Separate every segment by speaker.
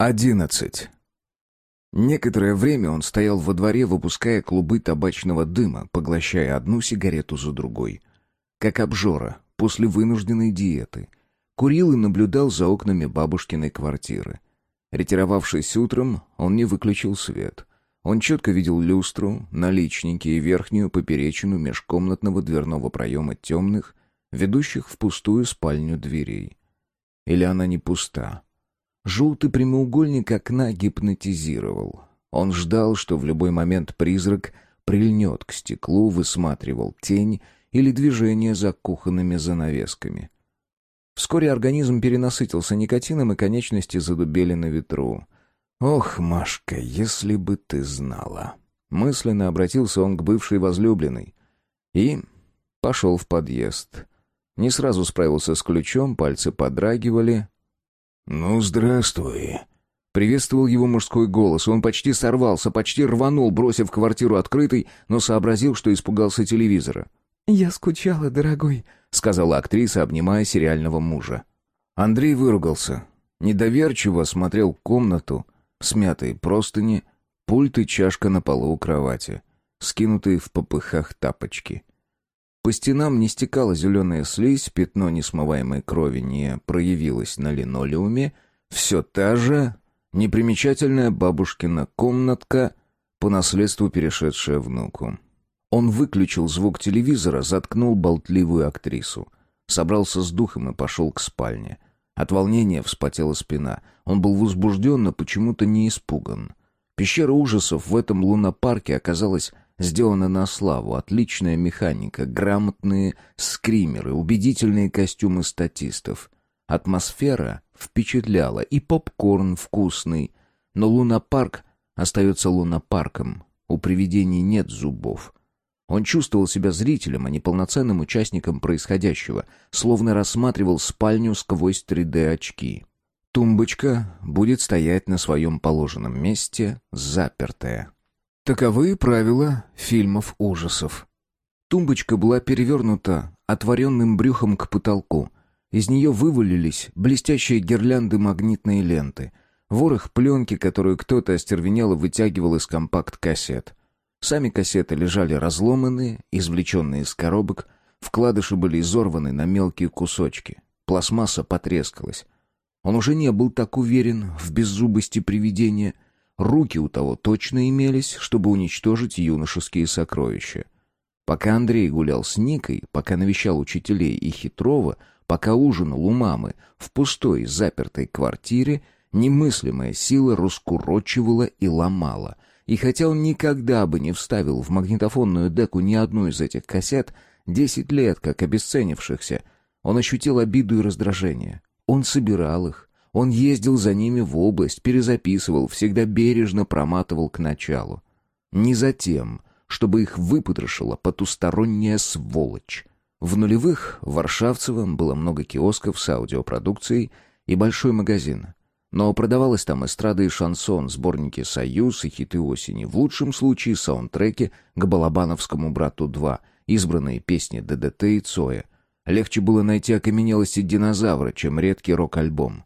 Speaker 1: Одиннадцать. Некоторое время он стоял во дворе, выпуская клубы табачного дыма, поглощая одну сигарету за другой. Как обжора, после вынужденной диеты. Курил и наблюдал за окнами бабушкиной квартиры. Ретировавшись утром, он не выключил свет. Он четко видел люстру, наличники и верхнюю поперечину межкомнатного дверного проема темных, ведущих в пустую спальню дверей. Или она не пуста? Желтый прямоугольник окна гипнотизировал. Он ждал, что в любой момент призрак прильнет к стеклу, высматривал тень или движение за кухонными занавесками. Вскоре организм перенасытился никотином, и конечности задубели на ветру. «Ох, Машка, если бы ты знала!» Мысленно обратился он к бывшей возлюбленной. И пошел в подъезд. Не сразу справился с ключом, пальцы подрагивали,
Speaker 2: «Ну, здравствуй!»
Speaker 1: Приветствовал его мужской голос. Он почти сорвался, почти рванул, бросив квартиру открытой, но сообразил, что испугался телевизора.
Speaker 3: «Я скучала, дорогой», —
Speaker 1: сказала актриса, обнимая сериального мужа. Андрей выругался. Недоверчиво осмотрел комнату, смятые простыни, пульт и чашка на полу у кровати, скинутые в попыхах тапочки. По стенам не стекала зеленая слизь, пятно несмываемой крови не проявилось на линолеуме. Все та же непримечательная бабушкина комнатка, по наследству перешедшая внуку. Он выключил звук телевизора, заткнул болтливую актрису. Собрался с духом и пошел к спальне. От волнения вспотела спина. Он был возбужден, но почему-то не испуган. Пещера ужасов в этом лунопарке оказалась Сделано на славу, отличная механика, грамотные скримеры, убедительные костюмы статистов. Атмосфера впечатляла, и попкорн вкусный. Но лунопарк остается лунопарком. У привидений нет зубов. Он чувствовал себя зрителем, а не полноценным участником происходящего, словно рассматривал спальню сквозь 3D-очки. Тумбочка будет стоять на своем положенном месте, запертая. Таковы правила фильмов ужасов. Тумбочка была перевернута отворенным брюхом к потолку. Из нее вывалились блестящие гирлянды магнитной ленты, ворох пленки, которую кто-то остервенело вытягивал из компакт-кассет. Сами кассеты лежали разломанные, извлеченные из коробок, вкладыши были изорваны на мелкие кусочки. Пластмасса потрескалась. Он уже не был так уверен в беззубости привидения — Руки у того точно имелись, чтобы уничтожить юношеские сокровища. Пока Андрей гулял с Никой, пока навещал учителей и Хитрова, пока ужинал у мамы в пустой запертой квартире, немыслимая сила раскурочивала и ломала. И хотя он никогда бы не вставил в магнитофонную деку ни одну из этих кассет, десять лет как обесценившихся, он ощутил обиду и раздражение. Он собирал их, он ездил за ними в область, перезаписывал, всегда бережно проматывал к началу. Не за тем, чтобы их выпотрошила потусторонняя сволочь. В нулевых в Варшавцевом было много киосков с аудиопродукцией и большой магазин. Но продавалось там эстрада и шансон, сборники «Союз» и «Хиты осени», в лучшем случае саундтреки к «Балабановскому брату-2», избранные песни ДДТ и Цоя. Легче было найти окаменелости динозавра, чем редкий рок-альбом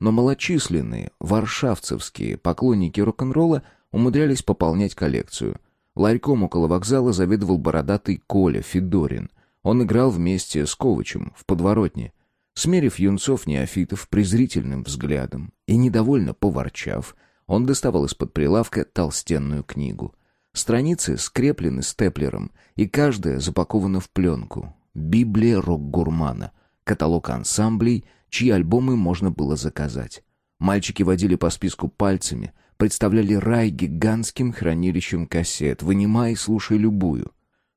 Speaker 1: но малочисленные варшавцевские поклонники рок-н-ролла умудрялись пополнять коллекцию. Ларьком около вокзала заведовал бородатый Коля Федорин. Он играл вместе с Ковачем в подворотне. Смерив юнцов-неофитов презрительным взглядом и недовольно поворчав, он доставал из-под прилавка толстенную книгу. Страницы скреплены степлером, и каждая запакована в пленку. Библия рок-гурмана, каталог ансамблей чьи альбомы можно было заказать. Мальчики водили по списку пальцами, представляли рай гигантским хранилищем кассет, вынимая и слушая любую.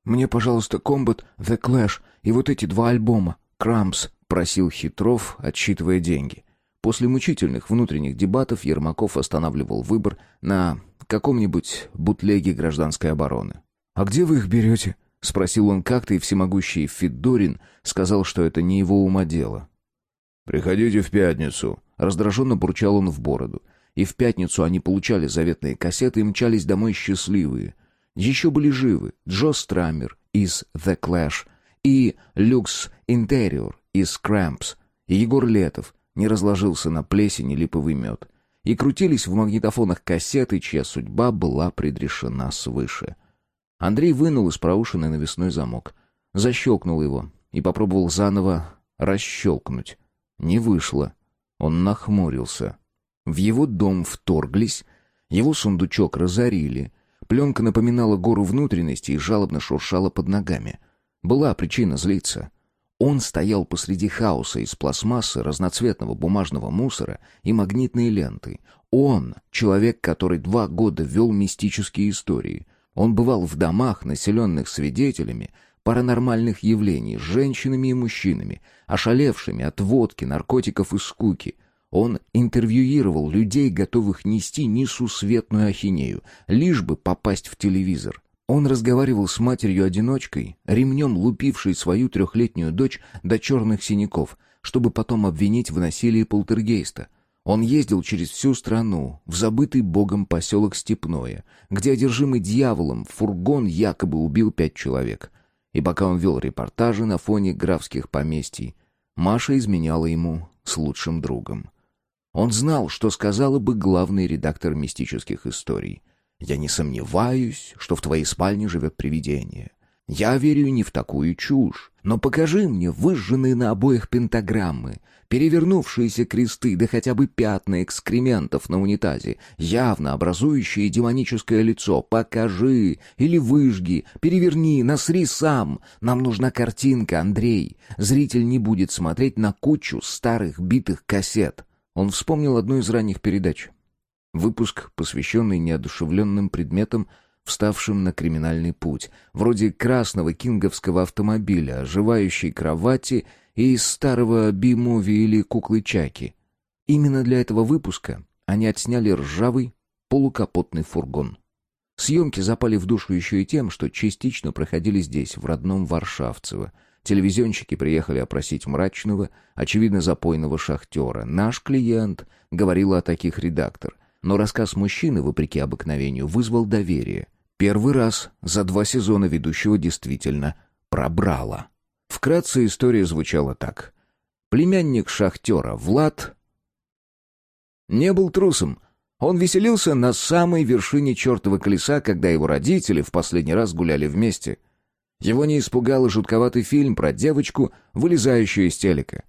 Speaker 1: «Мне, пожалуйста, Combat, The Clash и вот эти два альбома, Крампс», — просил Хитров, отсчитывая деньги. После мучительных внутренних дебатов Ермаков останавливал выбор на каком-нибудь бутлеге гражданской обороны. «А где вы их берете?» — спросил он как-то, и всемогущий Федорин сказал, что это не его ума дело.
Speaker 2: «Приходите в пятницу», —
Speaker 1: раздраженно бурчал он в бороду. И в пятницу они получали заветные кассеты и мчались домой счастливые. Еще были живы Джо Страмер из The Clash и Люкс Интериор из и Егор Летов не разложился на плесень и липовый мед. и крутились в магнитофонах кассеты, чья судьба была предрешена свыше. Андрей вынул из проушины навесной замок, защелкнул его и попробовал заново расщелкнуть. Не вышло. Он нахмурился. В его дом вторглись, его сундучок разорили, пленка напоминала гору внутренностей и жалобно шуршала под ногами. Была причина злиться. Он стоял посреди хаоса из пластмассы, разноцветного бумажного мусора и магнитной ленты. Он — человек, который два года вел мистические истории. Он бывал в домах, населенных свидетелями паранормальных явлений, с женщинами и мужчинами, ошалевшими от водки, наркотиков и скуки. Он интервьюировал людей, готовых нести несусветную ахинею, лишь бы попасть в телевизор. Он разговаривал с матерью-одиночкой, ремнем лупившей свою трехлетнюю дочь до черных синяков, чтобы потом обвинить в насилии полтергейста. Он ездил через всю страну, в забытый богом поселок Степное, где одержимый дьяволом фургон якобы убил пять человек. И пока он вел репортажи на фоне графских поместий, Маша изменяла ему с лучшим другом. Он знал, что сказала бы главный редактор мистических историй. Я не сомневаюсь, что в твоей спальне живет привидение. Я верю не в такую чушь. Но покажи мне выжженные на обоих пентаграммы, перевернувшиеся кресты, да хотя бы пятна экскрементов на унитазе, явно образующие демоническое лицо. Покажи или выжги, переверни, насри сам. Нам нужна картинка, Андрей. Зритель не будет смотреть на кучу старых битых кассет. Он вспомнил одну из ранних передач. Выпуск, посвященный неодушевленным предметам, вставшим на криминальный путь, вроде красного кинговского автомобиля, оживающей кровати и из старого би-муви или куклы Чаки. Именно для этого выпуска они отсняли ржавый полукапотный фургон. Съемки запали в душу еще и тем, что частично проходили здесь, в родном Варшавцево. Телевизионщики приехали опросить мрачного, очевидно запойного шахтера. «Наш клиент», — говорила о таких редактор — но рассказ мужчины, вопреки обыкновению, вызвал доверие. Первый раз за два сезона ведущего действительно пробрало. Вкратце история звучала так. Племянник шахтера Влад не был трусом. Он веселился на самой вершине чертова колеса, когда его родители в последний раз гуляли вместе. Его не испугал и жутковатый фильм про девочку, вылезающую из телека.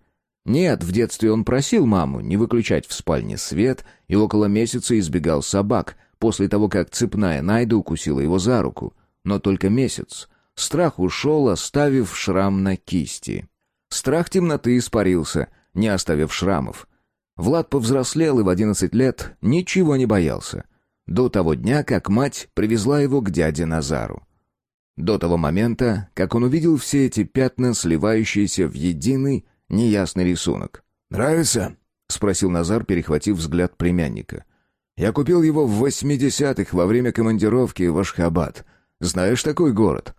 Speaker 1: Нет, в детстве он просил маму не выключать в спальне свет и около месяца избегал собак, после того, как цепная Найда укусила его за руку. Но только месяц. Страх ушел, оставив шрам на кисти. Страх темноты испарился, не оставив шрамов. Влад повзрослел и в одиннадцать лет ничего не боялся. До того дня, как мать привезла его к дяде Назару. До того момента, как он увидел все эти пятна, сливающиеся в единый, неясный рисунок.
Speaker 2: «Нравится?»
Speaker 1: — спросил Назар, перехватив взгляд племянника. «Я купил его в восьмидесятых во время командировки в Ашхабад. Знаешь такой город?»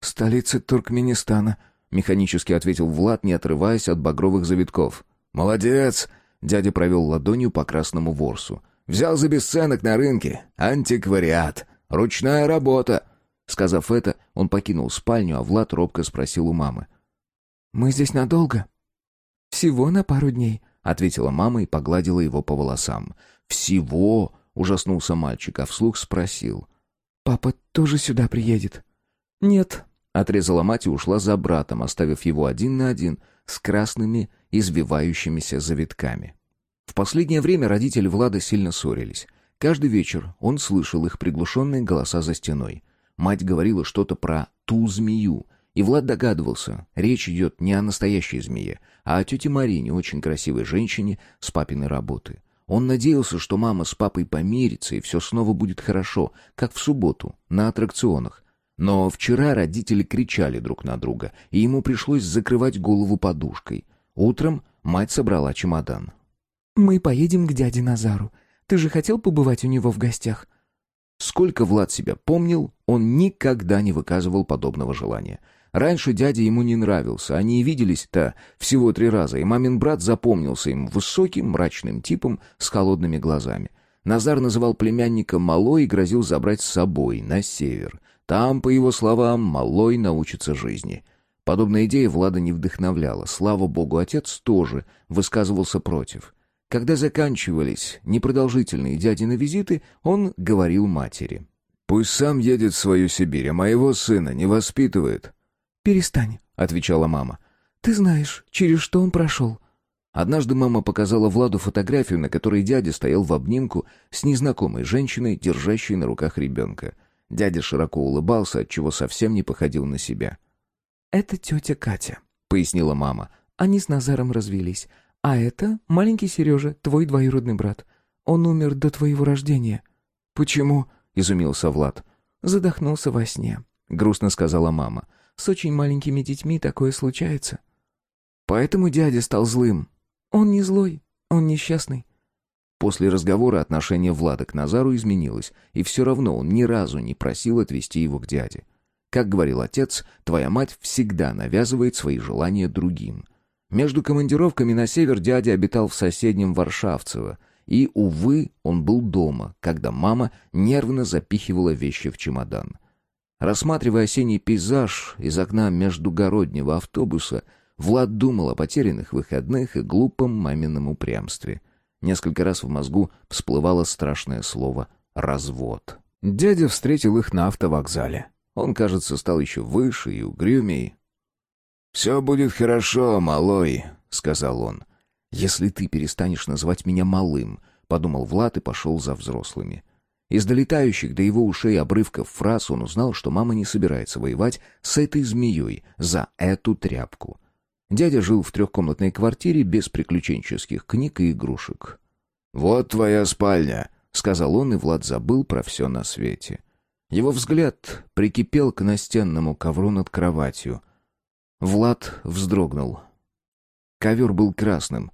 Speaker 3: «Столица Туркменистана», — механически ответил Влад, не отрываясь от багровых завитков.
Speaker 1: «Молодец!» — дядя провел ладонью по красному ворсу. «Взял за бесценок на рынке. Антиквариат. Ручная работа». Сказав это, он покинул спальню, а Влад робко спросил у мамы.
Speaker 3: «Мы здесь надолго?» «Всего на пару дней», — ответила мама и погладила его по волосам.
Speaker 1: «Всего?» — ужаснулся мальчик, а вслух спросил.
Speaker 3: «Папа тоже сюда приедет?»
Speaker 1: «Нет», — отрезала мать и ушла за братом, оставив его один на один с красными, извивающимися завитками. В последнее время родители Влада сильно ссорились. Каждый вечер он слышал их приглушенные голоса за стеной. Мать говорила что-то про ту змею, и Влад догадывался, речь идет не о настоящей змее, а о тете Марине, очень красивой женщине с папиной работы. Он надеялся, что мама с папой помирится и все снова будет хорошо, как в субботу, на аттракционах. Но вчера родители кричали друг на друга, и ему пришлось закрывать голову подушкой. Утром мать собрала чемодан.
Speaker 3: «Мы поедем к дяде Назару. Ты же хотел побывать у него в гостях?»
Speaker 1: Сколько Влад себя помнил, он никогда не выказывал подобного желания — Раньше дядя ему не нравился, они и виделись-то всего три раза, и мамин брат запомнился им высоким, мрачным типом с холодными глазами. Назар называл племянника Малой и грозил забрать с собой на север. Там, по его словам, Малой научится жизни. Подобная идея Влада не вдохновляла. Слава богу, отец тоже высказывался против. Когда заканчивались непродолжительные дядины визиты, он говорил матери. «Пусть сам едет в свою Сибирь, а моего сына не воспитывает».
Speaker 3: «Перестань», — отвечала мама. «Ты знаешь, через что он прошел».
Speaker 1: Однажды мама показала Владу фотографию, на которой дядя стоял в обнимку с незнакомой женщиной, держащей на руках ребенка. Дядя широко улыбался, отчего совсем не походил на себя.
Speaker 3: «Это тетя Катя», — пояснила мама. «Они с Назаром развелись. А это маленький Сережа, твой двоюродный брат. Он умер до твоего рождения».
Speaker 1: «Почему?» — изумился Влад.
Speaker 3: «Задохнулся во сне», — грустно сказала мама. «С очень маленькими детьми такое случается».
Speaker 1: «Поэтому дядя стал злым».
Speaker 3: «Он не злой, он несчастный».
Speaker 1: После разговора отношение Влада к Назару изменилось, и все равно он ни разу не просил отвезти его к дяде. Как говорил отец, твоя мать всегда навязывает свои желания другим. Между командировками на север дядя обитал в соседнем Варшавцево, и, увы, он был дома, когда мама нервно запихивала вещи в чемодан. Рассматривая осенний пейзаж из окна междугороднего автобуса, Влад думал о потерянных выходных и глупом мамином упрямстве. Несколько раз в мозгу всплывало страшное слово «развод». Дядя встретил их на автовокзале. Он, кажется, стал еще выше и угрюмей.
Speaker 2: «Все будет хорошо, малой», — сказал он.
Speaker 1: «Если ты перестанешь называть меня малым», — подумал Влад и пошел за взрослыми. Из долетающих до его ушей обрывков фраз он узнал, что мама не собирается воевать с этой змеей за эту тряпку. Дядя жил в трехкомнатной квартире без приключенческих книг и игрушек.
Speaker 2: «Вот твоя спальня», —
Speaker 1: сказал он, и Влад забыл про все на свете. Его взгляд прикипел к настенному ковру над кроватью. Влад вздрогнул. Ковер был красным.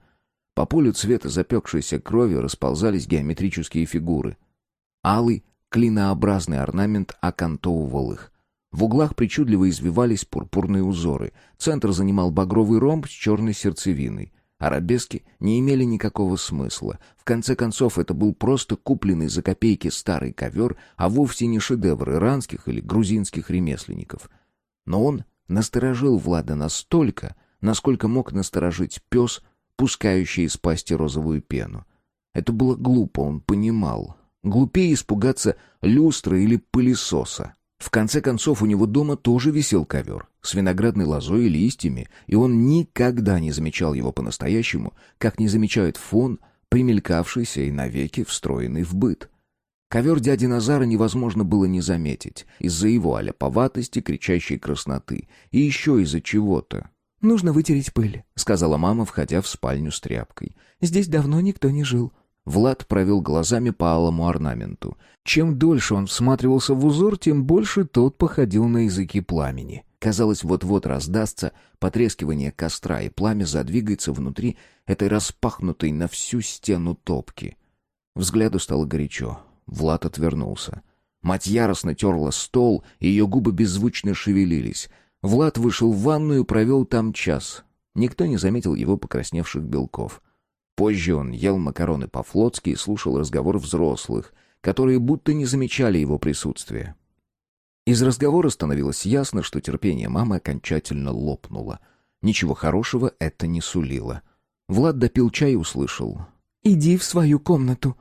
Speaker 1: По полю цвета запекшейся крови расползались геометрические фигуры. Алый, клинообразный орнамент окантовывал их. В углах причудливо извивались пурпурные узоры. Центр занимал багровый ромб с черной сердцевиной. Арабески не имели никакого смысла. В конце концов, это был просто купленный за копейки старый ковер, а вовсе не шедевр иранских или грузинских ремесленников. Но он насторожил Влада настолько, насколько мог насторожить пес, пускающий из пасти розовую пену. Это было глупо, он понимал. Глупее испугаться люстры или пылесоса. В конце концов, у него дома тоже висел ковер с виноградной лозой и листьями, и он никогда не замечал его по-настоящему, как не замечает фон, примелькавшийся и навеки встроенный в быт. Ковер дяди Назара невозможно было не заметить, из-за его аляповатости, кричащей красноты, и еще из-за чего-то.
Speaker 3: «Нужно вытереть пыль», — сказала мама, входя в спальню с тряпкой. «Здесь давно никто не жил.
Speaker 1: Влад провел глазами по алому орнаменту. Чем дольше он всматривался в узор, тем больше тот походил на языки пламени. Казалось, вот-вот раздастся потрескивание костра, и пламя задвигается внутри этой распахнутой на всю стену топки. Взгляду стало горячо. Влад отвернулся. Мать яростно терла стол, и ее губы беззвучно шевелились. Влад вышел в ванную и провел там час. Никто не заметил его покрасневших белков. Позже он ел макароны по-флотски и слушал разговор взрослых, которые будто не замечали его присутствия. Из разговора становилось ясно, что терпение мамы окончательно лопнуло. Ничего хорошего это не сулило. Влад допил чай и услышал.
Speaker 3: «Иди в свою комнату».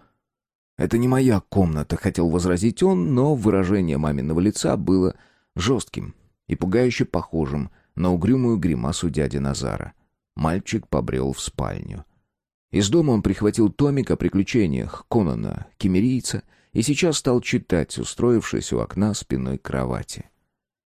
Speaker 1: «Это не моя комната», — хотел возразить он, но выражение маминого лица было жестким и пугающе похожим на угрюмую гримасу дяди Назара. Мальчик побрел в спальню. Из дома он прихватил томик о приключениях Конана, кемерийца, и сейчас стал читать, устроившись у окна спиной к кровати.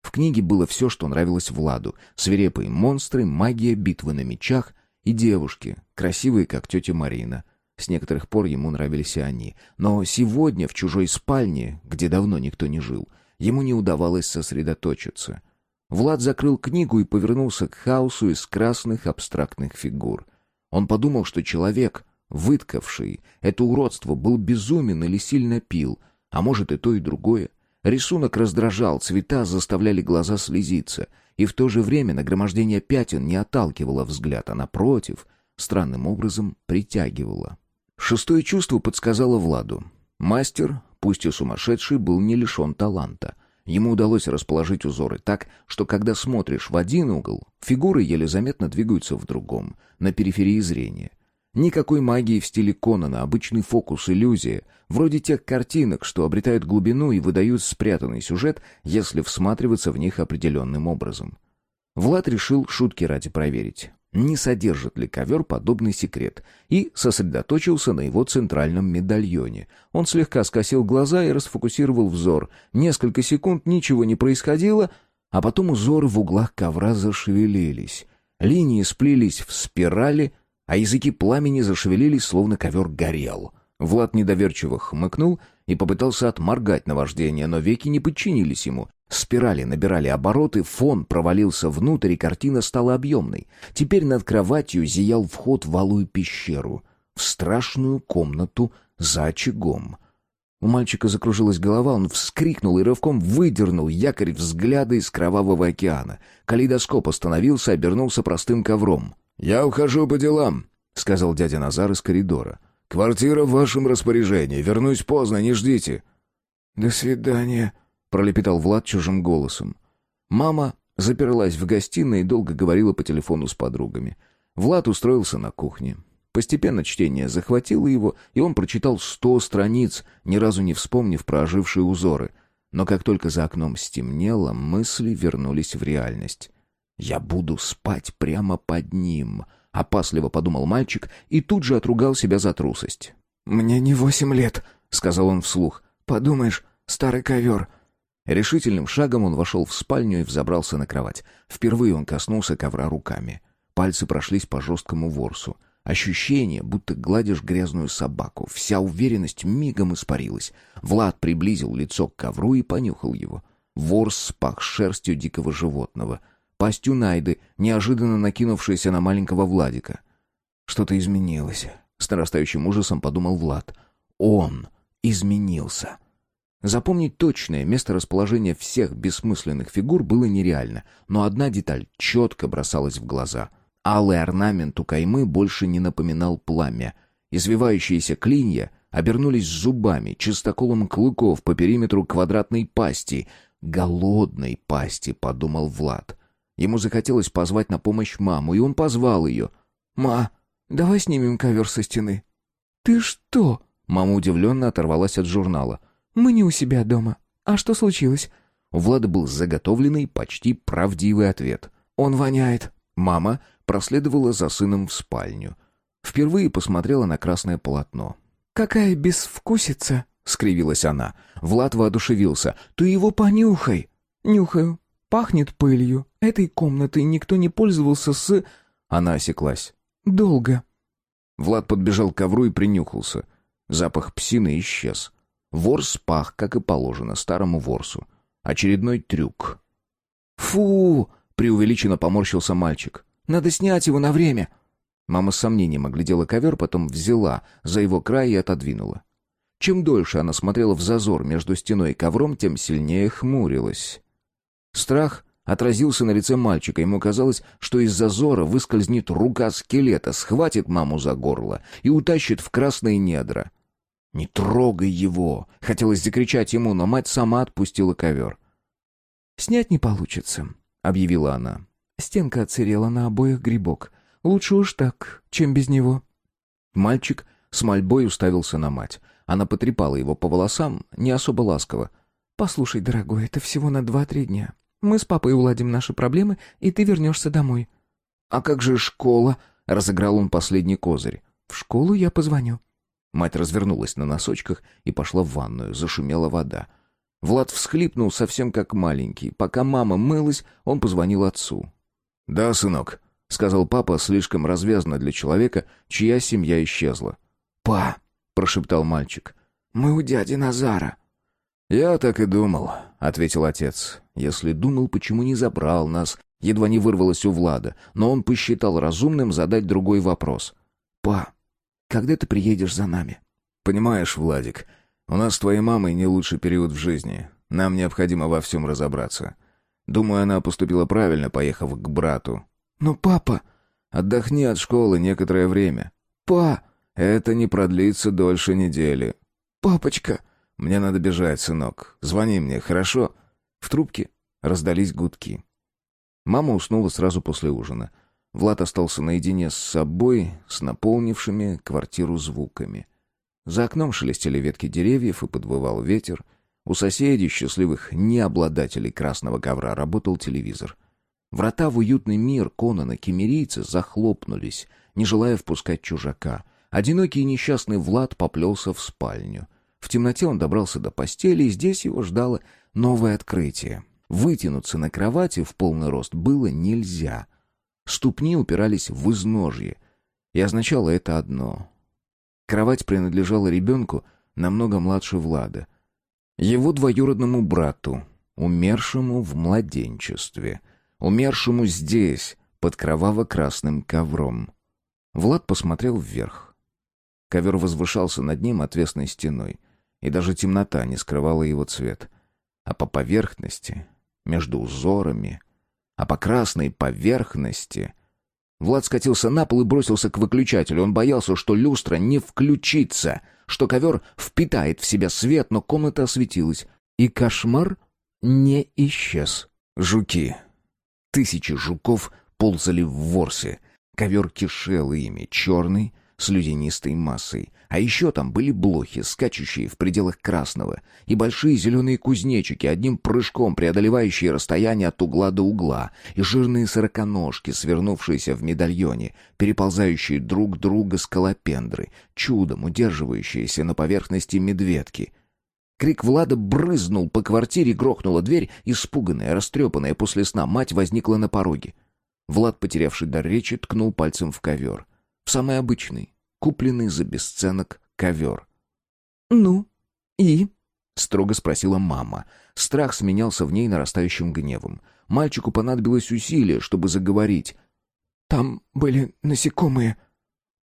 Speaker 1: В книге было все, что нравилось Владу. Свирепые монстры, магия, битвы на мечах и девушки, красивые, как тетя Марина. С некоторых пор ему нравились и они. Но сегодня в чужой спальне, где давно никто не жил, ему не удавалось сосредоточиться. Влад закрыл книгу и повернулся к хаосу из красных абстрактных фигур — он подумал, что человек, выткавший это уродство, был безумен или сильно пил, а может и то, и другое. Рисунок раздражал, цвета заставляли глаза слезиться, и в то же время нагромождение пятен не отталкивало взгляд, а напротив, странным образом притягивало. Шестое чувство подсказало Владу. Мастер, пусть и сумасшедший, был не лишен таланта — Ему удалось расположить узоры так, что когда смотришь в один угол, фигуры еле заметно двигаются в другом, на периферии зрения. Никакой магии в стиле Конана, обычный фокус, иллюзия, вроде тех картинок, что обретают глубину и выдают спрятанный сюжет, если всматриваться в них определенным образом. Влад решил шутки ради проверить, не содержит ли ковер подобный секрет, и сосредоточился на его центральном медальоне. Он слегка скосил глаза и расфокусировал взор. Несколько секунд ничего не происходило, а потом узоры в углах ковра зашевелились. Линии сплелись в спирали — а языки пламени зашевелились, словно ковер горел. Влад недоверчиво хмыкнул и попытался отморгать наваждение, но веки не подчинились ему. Спирали набирали обороты, фон провалился внутрь, и картина стала объемной. Теперь над кроватью зиял вход в валую пещеру, в страшную комнату за очагом. У мальчика закружилась голова, он вскрикнул и рывком выдернул якорь взгляда из кровавого океана. Калейдоскоп остановился, обернулся простым ковром.
Speaker 2: «Я ухожу по делам», — сказал дядя Назар из коридора. «Квартира в вашем распоряжении. Вернусь поздно, не ждите».
Speaker 1: «До свидания», — пролепетал Влад чужим голосом. Мама заперлась в гостиной и долго говорила по телефону с подругами. Влад устроился на кухне. Постепенно чтение захватило его, и он прочитал сто страниц, ни разу не вспомнив про ожившие узоры. Но как только за окном стемнело, мысли вернулись в реальность. «Я буду спать прямо под ним», — опасливо подумал мальчик и тут же отругал себя за трусость.
Speaker 3: «Мне не восемь лет», — сказал он вслух. «Подумаешь, старый ковер».
Speaker 1: Решительным шагом он вошел в спальню и взобрался на кровать. Впервые он коснулся ковра руками. Пальцы прошлись по жесткому ворсу. Ощущение, будто гладишь грязную собаку. Вся уверенность мигом испарилась. Влад приблизил лицо к ковру и понюхал его. Ворс пах шерстью дикого животного — пастью Найды, неожиданно накинувшейся на маленького Владика. Что-то изменилось. С нарастающим ужасом подумал Влад. Он изменился. Запомнить точное место расположения всех бессмысленных фигур было нереально, но одна деталь четко бросалась в глаза. Алый орнамент у каймы больше не напоминал пламя. Извивающиеся клинья обернулись зубами, чистоколом клыков по периметру квадратной пасти. «Голодной пасти», — подумал Влад. Ему захотелось позвать на помощь маму, и он позвал ее.
Speaker 3: «Ма, давай снимем ковер со стены». «Ты что?»
Speaker 1: Мама удивленно оторвалась от журнала.
Speaker 3: «Мы не у себя дома. А что случилось?»
Speaker 1: У Влада был заготовленный, почти правдивый ответ.
Speaker 3: «Он воняет».
Speaker 1: Мама проследовала за сыном в спальню. Впервые посмотрела на красное полотно.
Speaker 3: «Какая безвкусица!»
Speaker 1: — скривилась она. Влад воодушевился.
Speaker 3: «Ты его понюхай!» «Нюхаю. Пахнет пылью. Этой комнатой никто не пользовался с...»
Speaker 1: Она осеклась.
Speaker 3: «Долго».
Speaker 1: Влад подбежал к ковру и принюхался. Запах псины исчез. Ворс пах, как и положено, старому ворсу. Очередной трюк.
Speaker 3: «Фу!» — преувеличенно поморщился мальчик. «Надо снять его на время!»
Speaker 1: Мама с сомнением оглядела ковер, потом взяла за его край и отодвинула. Чем дольше она смотрела в зазор между стеной и ковром, тем сильнее хмурилась. Страх отразился на лице мальчика. Ему казалось, что из зазора выскользнет рука скелета, схватит маму за горло и утащит в красные недра. «Не трогай его!» — хотелось закричать ему, но мать сама отпустила ковер.
Speaker 3: «Снять не получится», — объявила она. «Стенка отсырела на обоих грибок. Лучше уж так, чем без него».
Speaker 1: Мальчик с мольбой уставился на мать. Она потрепала его по волосам, не особо ласково.
Speaker 3: «Послушай, дорогой, это всего на два-три дня. Мы с папой уладим наши проблемы, и ты вернешься домой».
Speaker 1: «А как же школа?» — разыграл он последний козырь.
Speaker 3: «В школу я позвоню».
Speaker 1: Мать развернулась на носочках и пошла в ванную. Зашумела вода. Влад всхлипнул совсем как маленький. Пока мама мылась, он позвонил отцу.
Speaker 2: «Да, сынок», —
Speaker 1: сказал папа слишком развязно для человека, чья семья исчезла.
Speaker 3: «Па», —
Speaker 1: прошептал мальчик, —
Speaker 3: «мы у дяди Назара».
Speaker 2: «Я так и думал», — ответил отец.
Speaker 1: «Если думал, почему не забрал нас?» Едва не вырвалось у Влада, но он посчитал разумным задать другой вопрос.
Speaker 3: «Па, когда ты приедешь за нами?»
Speaker 2: «Понимаешь, Владик, у нас с твоей мамой не лучший период в жизни. Нам необходимо во всем разобраться. Думаю, она поступила правильно, поехав к брату».
Speaker 3: «Но папа...»
Speaker 2: «Отдохни от школы некоторое время».
Speaker 3: «Па...»
Speaker 2: «Это не продлится дольше недели».
Speaker 3: «Папочка...»
Speaker 2: «Мне надо бежать, сынок. Звони мне, хорошо?»
Speaker 1: В трубке раздались гудки. Мама уснула сразу после ужина. Влад остался наедине с собой, с наполнившими квартиру звуками. За окном шелестели ветки деревьев и подвывал ветер. У соседей, счастливых необладателей красного ковра, работал телевизор. Врата в уютный мир Конана кемерийца захлопнулись, не желая впускать чужака. Одинокий и несчастный Влад поплелся в спальню. В темноте он добрался до постели, и здесь его ждало новое открытие. Вытянуться на кровати в полный рост было нельзя. Ступни упирались в изножье, и означало это одно. Кровать принадлежала ребенку намного младше Влада. Его двоюродному брату, умершему в младенчестве, умершему здесь, под кроваво-красным ковром. Влад посмотрел вверх. Ковер возвышался над ним отвесной стеной, и даже темнота не скрывала его цвет. А по поверхности между узорами, а по красной поверхности... Влад скатился на пол и бросился к выключателю. Он боялся, что люстра не включится, что ковер впитает в себя свет, но комната осветилась, и кошмар не исчез. Жуки. Тысячи жуков ползали в ворсе. Ковер кишел ими, черный, с людянистой массой. А еще там были блохи, скачущие в пределах красного, и большие зеленые кузнечики, одним прыжком преодолевающие расстояние от угла до угла, и жирные сороконожки, свернувшиеся в медальоне, переползающие друг друга скалопендры, чудом удерживающиеся на поверхности медведки. Крик Влада брызнул по квартире, грохнула дверь, испуганная, растрепанная после сна, мать возникла на пороге. Влад, потерявший дар речи, ткнул пальцем в ковер. В самый обычный, купленный за бесценок ковер.
Speaker 3: «Ну, и?»
Speaker 1: — строго спросила мама. Страх сменялся в ней нарастающим гневом. Мальчику понадобилось усилие, чтобы заговорить.
Speaker 3: «Там были насекомые».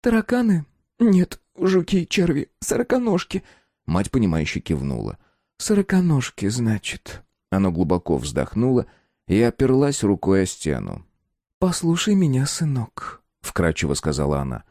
Speaker 3: «Тараканы? Нет, жуки, черви, сороконожки».
Speaker 1: Мать, понимающе кивнула.
Speaker 3: «Сороконожки, значит».
Speaker 1: Она глубоко вздохнула и оперлась рукой о стену.
Speaker 3: «Послушай меня, сынок», — вкрадчиво сказала она.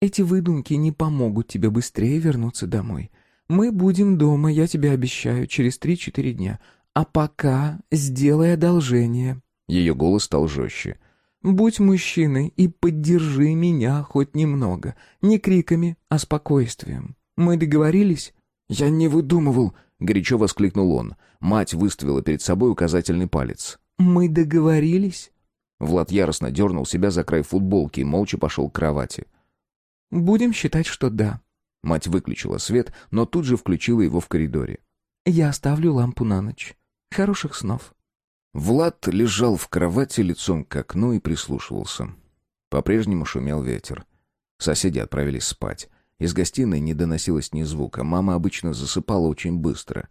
Speaker 3: Эти выдумки не помогут тебе быстрее вернуться домой. Мы будем дома, я тебе обещаю, через три-четыре дня. А пока сделай одолжение».
Speaker 1: Ее голос стал жестче.
Speaker 3: «Будь мужчиной и поддержи меня хоть немного. Не криками, а спокойствием. Мы договорились?»
Speaker 1: «Я не выдумывал», — горячо воскликнул он. Мать выставила перед собой указательный палец.
Speaker 3: «Мы договорились?»
Speaker 1: Влад яростно дернул себя за край футболки и молча пошел к кровати.
Speaker 3: «Будем считать, что да».
Speaker 1: Мать выключила свет, но тут же включила его в коридоре.
Speaker 3: «Я оставлю лампу на ночь. Хороших снов».
Speaker 1: Влад лежал в кровати лицом к окну и прислушивался. По-прежнему шумел ветер. Соседи отправились спать. Из гостиной не доносилось ни звука. Мама обычно засыпала очень быстро.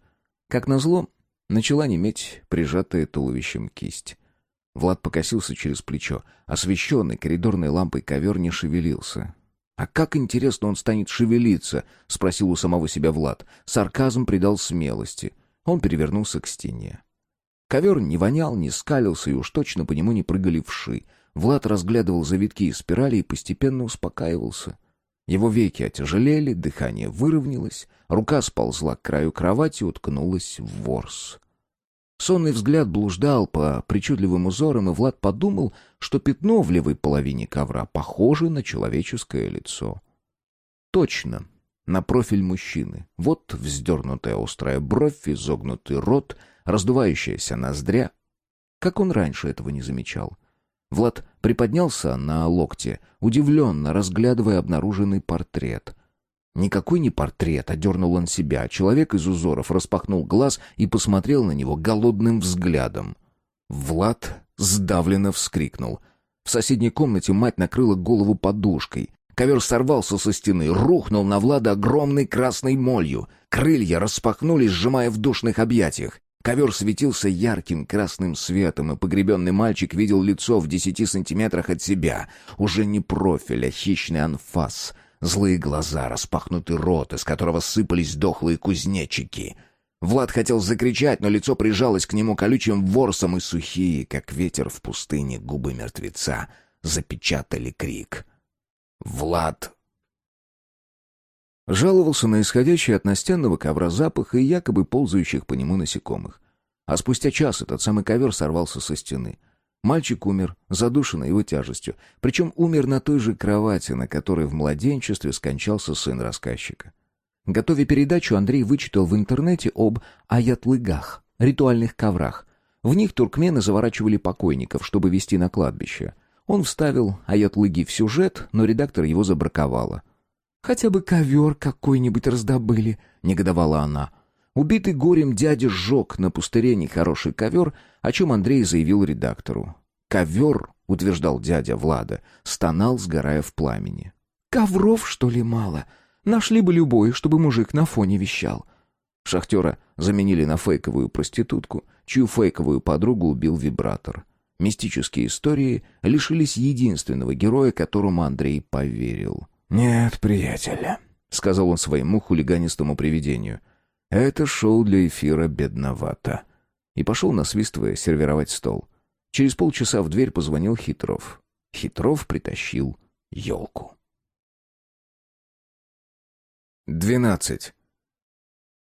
Speaker 1: Как назло, начала неметь прижатая туловищем кисть. Влад покосился через плечо. Освещенный коридорной лампой ковер не шевелился. «А как интересно он станет шевелиться?» — спросил у самого себя Влад. Сарказм придал смелости. Он перевернулся к стене. Ковер не вонял, не скалился, и уж точно по нему не прыгали вши. Влад разглядывал завитки и спирали и постепенно успокаивался. Его веки отяжелели, дыхание выровнялось, рука сползла к краю кровати и уткнулась в ворс. Сонный взгляд блуждал по причудливым узорам, и Влад подумал, что пятно в левой половине ковра похоже на человеческое лицо. Точно, на профиль мужчины. Вот вздернутая острая бровь, изогнутый рот, раздувающаяся ноздря. Как он раньше этого не замечал? Влад приподнялся на локте, удивленно разглядывая обнаруженный портрет — Никакой не портрет, одернул он себя. Человек из узоров распахнул глаз и посмотрел на него голодным взглядом. Влад сдавленно вскрикнул. В соседней комнате мать накрыла голову подушкой. Ковер сорвался со стены, рухнул на Влада огромной красной молью. Крылья распахнулись, сжимая в душных объятиях. Ковер светился ярким красным светом, и погребенный мальчик видел лицо в десяти сантиметрах от себя. Уже не профиль, а хищный анфас — Злые глаза, распахнутый рот, из которого сыпались дохлые кузнечики. Влад хотел закричать, но лицо прижалось к нему колючим ворсом, и сухие, как ветер в пустыне, губы мертвеца запечатали крик. «Влад!» Жаловался на исходящий от настенного ковра запах и якобы ползающих по нему насекомых. А спустя час этот самый ковер сорвался со стены. Мальчик умер, задушенный его тяжестью. Причем умер на той же кровати, на которой в младенчестве скончался сын рассказчика. Готовя передачу, Андрей вычитал в интернете об аятлыгах, ритуальных коврах. В них туркмены заворачивали покойников, чтобы вести на кладбище. Он вставил аятлыги в сюжет, но редактор его забраковала.
Speaker 3: «Хотя бы ковер какой-нибудь раздобыли», — негодовала она.
Speaker 1: Убитый горем дядя сжег на пустыре нехороший ковер, о чем Андрей заявил редактору. «Ковер», — утверждал дядя Влада, стонал, сгорая в пламени.
Speaker 3: «Ковров, что ли, мало? Нашли бы любой, чтобы мужик на фоне вещал».
Speaker 1: Шахтера заменили на фейковую проститутку, чью фейковую подругу убил вибратор. Мистические истории лишились единственного героя, которому Андрей поверил.
Speaker 2: «Нет, приятеля», — сказал он своему хулиганистому привидению — это шоу для эфира бедновато.
Speaker 1: И пошел, насвистывая, сервировать стол. Через полчаса в дверь позвонил Хитров. Хитров притащил елку.
Speaker 2: Двенадцать.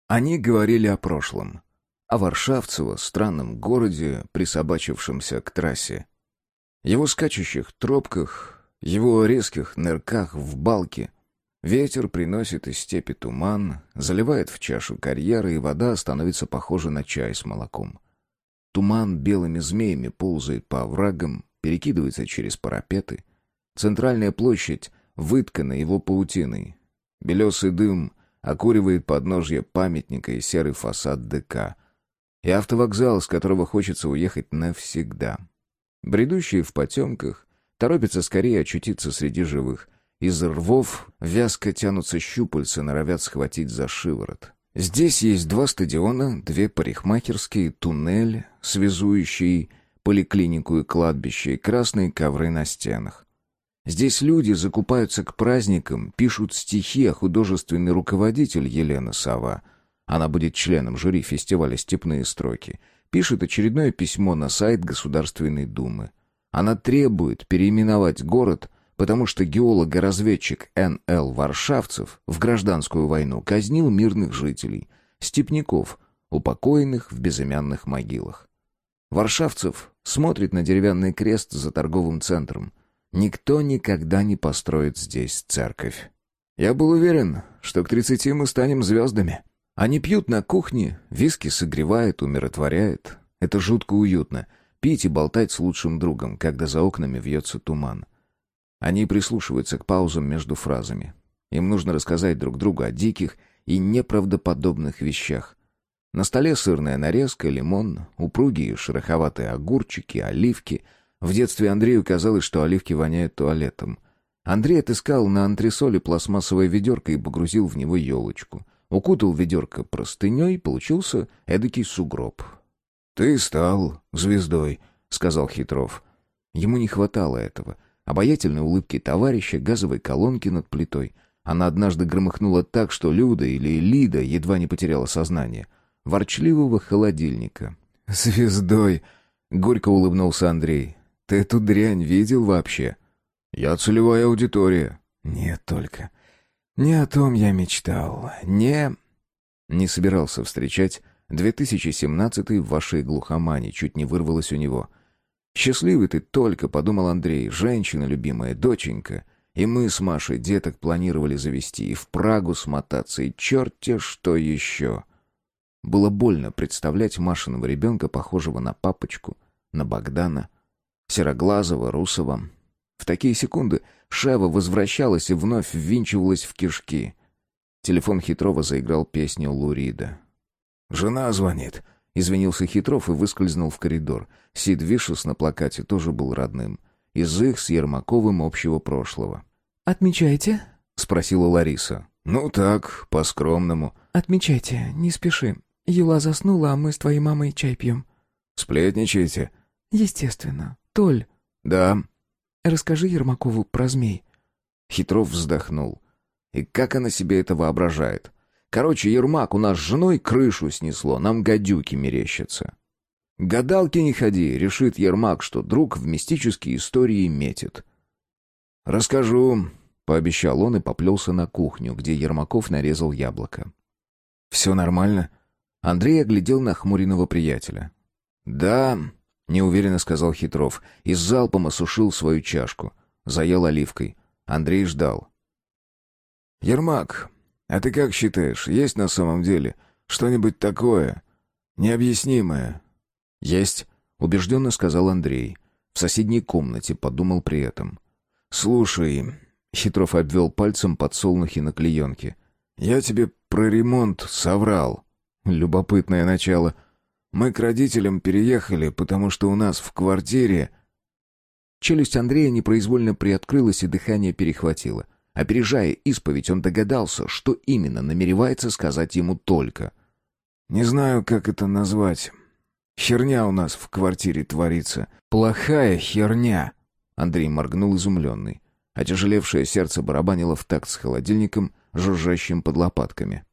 Speaker 2: Они говорили о прошлом. О Варшавцево, странном городе, присобачившемся к трассе. Его скачущих тропках, его резких нырках в балке, Ветер приносит из степи туман, заливает в чашу карьеры, и вода становится похожа на чай с молоком. Туман белыми змеями ползает по оврагам, перекидывается через парапеты. Центральная площадь выткана его паутиной. Белесый дым окуривает подножье памятника и серый фасад ДК. И автовокзал, с которого хочется уехать навсегда. Бредущие в потемках торопятся скорее очутиться среди живых — из рвов вязко тянутся щупальца, норовят схватить за шиворот. Здесь есть два стадиона, две парикмахерские, туннель, связующий поликлинику и кладбище, и красные ковры на стенах. Здесь люди закупаются к праздникам, пишут стихи, а художественный руководитель Елена Сова, она будет членом жюри фестиваля «Степные строки», пишет очередное письмо на сайт Государственной Думы. Она требует переименовать город потому что геолог-разведчик Н.Л. Варшавцев в гражданскую войну казнил мирных жителей, степняков, упокоенных в безымянных могилах. Варшавцев смотрит на деревянный крест за торговым центром. Никто никогда не построит здесь церковь. Я был уверен, что к тридцати мы станем звездами. Они пьют на кухне, виски согревает, умиротворяет. Это жутко уютно — пить и болтать с лучшим другом, когда за окнами вьется туман. Они прислушиваются к паузам между фразами. Им нужно рассказать друг другу о диких и неправдоподобных вещах. На столе сырная нарезка, лимон, упругие шероховатые огурчики, оливки. В детстве Андрею казалось, что оливки воняют туалетом. Андрей отыскал на антресоле пластмассовое ведерко и погрузил в него елочку. Укутал ведерко простыней, получился эдакий сугроб. «Ты стал звездой», — сказал Хитров. Ему не хватало этого. Обаятельной улыбки товарища, газовой колонки над плитой. Она однажды громыхнула так, что Люда или Лида едва не потеряла сознание. Ворчливого холодильника. «Звездой!» — горько улыбнулся Андрей. «Ты эту дрянь видел вообще?» «Я целевая аудитория». «Нет только. Не о том я мечтал. Не...» Не собирался встречать 2017 в вашей глухомане, чуть не вырвалось у него — «Счастливый ты только», — подумал Андрей, — «женщина любимая, доченька». И мы с Машей деток планировали завести, и в Прагу смотаться, и черт-те что еще. Было больно представлять Машиного ребенка, похожего на папочку, на Богдана, сероглазого, русого. В такие секунды Шева возвращалась и вновь ввинчивалась в кишки. Телефон Хитрова заиграл песню Лурида. «Жена звонит», Извинился Хитров и выскользнул в коридор. Сид Вишес на плакате тоже был родным. Из их с Ермаковым общего прошлого.
Speaker 3: «Отмечайте?»
Speaker 2: — спросила Лариса. «Ну так, по-скромному».
Speaker 3: «Отмечайте, не спеши. Юла заснула, а мы с твоей мамой чай пьем».
Speaker 2: «Сплетничаете?»
Speaker 3: «Естественно. Толь».
Speaker 2: «Да».
Speaker 3: «Расскажи Ермакову про змей».
Speaker 2: Хитров вздохнул. И как она себе это воображает? Короче, Ермак, у нас с женой крышу снесло, нам гадюки мерещатся. Гадалки не ходи, решит Ермак, что друг в мистические истории метит. Расскажу, пообещал он и поплелся на кухню, где Ермаков нарезал яблоко. Все нормально? Андрей оглядел нахмуренного приятеля. Да, —
Speaker 1: неуверенно сказал Хитров и с залпом осушил свою чашку. Заел оливкой. Андрей ждал.
Speaker 2: «Ермак, а ты как считаешь, есть на самом деле что-нибудь такое, необъяснимое?»
Speaker 1: «Есть», — убежденно сказал Андрей. В соседней комнате подумал при этом.
Speaker 2: «Слушай...» — Хитров обвел пальцем подсолнухи на клеенке. «Я тебе про ремонт соврал». «Любопытное начало. Мы к родителям переехали, потому что у нас в квартире...»
Speaker 1: Челюсть Андрея непроизвольно приоткрылась, и дыхание перехватило. Опережая исповедь, он догадался, что именно намеревается сказать ему только.
Speaker 2: «Не знаю, как это назвать. Херня у нас в квартире творится. Плохая херня!»
Speaker 1: Андрей моргнул изумленный. Отяжелевшее сердце барабанило в такт с холодильником, жужжащим под лопатками.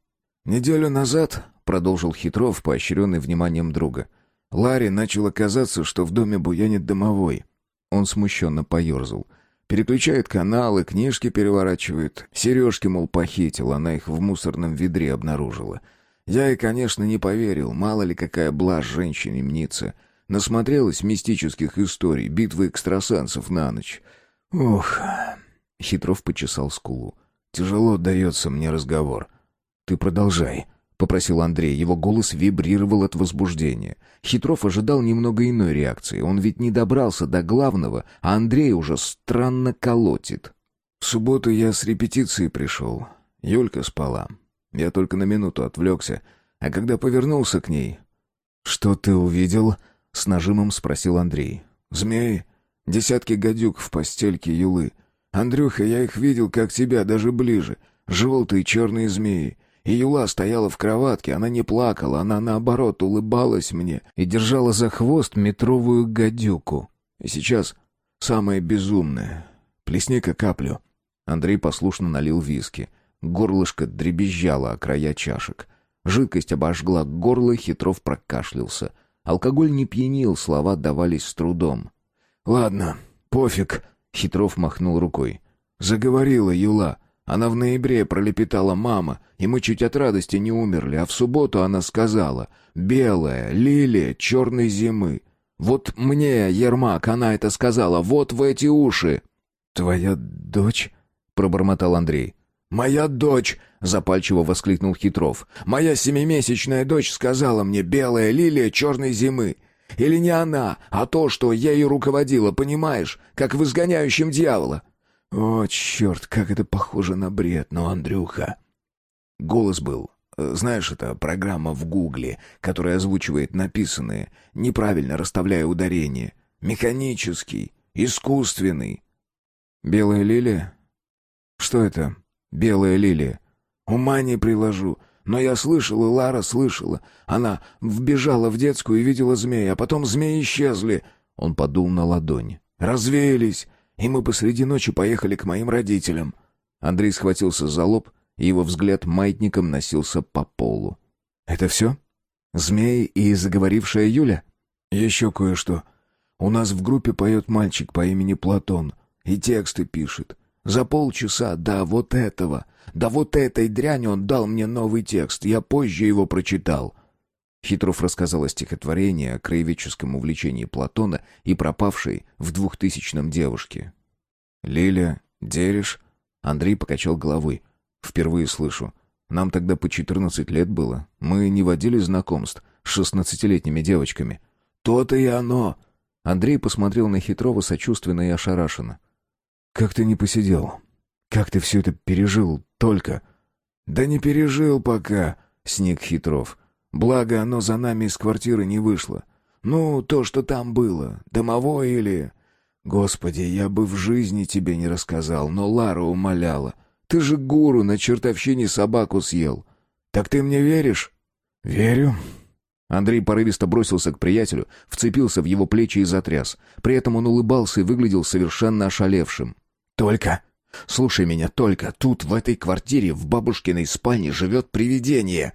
Speaker 2: «Неделю назад», — продолжил Хитров, поощренный вниманием друга, Ларе начало казаться, что в доме буянит домовой.
Speaker 1: Он смущенно поерзал.
Speaker 2: Переключает каналы, книжки переворачивает. Сережки, мол, похитил, она их в мусорном ведре обнаружила. Я и, конечно, не поверил, мало ли какая блажь женщине мнится. Насмотрелась мистических историй, битвы экстрасенсов на ночь. Ух. Хитров почесал скулу. Тяжело дается мне разговор. Ты продолжай. — попросил Андрей. Его голос вибрировал от возбуждения. Хитров ожидал немного иной реакции. Он ведь не добрался до главного, а Андрей уже странно колотит. «В субботу я с репетиции пришел. Юлька спала. Я только на минуту отвлекся. А когда повернулся к ней...» «Что ты увидел?» — с нажимом спросил Андрей. «Змеи. Десятки гадюк в постельке Юлы. Андрюха, я их видел, как тебя, даже ближе. Желтые черные змеи. И Юла стояла в кроватке, она не плакала, она, наоборот, улыбалась мне и держала за хвост метровую гадюку. И сейчас самое безумное. Плесни-ка каплю.
Speaker 1: Андрей послушно налил виски. Горлышко дребезжало о края чашек. Жидкость обожгла горло, Хитров прокашлялся. Алкоголь не пьянил, слова давались с трудом.
Speaker 2: «Ладно, пофиг», — Хитров махнул рукой. «Заговорила Юла. Она в ноябре пролепетала «мама», и мы чуть от радости не умерли, а в субботу она сказала «белая, лилия черной зимы». Вот мне, Ермак, она это сказала, вот в эти уши. «Твоя дочь?» — пробормотал Андрей. «Моя дочь!» — запальчиво воскликнул Хитров. «Моя семимесячная дочь сказала мне «белая лилия черной зимы». Или не она, а то, что ею руководила, понимаешь, как в изгоняющем дьявола. О, черт, как это похоже на бред, но, Андрюха... Голос был. Э, знаешь, это программа в Гугле, которая озвучивает написанное, неправильно расставляя ударение. Механический, искусственный. Белая лилия? Что это? Белая лилия. Ума не приложу. Но я слышал, и Лара слышала. Она вбежала в детскую и видела змея, а потом змеи исчезли. Он подул на ладонь. Развеялись и мы посреди ночи поехали к моим родителям». Андрей схватился за лоб, и его взгляд маятником носился по полу. «Это все? Змеи и заговорившая Юля?» «Еще кое-что. У нас в группе поет мальчик по имени Платон, и тексты пишет. За полчаса до вот этого, до вот этой дряни он дал мне новый текст, я позже его прочитал».
Speaker 1: Хитров рассказал о стихотворении, о краеведческом увлечении Платона и пропавшей в двухтысячном девушке.
Speaker 2: «Лиля, Дереш?» Андрей покачал головой. «Впервые слышу. Нам тогда по четырнадцать лет было. Мы не водили знакомств с шестнадцатилетними девочками». «То-то и оно!»
Speaker 1: Андрей посмотрел на Хитрова сочувственно и ошарашенно.
Speaker 2: «Как ты не посидел? Как ты все это пережил только?» «Да не пережил пока», — сник Хитров. Благо, оно за нами из квартиры не вышло. Ну, то, что там было, домовое или... Господи, я бы в жизни тебе не рассказал, но Лара умоляла. Ты же гуру на чертовщине собаку съел. Так ты мне веришь? Верю.
Speaker 1: Андрей порывисто бросился к приятелю, вцепился в его плечи и затряс. При этом он улыбался и выглядел совершенно ошалевшим.
Speaker 2: «Только! Слушай меня, только! Тут, в этой квартире, в бабушкиной спальне, живет привидение!»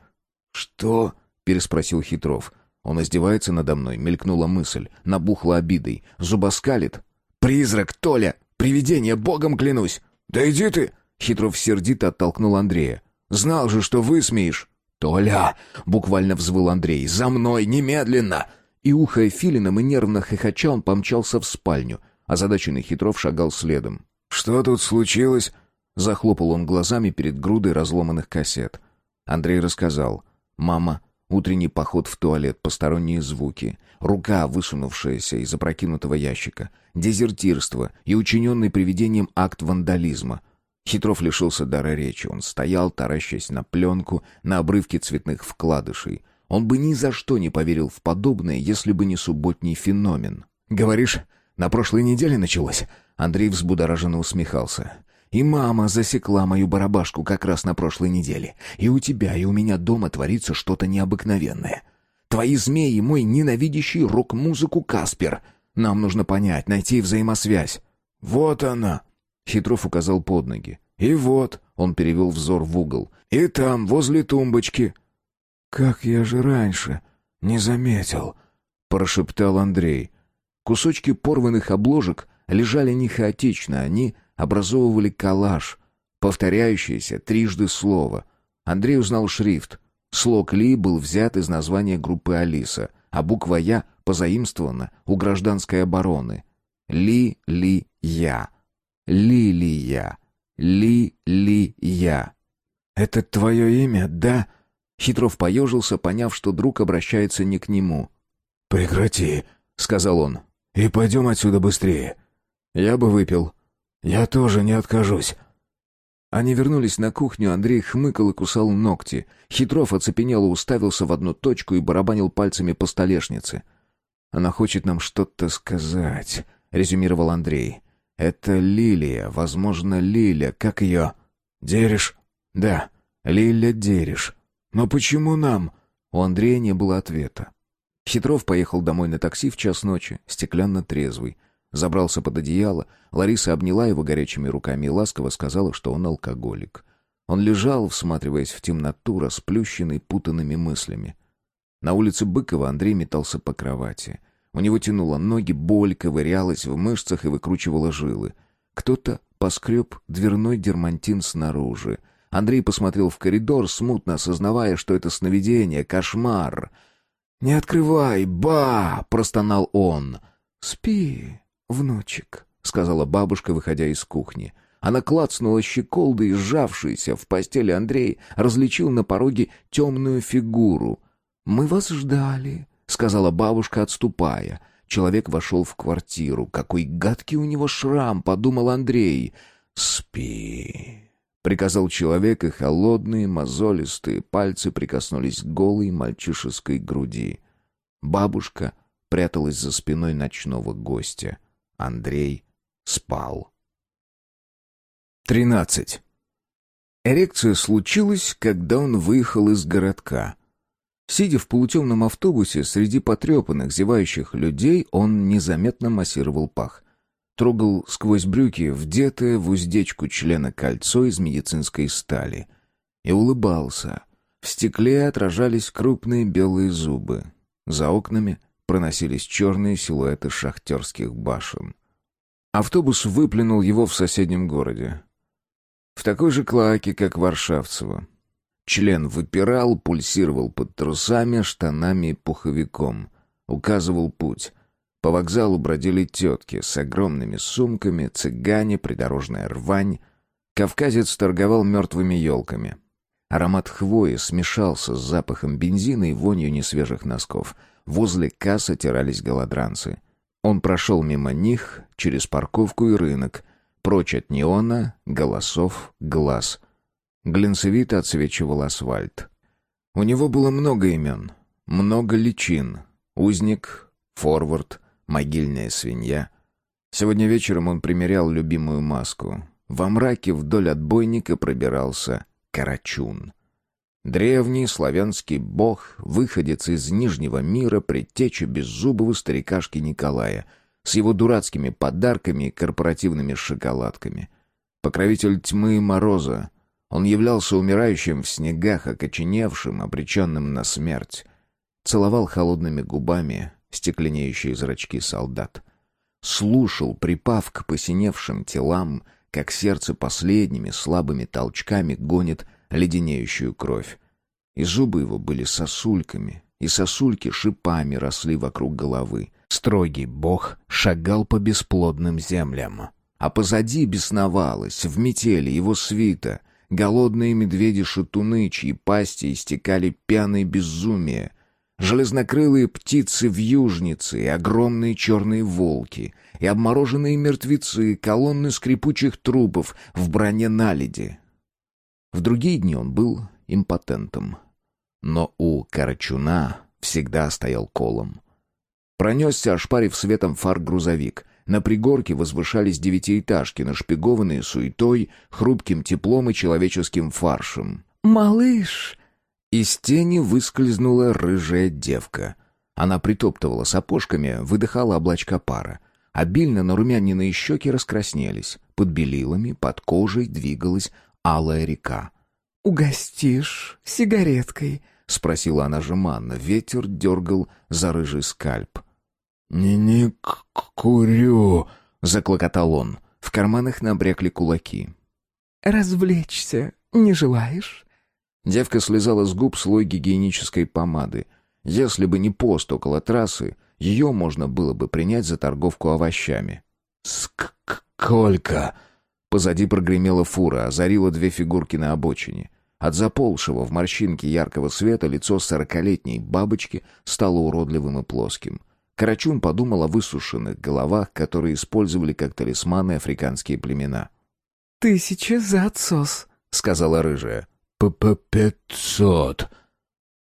Speaker 2: «Что?»
Speaker 1: Переспросил Хитров. Он издевается надо мной, мелькнула мысль, набухла обидой. Зубоскалит.
Speaker 2: «Призрак, Толя! Привидение, богом клянусь!» «Да иди ты!» Хитров сердито оттолкнул Андрея. «Знал же, что высмеешь!» «Толя!» — буквально взвыл Андрей. «За мной, немедленно!» И, ухая филином и нервно хохоча, он помчался в спальню. Озадаченный Хитров шагал следом.
Speaker 1: «Что тут случилось?»
Speaker 2: Захлопал он глазами перед грудой разломанных кассет. Андрей рассказал. Мама, утренний поход в туалет, посторонние звуки, рука, высунувшаяся из опрокинутого ящика, дезертирство и учиненный привидением акт вандализма. Хитров лишился дара речи. Он стоял, таращась на пленку, на обрывке цветных вкладышей. Он бы ни за что не поверил в подобное, если бы не субботний феномен. «Говоришь, на прошлой неделе началось?» Андрей взбудораженно усмехался. «И мама засекла мою барабашку как раз на прошлой неделе. И у тебя, и у меня дома творится что-то необыкновенное. Твои змеи — мой ненавидящий рок-музыку Каспер. Нам нужно понять, найти взаимосвязь».
Speaker 1: «Вот она!»
Speaker 2: Хитров указал под ноги.
Speaker 1: «И вот», —
Speaker 2: он перевел взор в угол.
Speaker 1: «И там, возле тумбочки».
Speaker 2: «Как я же раньше не заметил», — прошептал Андрей. Кусочки порванных обложек лежали не хаотично, они образовывали коллаж, повторяющееся трижды слово. Андрей узнал шрифт. Слог «Ли» был взят из названия группы «Алиса», а буква «Я» позаимствована у гражданской обороны. «Ли-ли-я». Лилия. Ли-ли-я. «Это твое имя, да?» Хитров поежился, поняв, что друг обращается не к нему.
Speaker 1: «Прекрати», —
Speaker 2: сказал он.
Speaker 1: «И пойдем отсюда быстрее».
Speaker 2: «Я бы выпил».
Speaker 1: «Я тоже не откажусь».
Speaker 2: Они вернулись на кухню, Андрей хмыкал и кусал ногти. Хитров оцепенело уставился в одну точку и барабанил пальцами по столешнице. «Она хочет нам что-то сказать», — резюмировал Андрей. «Это Лилия, возможно, Лиля. Как ее?»
Speaker 1: «Дерешь?»
Speaker 2: «Да, Лиля Дереш».
Speaker 1: «Но почему нам?»
Speaker 2: У Андрея не было ответа. Хитров поехал домой на такси в час ночи, стеклянно трезвый. Забрался под одеяло, Лариса обняла его горячими руками и ласково сказала, что он алкоголик. Он лежал, всматриваясь в темноту, расплющенный путанными мыслями. На улице Быкова Андрей метался по кровати. У него тянуло ноги, боль ковырялась в мышцах и выкручивала жилы. Кто-то поскреб дверной дермантин снаружи. Андрей посмотрел в коридор, смутно осознавая, что это сновидение, кошмар. «Не открывай, ба!» — простонал он. «Спи, внучек», — сказала бабушка, выходя из кухни. Она клацнула щеколдой, и сжавшийся в постели Андрей различил на пороге темную фигуру. «Мы вас ждали», — сказала бабушка, отступая. Человек вошел в квартиру. «Какой гадкий у него шрам!» — подумал Андрей. «Спи!» — приказал человек, и холодные, мозолистые пальцы прикоснулись к голой мальчишеской груди. Бабушка пряталась за спиной ночного гостя. Андрей спал. Тринадцать. Эрекция случилась, когда он выехал из городка. Сидя в полутемном автобусе среди потрепанных, зевающих людей, он незаметно массировал пах. Трогал сквозь брюки вдетое в уздечку члена кольцо из медицинской стали. И улыбался. В стекле отражались крупные белые зубы. За окнами проносились черные силуэты шахтерских башен. Автобус выплюнул его в соседнем городе. В такой же клаке, как Варшавцево. Член выпирал, пульсировал под трусами, штанами и пуховиком. Указывал путь. По вокзалу бродили тетки с огромными сумками, цыгане, придорожная рвань. Кавказец торговал мертвыми елками. Аромат хвои смешался с запахом бензина и вонью несвежих носков. Возле кассы тирались голодранцы. Он прошел мимо них, через парковку и рынок, прочь от неона, голосов, глаз — Глинцевито отсвечивал асфальт. У него было много имен, много личин. Узник, форвард, могильная свинья. Сегодня вечером он примерял любимую маску. Во мраке вдоль отбойника пробирался Карачун. Древний славянский бог, выходец из Нижнего мира, предтеча беззубого старикашки Николая, с его дурацкими подарками и корпоративными шоколадками. Покровитель тьмы и мороза, он являлся умирающим в снегах, окоченевшим, обреченным на смерть. Целовал холодными губами стекленеющие зрачки солдат. Слушал, припав к посиневшим телам, как сердце последними слабыми толчками гонит леденеющую кровь. И зубы его были сосульками,
Speaker 1: и сосульки шипами росли вокруг головы. Строгий бог шагал по бесплодным землям. А позади бесновалась в метели его свита, голодные медведи-шатуны, чьи пасти истекали пьяной безумия, железнокрылые птицы-вьюжницы и огромные черные волки, и обмороженные мертвецы, колонны скрипучих трупов в броне наледи. В другие дни он был импотентом. Но у Карачуна всегда стоял колом. Пронесся, ошпарив светом фар грузовик. На пригорке возвышались девятиэтажки, нашпигованные суетой, хрупким теплом и человеческим фаршем.
Speaker 3: «Малыш!»
Speaker 1: Из тени выскользнула рыжая девка. Она притоптывала сапожками, выдыхала облачка пара. Обильно нарумяненные щеки раскраснелись. Под белилами, под кожей двигалась алая река.
Speaker 3: «Угостишь сигареткой?»
Speaker 1: — спросила она жеманно. Ветер дергал за рыжий скальп.
Speaker 2: «Не-не курю», —
Speaker 1: заклокотал он. В карманах набрякли кулаки.
Speaker 3: «Развлечься не желаешь?»
Speaker 1: Девка слезала с губ слой гигиенической помады. Если бы не пост около трассы, ее можно было бы принять за торговку овощами.
Speaker 2: «Сколько?»
Speaker 1: Позади прогремела фура, озарила две фигурки на обочине. От заползшего в морщинке яркого света лицо сорокалетней бабочки стало уродливым и плоским. Карачун подумал о высушенных головах, которые использовали как талисманы африканские племена.
Speaker 3: «Тысяча за отсос», —
Speaker 1: сказала рыжая.
Speaker 2: «П -п «Пятьсот».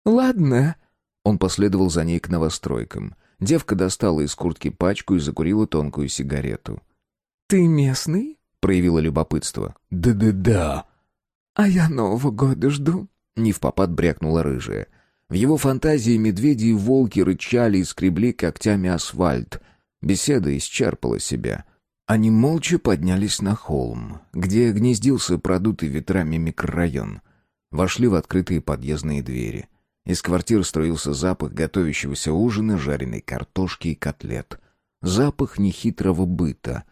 Speaker 3: «Ладно».
Speaker 1: Он последовал за ней к новостройкам. Девка достала из куртки пачку и закурила тонкую сигарету.
Speaker 3: «Ты местный?»
Speaker 1: — проявила любопытство.
Speaker 2: «Да-да-да».
Speaker 3: «А я Нового года жду».
Speaker 1: Не в попад брякнула рыжая. В его фантазии медведи и волки рычали и скребли когтями асфальт. Беседа исчерпала себя. Они молча поднялись на холм, где гнездился продутый ветрами микрорайон. Вошли в открытые подъездные двери. Из квартир струился запах готовящегося ужина, жареной картошки и котлет. Запах нехитрого быта.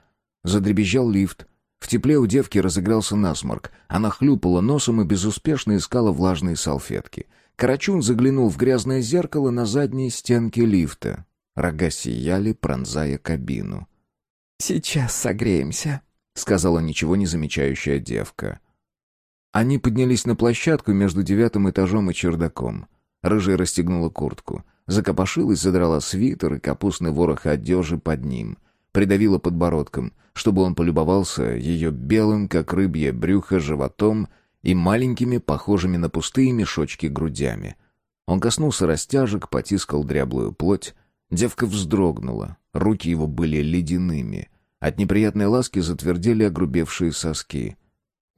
Speaker 1: Задребезжал лифт. В тепле у девки разыгрался насморк. Она хлюпала носом и безуспешно искала влажные салфетки — Карачун заглянул в грязное зеркало на задней стенке лифта. Рога сияли, пронзая кабину.
Speaker 3: «Сейчас согреемся», — сказала
Speaker 1: ничего не замечающая девка. Они поднялись на площадку между девятым этажом и чердаком. Рыжая расстегнула куртку. Закопошилась, задрала свитер и капустный ворох одежи под ним. Придавила подбородком, чтобы он полюбовался ее белым, как рыбье брюхо, животом — и маленькими, похожими на пустые мешочки грудями. Он коснулся растяжек, потискал дряблую плоть. Девка вздрогнула, руки его были ледяными. От неприятной ласки затвердели огрубевшие соски.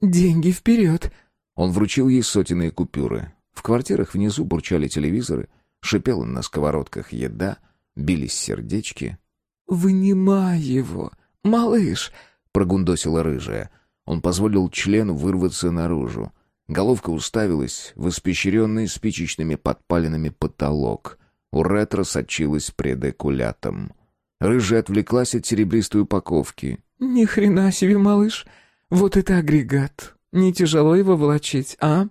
Speaker 3: «Деньги вперед!»
Speaker 1: Он вручил ей сотенные купюры. В квартирах внизу бурчали телевизоры, шипела на сковородках еда, бились сердечки.
Speaker 3: «Вынимай его, малыш!» — прогундосила рыжая —
Speaker 1: он позволил члену вырваться наружу. Головка уставилась в испещренный спичечными подпалинами потолок. У ретро сочилась предекулятом. Рыжая отвлеклась от серебристой упаковки.
Speaker 3: «Ни хрена себе, малыш! Вот это агрегат! Не тяжело его волочить, а?»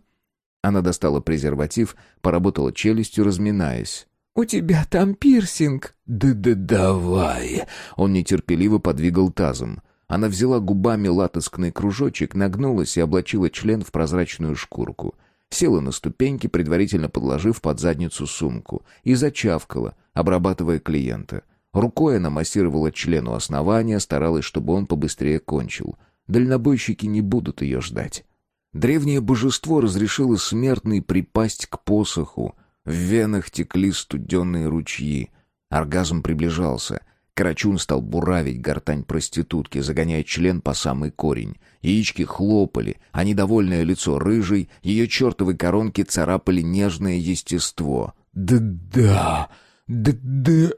Speaker 1: Она достала презерватив, поработала челюстью, разминаясь.
Speaker 3: «У тебя там пирсинг!»
Speaker 2: «Да-да давай!»
Speaker 1: Он нетерпеливо подвигал тазом. Она взяла губами латескный кружочек, нагнулась и облачила член в прозрачную шкурку. Села на ступеньки, предварительно подложив под задницу сумку, и зачавкала, обрабатывая клиента. Рукой она массировала члену основания, старалась, чтобы он побыстрее кончил. Дальнобойщики не будут ее ждать. Древнее божество разрешило смертный припасть к посоху. В венах текли студенные ручьи. Оргазм приближался — Карачун стал буравить гортань проститутки, загоняя член по самый корень. Яички хлопали, а недовольное лицо рыжей, ее чертовой коронки царапали нежное естество.
Speaker 2: «Да-да! Да-да!»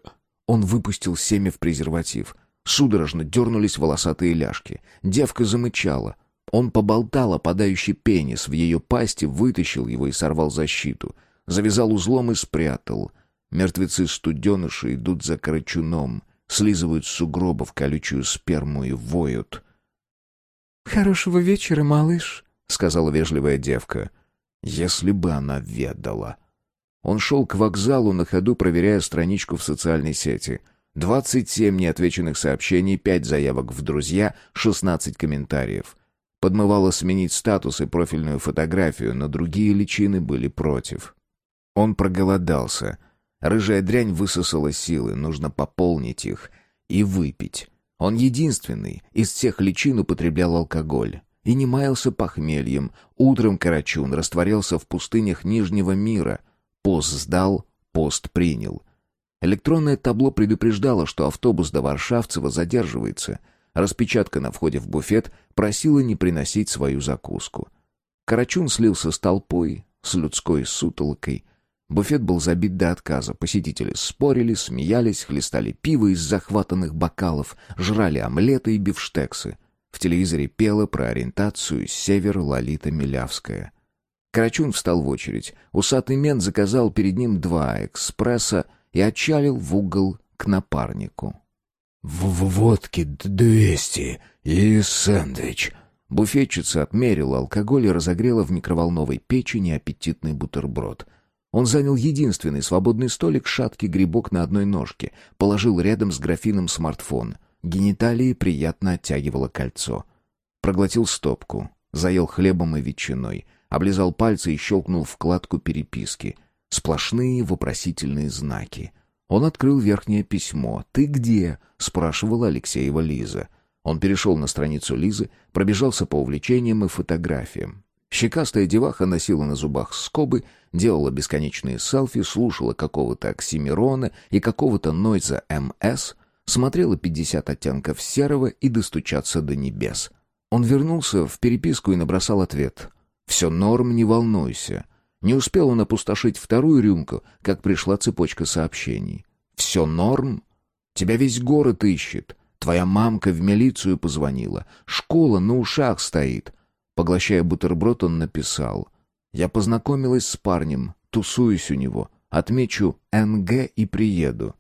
Speaker 1: Он выпустил семя в презерватив. Судорожно дернулись волосатые ляжки. Девка замычала. Он поболтал опадающий пенис в ее пасти, вытащил его и сорвал защиту. Завязал узлом и спрятал. Мертвецы-студеныши идут за карачуном слизывают с сугробов колючую сперму и воют.
Speaker 3: «Хорошего вечера, малыш», —
Speaker 1: сказала вежливая девка. Если бы она ведала. Он шел к вокзалу, на ходу проверяя страничку в социальной сети. 27 неотвеченных сообщений, 5 заявок в друзья, 16 комментариев. Подмывало сменить статус и профильную фотографию, но другие личины были против. Он проголодался. Рыжая дрянь высосала силы, нужно пополнить их и выпить. Он единственный из всех личин употреблял алкоголь и не маялся похмельем. Утром Карачун растворялся в пустынях Нижнего мира. Пост сдал, пост принял. Электронное табло предупреждало, что автобус до Варшавцева задерживается. Распечатка на входе в буфет просила не приносить свою закуску. Карачун слился с толпой, с людской сутолкой. Буфет был забит до отказа. Посетители спорили, смеялись, хлестали пиво из захватанных бокалов, жрали омлеты и бифштексы. В телевизоре пела про ориентацию «Север» Лолита Милявская. Карачун встал в очередь. Усатый мент заказал перед ним два экспресса и отчалил в угол к напарнику.
Speaker 2: «В водке двести и сэндвич».
Speaker 1: Буфетчица отмерила алкоголь и разогрела в микроволновой печи неаппетитный бутерброд — он занял единственный свободный столик, шаткий грибок на одной ножке, положил рядом с графином смартфон. Гениталии приятно оттягивало кольцо. Проглотил стопку, заел хлебом и ветчиной, облизал пальцы и щелкнул вкладку переписки. Сплошные вопросительные знаки. Он открыл верхнее письмо. «Ты где?» — спрашивала Алексеева Лиза. Он перешел на страницу Лизы, пробежался по увлечениям и фотографиям. Щекастая деваха носила на зубах скобы, делала бесконечные селфи, слушала какого-то Оксимирона и какого-то Нойза МС, смотрела пятьдесят оттенков серого и достучаться до небес. Он вернулся в переписку и набросал ответ. «Все норм, не волнуйся». Не успел он опустошить вторую рюмку, как пришла цепочка сообщений. «Все норм? Тебя весь город ищет. Твоя мамка в милицию позвонила. Школа на ушах стоит. Поглощая бутерброд, он написал. «Я познакомилась с парнем, тусуюсь у него. Отмечу НГ и приеду».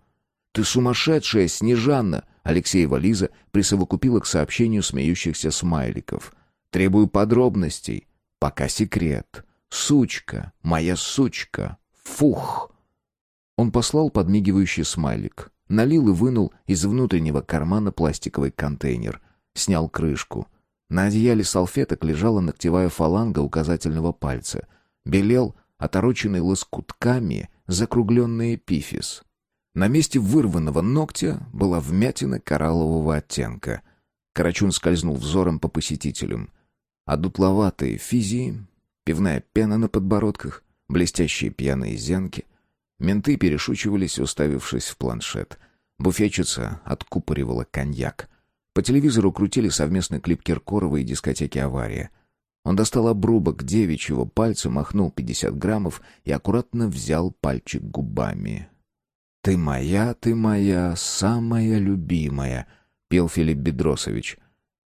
Speaker 1: «Ты сумасшедшая, Снежанна!» Алексеева Лиза присовокупила к сообщению смеющихся смайликов. «Требую подробностей. Пока секрет. Сучка, моя сучка. Фух!» Он послал подмигивающий смайлик. Налил и вынул из внутреннего кармана пластиковый контейнер. Снял крышку. На одеяле салфеток лежала ногтевая фаланга указательного пальца. Белел, отороченный лоскутками, закругленный эпифиз. На месте вырванного ногтя была вмятина кораллового оттенка. Карачун скользнул взором по посетителям. Одутловатые физии, пивная пена на подбородках, блестящие пьяные зенки. Менты перешучивались, уставившись в планшет. Буфетчица откупоривала коньяк — по телевизору крутили совместный клип Киркорова и дискотеки «Авария». Он достал обрубок девичьего пальца, махнул 50 граммов и аккуратно взял пальчик губами. «Ты моя, ты моя, самая любимая», — пел Филипп Бедросович.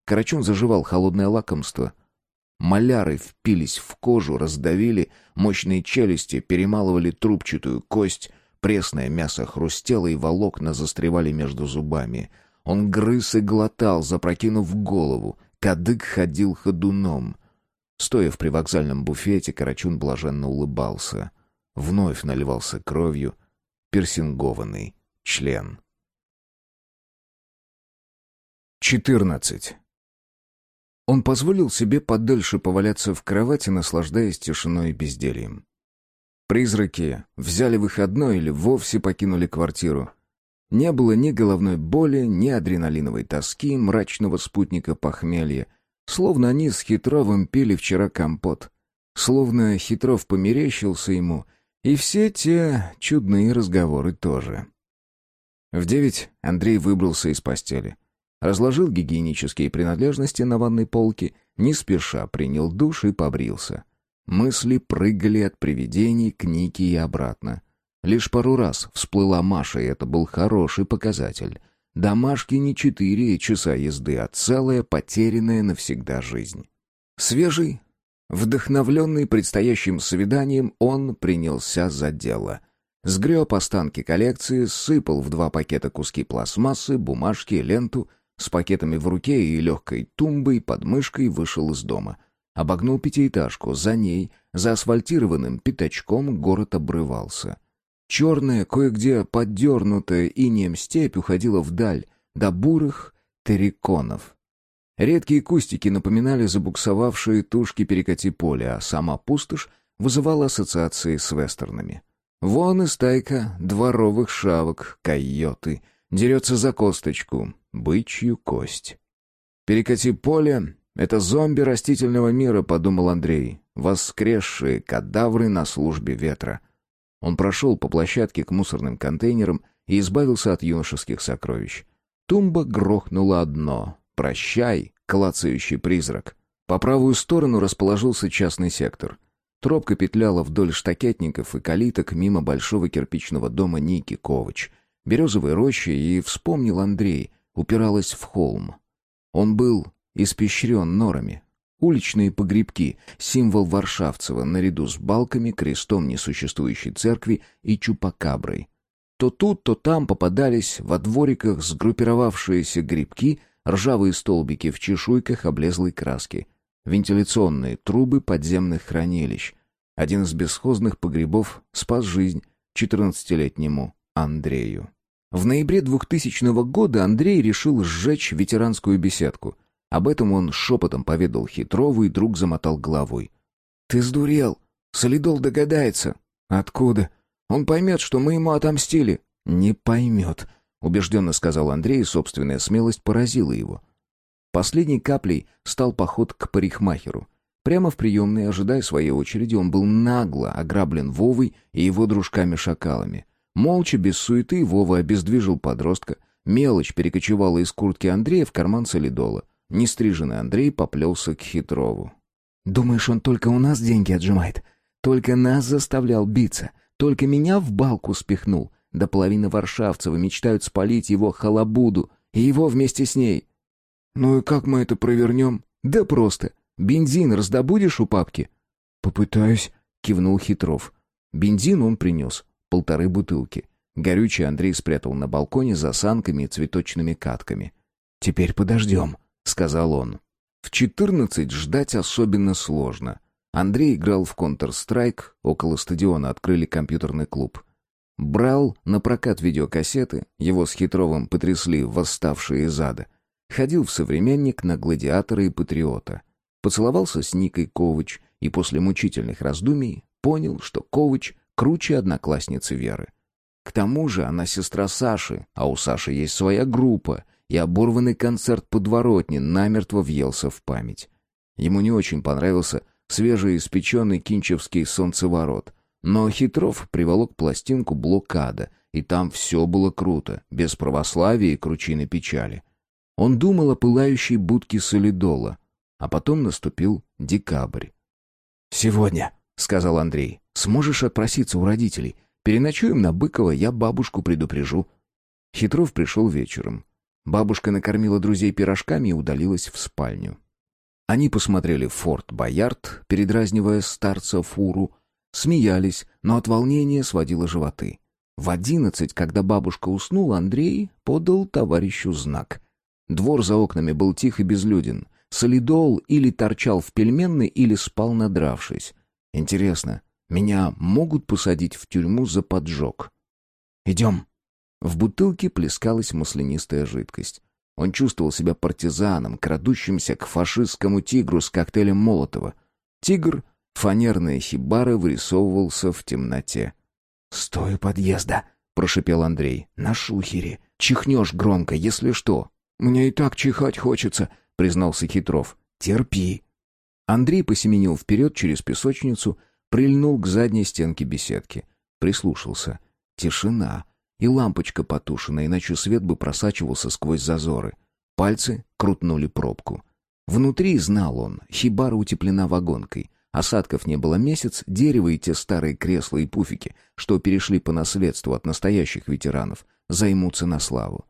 Speaker 1: Карачун заживал холодное лакомство. Маляры впились в кожу, раздавили, мощные челюсти перемалывали трубчатую кость, пресное мясо хрустело и волокна застревали между зубами — он грыз и глотал, запрокинув голову. Кадык ходил ходуном. Стоя в привокзальном буфете, Карачун блаженно улыбался. Вновь наливался кровью персингованный член. 14. Он позволил себе подольше поваляться в кровати, наслаждаясь тишиной и бездельем. Призраки взяли выходной или вовсе покинули квартиру. Не было ни головной боли, ни адреналиновой тоски, мрачного спутника похмелья. Словно они с Хитровым пили вчера компот. Словно Хитров померещился ему, и все те чудные разговоры тоже. В девять Андрей выбрался из постели. Разложил гигиенические принадлежности на ванной полке, не спеша принял душ и побрился. Мысли прыгали от привидений к Нике и обратно. Лишь пару раз всплыла Маша, и это был хороший показатель. Домашки не четыре часа езды, а целая потерянная навсегда жизнь. Свежий, вдохновленный предстоящим свиданием, он принялся за дело. Сгреб останки коллекции, сыпал в два пакета куски пластмассы, бумажки, ленту, с пакетами в руке и легкой тумбой под мышкой вышел из дома. Обогнул пятиэтажку, за ней, за асфальтированным пятачком, город обрывался. Черная, кое-где поддернутая инеем степь уходила вдаль, до бурых терриконов. Редкие кустики напоминали забуксовавшие тушки перекати поля, а сама пустошь вызывала ассоциации с вестернами. Вон и стайка дворовых шавок, койоты, дерется за косточку, бычью кость. «Перекати поле — это зомби растительного мира», — подумал Андрей, воскресшие кадавры на службе ветра. Он прошел по площадке к мусорным контейнерам и избавился от юношеских сокровищ. Тумба грохнула одно. «Прощай, клацающий призрак». По правую сторону расположился частный сектор. Тропка петляла вдоль штакетников и калиток мимо большого кирпичного дома Ники Ковач. Березовой рощи и, вспомнил Андрей, упиралась в холм. Он был испещрен норами. Уличные погребки — символ Варшавцева наряду с балками, крестом несуществующей церкви и чупакаброй. То тут, то там попадались во двориках сгруппировавшиеся грибки, ржавые столбики в чешуйках облезлой краски — вентиляционные трубы подземных хранилищ. Один из бесхозных погребов спас жизнь 14-летнему Андрею. В ноябре 2000 года Андрей решил сжечь ветеранскую беседку. Об этом он шепотом поведал Хитрову, и друг замотал головой. «Ты сдурел! Солидол догадается!» «Откуда? Он поймет, что мы ему отомстили!» «Не поймет», — убежденно сказал Андрей, и собственная смелость поразила его. Последней каплей стал поход к парикмахеру. Прямо в приемной, ожидая своей очереди, он был нагло ограблен Вовой и его дружками-шакалами. Молча, без суеты, Вова обездвижил подростка. Мелочь перекочевала из куртки Андрея в карман солидола. Нестриженный Андрей поплелся к Хитрову. «Думаешь, он только у нас деньги отжимает? Только нас заставлял биться. Только меня в балку спихнул. До половины варшавцева мечтают спалить его халабуду. И его вместе с ней. «Ну и как мы это провернем?» «Да просто. Бензин раздобудешь у папки?» «Попытаюсь», — кивнул Хитров. Бензин он принес. Полторы бутылки. Горючий Андрей спрятал на балконе за санками и цветочными катками. «Теперь подождем», — сказал он. В четырнадцать ждать особенно сложно. Андрей играл в Counter-Strike, около стадиона открыли компьютерный клуб. Брал на прокат видеокассеты, его с Хитровым потрясли восставшие из ада. Ходил в современник на гладиатора и патриота. Поцеловался с Никой Ковач и после мучительных раздумий понял, что Ковач круче одноклассницы Веры. К тому же она сестра Саши, а у Саши есть своя группа, и оборванный концерт подворотни намертво въелся в память. Ему не очень понравился свежеиспеченный кинчевский солнцеворот, но Хитров приволок пластинку блокада, и там все было круто, без православия и кручины печали. Он думал о пылающей будке солидола, а потом наступил декабрь. «Сегодня», — сказал Андрей, — «сможешь отпроситься у родителей. Переночуем на Быкова, я бабушку предупрежу». Хитров пришел вечером. Бабушка накормила друзей пирожками и удалилась в спальню. Они посмотрели «Форт Боярд», передразнивая старца Фуру, смеялись, но от волнения сводило животы. В одиннадцать, когда бабушка уснула, Андрей подал товарищу знак. Двор за окнами был тих и безлюден. Солидол или торчал в пельменной, или спал надравшись. Интересно, меня могут посадить в тюрьму за поджог? «Идем». В бутылке плескалась маслянистая жидкость. Он чувствовал себя партизаном, крадущимся к фашистскому тигру с коктейлем Молотова. Тигр, фанерные хибары, вырисовывался в темноте. «Стой у подъезда», — прошипел Андрей. «На шухере. Чихнешь громко, если что. «Мне и так чихать хочется», — признался Хитров. «Терпи». Андрей посеменил вперед через песочницу, прильнул к задней стенке беседки. Прислушался. Тишина. И лампочка потушена, иначе свет бы просачивался сквозь зазоры. Пальцы крутнули пробку. Внутри, знал он, хибара утеплена вагонкой. Осадков не было месяц, дерево и те старые кресла и пуфики, что перешли по наследству от настоящих ветеранов, займутся на славу.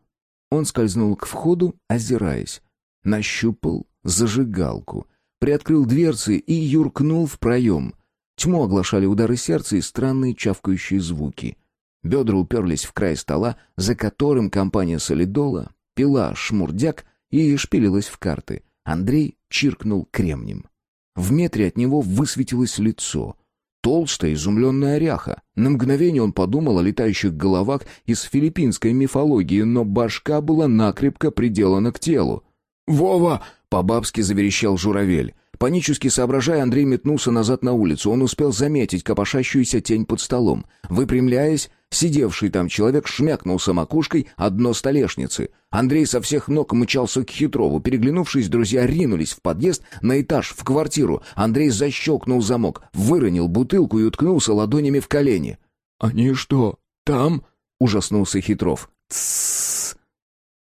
Speaker 1: Он скользнул к входу, озираясь. Нащупал зажигалку, приоткрыл дверцы и юркнул в проем. Тьму оглашали удары сердца и странные чавкающие звуки. Бедра уперлись в край стола, за которым компания солидола пила шмурдяк и шпилилась в карты. Андрей чиркнул кремнем. В метре от него высветилось лицо. Толстая, изумленная ряха. На мгновение он подумал о летающих головах из филиппинской мифологии, но башка была накрепко приделана к телу. «Вова!» — по-бабски заверещал журавель. Панически соображая, Андрей метнулся назад на улицу. Он успел заметить копошащуюся тень под столом. Выпрямляясь, сидевший там человек шмякнулся макушкой о дно столешницы. Андрей со всех ног мчался к Хитрову. Переглянувшись, друзья ринулись в подъезд, на этаж, в квартиру. Андрей защелкнул замок, выронил бутылку и уткнулся ладонями в колени.
Speaker 2: «Они что, там?»
Speaker 1: — ужаснулся Хитров. «Тссс!»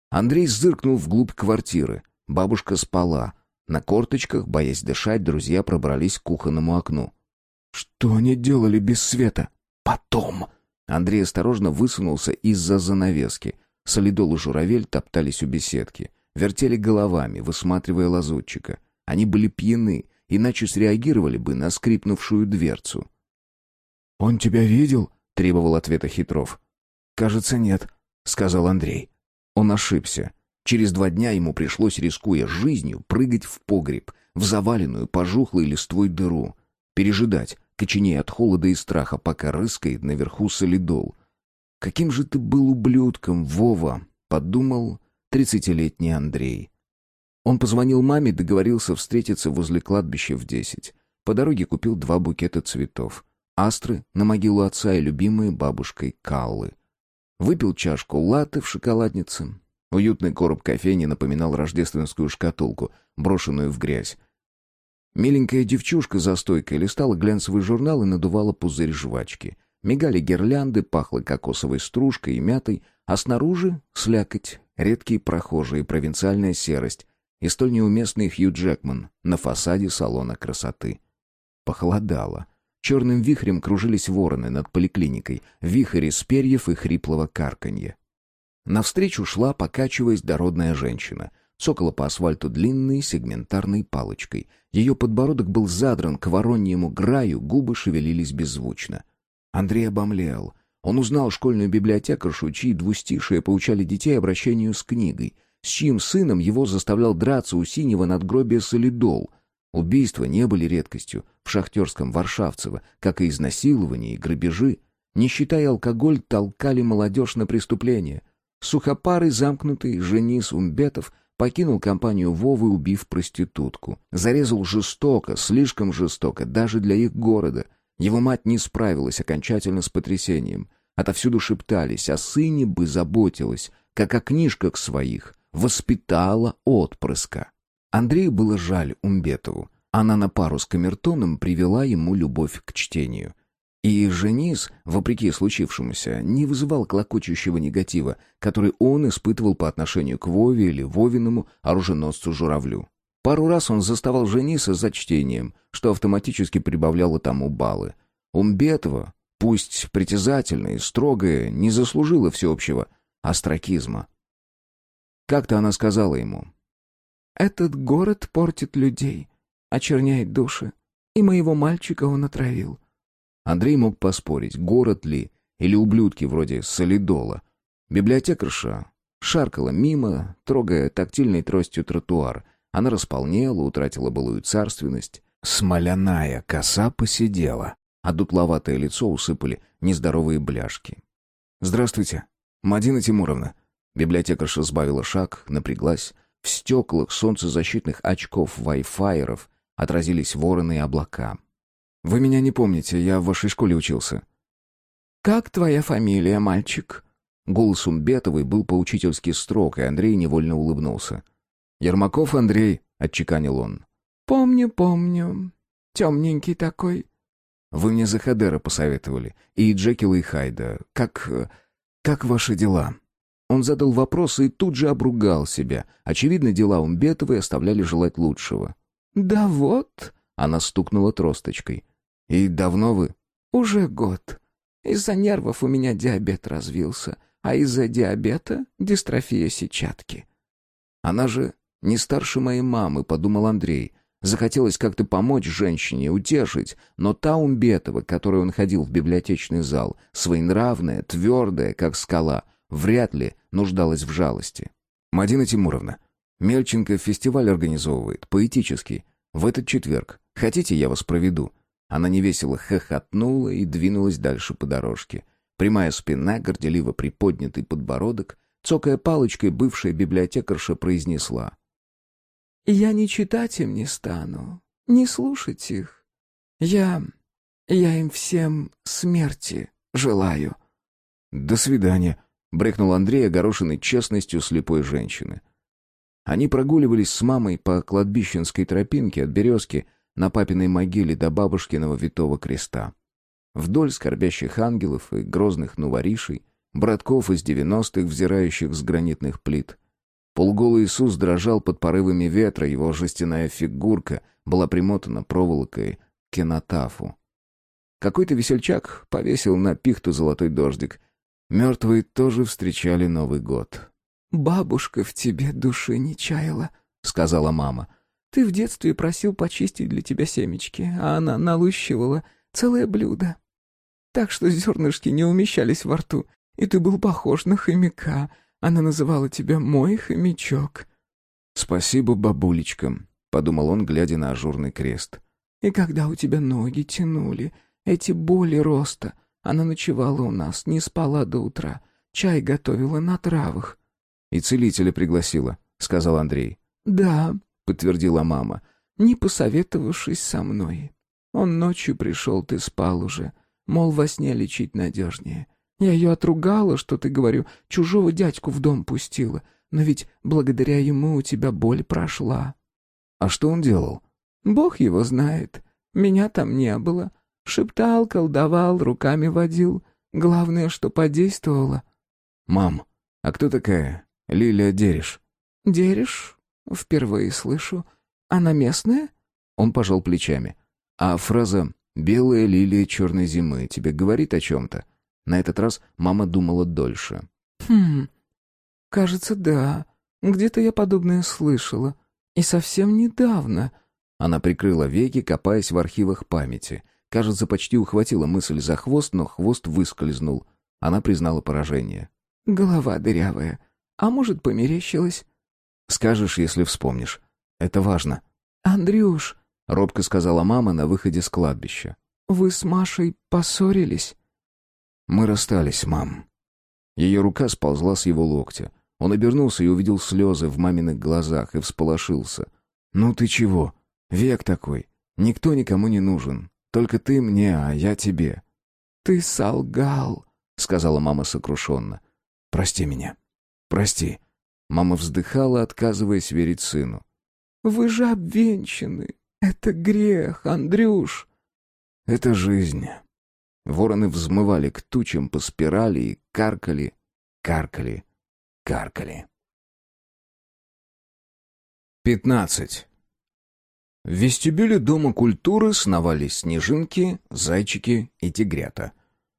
Speaker 1: Андрей зыркнул вглубь квартиры. Бабушка спала. На корточках, боясь дышать, друзья пробрались к кухонному окну.
Speaker 2: «Что они делали без света?»
Speaker 1: «Потом!» Андрей осторожно высунулся из-за занавески. Солидол и журавель топтались у беседки. Вертели головами, высматривая лазутчика. Они были пьяны, иначе среагировали бы на скрипнувшую дверцу.
Speaker 2: «Он тебя видел?»
Speaker 1: — требовал ответа Хитров.
Speaker 2: «Кажется, нет», — сказал Андрей.
Speaker 1: Он ошибся. Через два дня ему пришлось, рискуя жизнью, прыгать в погреб, в заваленную пожухлой листвой дыру, пережидать, коченея от холода и страха, пока рыскает наверху солидол. «Каким же ты был ублюдком, Вова!» — подумал тридцатилетний Андрей. Он позвонил маме, договорился встретиться возле кладбища в десять. По дороге купил два букета цветов. Астры на могилу отца и любимые бабушкой Каллы. Выпил чашку латте в шоколаднице, Уютный короб кофейни напоминал рождественскую шкатулку, брошенную в грязь. Миленькая девчушка за стойкой листала глянцевый журнал и надувала пузырь жвачки. Мигали гирлянды, пахло кокосовой стружкой и мятой, а снаружи — слякоть, редкие прохожие, провинциальная серость и столь неуместный Хью Джекман на фасаде салона красоты. Похолодало. Черным вихрем кружились вороны над поликлиникой, вихрь из перьев и хриплого карканья. Навстречу шла, покачиваясь, дородная женщина. Цокала по асфальту длинной сегментарной палочкой. Ее подбородок был задран к вороньему граю, губы шевелились беззвучно. Андрей обомлел. Он узнал школьную библиотекаршу, чьи двустишие поучали детей обращению с книгой, с чьим сыном его заставлял драться у синего надгробия солидол. Убийства не были редкостью в шахтерском Варшавцево, как и изнасилования и грабежи. Не считая алкоголь, толкали молодежь на преступления — Сухопарый, замкнутый, Женис Умбетов покинул компанию Вовы, убив проститутку. Зарезал жестоко, слишком жестоко, даже для их города. Его мать не справилась окончательно с потрясением. Отовсюду шептались, о сыне бы заботилась, как о книжках своих, воспитала отпрыска. Андрею было жаль Умбетову. Она на пару с камертоном привела ему любовь к чтению. И Женис, вопреки случившемуся, не вызывал клокочущего негатива, который он испытывал по отношению к Вове или Вовиному оруженосцу-журавлю. Пару раз он заставал Жениса за чтением, что автоматически прибавляло тому баллы. Умбетова, пусть притязательная и строгая, не заслужила всеобщего астракизма. Как-то она сказала ему.
Speaker 3: «Этот город портит людей, очерняет души, и моего мальчика он отравил.
Speaker 1: Андрей мог поспорить, город ли, или ублюдки вроде Солидола. Библиотекарша шаркала мимо, трогая тактильной тростью тротуар. Она располнела, утратила былую царственность. Смоляная коса посидела, а дутловатое лицо усыпали нездоровые бляшки. «Здравствуйте, Мадина Тимуровна». Библиотекарша сбавила шаг, напряглась. В стеклах солнцезащитных очков вайфайеров отразились вороны и облака. Вы меня не помните, я в вашей школе учился».
Speaker 3: «Как твоя фамилия, мальчик?»
Speaker 1: Голос Умбетовой был поучительски строг, и Андрей невольно улыбнулся. «Ермаков Андрей», — отчеканил он.
Speaker 3: «Помню, помню. Темненький такой».
Speaker 1: «Вы мне Захадера посоветовали. И Джекила и Хайда. Как... как ваши дела?» Он задал вопрос и тут же обругал себя. Очевидно, дела Умбетовой оставляли желать лучшего.
Speaker 3: «Да вот», —
Speaker 1: она стукнула тросточкой. «И давно вы?»
Speaker 3: «Уже год. Из-за нервов у меня диабет развился, а из-за диабета — дистрофия сетчатки».
Speaker 1: «Она же не старше моей мамы», — подумал Андрей. Захотелось как-то помочь женщине, утешить, но та Умбетова, которой он ходил в библиотечный зал, своенравная, твердая, как скала, вряд ли нуждалась в жалости. «Мадина Тимуровна, Мельченко фестиваль организовывает, поэтический, в этот четверг. Хотите, я вас проведу?» Она невесело хохотнула и двинулась дальше по дорожке. Прямая спина, горделиво приподнятый подбородок, цокая палочкой, бывшая библиотекарша произнесла.
Speaker 3: «Я не читать им не стану, не слушать их. Я... я им всем смерти желаю».
Speaker 1: «До свидания», — брекнул Андрей, огорошенный честностью слепой женщины. Они прогуливались с мамой по кладбищенской тропинке от березки на папиной могиле до бабушкиного витого креста. Вдоль скорбящих ангелов и грозных нуворишей, братков из девяностых, взирающих с гранитных плит. Полуголый Иисус дрожал под порывами ветра, его жестяная фигурка была примотана проволокой к кинотафу. Какой-то весельчак повесил на пихту золотой дождик. Мертвые тоже встречали Новый год.
Speaker 3: «Бабушка в тебе души не чаяла», — сказала мама. «Ты в детстве просил почистить для тебя семечки, а она налущивала целое блюдо. Так что зернышки не умещались во рту, и ты был похож на хомяка. Она называла тебя «мой хомячок».
Speaker 1: «Спасибо, бабулечка», — подумал он, глядя на ажурный крест.
Speaker 3: «И когда у тебя ноги тянули, эти боли роста, она ночевала у нас, не спала до утра, чай готовила на травах.
Speaker 1: «И целителя пригласила», — сказал Андрей.
Speaker 3: «Да», — подтвердила мама, — «не посоветовавшись со мной. Он ночью пришел, ты спал уже. Мол, во сне лечить надежнее. Я ее отругала, что ты, говорю, чужого дядьку в дом пустила. Но ведь благодаря ему у тебя боль прошла».
Speaker 1: «А что он делал?»
Speaker 3: «Бог его знает. Меня там не было. Шептал, колдовал, руками водил. Главное, что подействовало».
Speaker 1: «Мам, а кто такая Лилия Дериш.
Speaker 3: Дериш? Впервые слышу. Она местная?
Speaker 1: Он пожал плечами. А фраза «белая лилия черной зимы» тебе говорит о чем-то? На этот раз мама думала дольше.
Speaker 3: Хм, кажется, да. Где-то я подобное слышала. И совсем недавно.
Speaker 1: Она прикрыла веки, копаясь в архивах памяти. Кажется, почти ухватила мысль за хвост, но хвост выскользнул. Она признала поражение.
Speaker 3: Голова дырявая. А может, померещилось?»
Speaker 1: «Скажешь, если вспомнишь. Это важно».
Speaker 3: «Андрюш», —
Speaker 1: робко сказала мама на выходе с кладбища.
Speaker 3: «Вы с Машей поссорились?»
Speaker 1: «Мы расстались, мам». Ее рука сползла с его локтя. Он обернулся и увидел слезы в маминых глазах и всполошился. «Ну ты чего? Век такой. Никто никому не нужен. Только ты мне, а я тебе».
Speaker 3: «Ты солгал», — сказала мама сокрушенно.
Speaker 1: «Прости меня». Прости». Мама вздыхала, отказываясь верить сыну.
Speaker 3: «Вы же обвенчаны. Это грех, Андрюш».
Speaker 1: «Это жизнь». Вороны взмывали к тучам по спирали и каркали, каркали, каркали. Пятнадцать. В вестибюле Дома культуры сновались снежинки, зайчики и тигрята.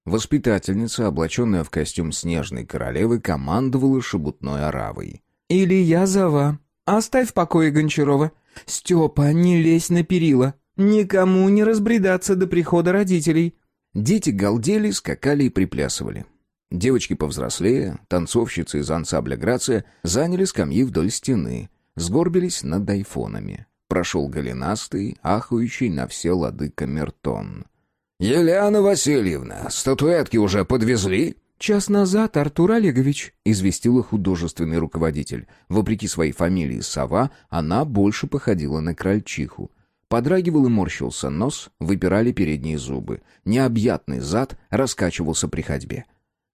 Speaker 1: Воспитательница, облаченная в костюм снежной королевы, командовала шебутной оравой.
Speaker 3: «Илья Зава, оставь в покое Гончарова. Степа, не лезь на перила. Никому не разбредаться до прихода родителей».
Speaker 1: Дети галдели, скакали и приплясывали. Девочки повзрослее, танцовщицы из ансамбля «Грация» заняли скамьи вдоль стены, сгорбились над айфонами. Прошел голенастый, ахающий на все лады камертон.
Speaker 2: «Елена Васильевна, статуэтки уже подвезли?»
Speaker 3: «Час назад, Артур Олегович», —
Speaker 1: известила художественный руководитель. Вопреки своей фамилии Сова, она больше походила на крольчиху. Подрагивал и морщился нос, выпирали передние зубы. Необъятный зад раскачивался при ходьбе.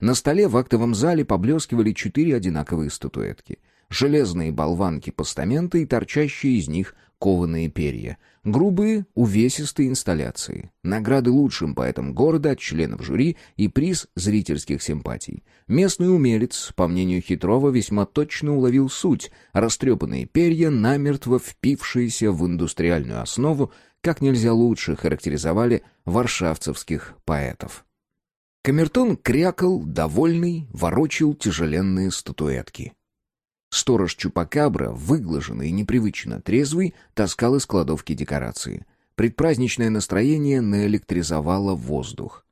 Speaker 1: На столе в актовом зале поблескивали четыре одинаковые статуэтки. Железные болванки-постаменты и торчащие из них кованые перья. Грубые, увесистые инсталляции. Награды лучшим поэтам города от членов жюри и приз зрительских симпатий. Местный умелец, по мнению Хитрова, весьма точно уловил суть. Растрепанные перья, намертво впившиеся в индустриальную основу, как нельзя лучше характеризовали варшавцевских поэтов. Камертон крякал, довольный, ворочил тяжеленные статуэтки. Сторож Чупакабра, выглаженный и непривычно трезвый, таскал из кладовки декорации. Предпраздничное настроение наэлектризовало воздух.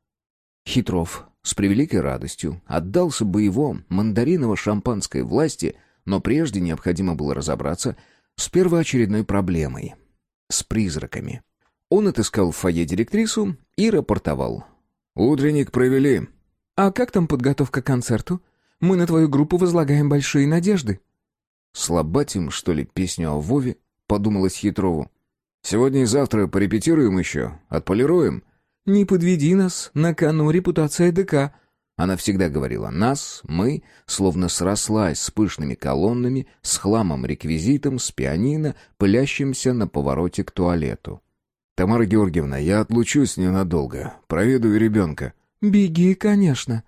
Speaker 1: Хитров с превеликой радостью отдался бы его мандариново-шампанской власти, но прежде необходимо было разобраться с первоочередной проблемой — с призраками.
Speaker 2: Он отыскал в фойе директрису и рапортовал.
Speaker 1: «Утренник провели».
Speaker 3: «А как там подготовка к концерту? Мы на твою группу возлагаем большие надежды».
Speaker 2: «Слабать им, что ли, песню о Вове?» — подумалось Хитрову.
Speaker 1: «Сегодня и завтра порепетируем еще, отполируем».
Speaker 3: «Не подведи нас, на кону репутация ДК»,
Speaker 2: она всегда говорила «нас», «мы», словно срослась с пышными колоннами, с хламом-реквизитом, с пианино, пылящимся на повороте к туалету.
Speaker 1: «Тамара Георгиевна, я отлучусь ненадолго. Проведаю ребенка».
Speaker 3: «Беги, конечно».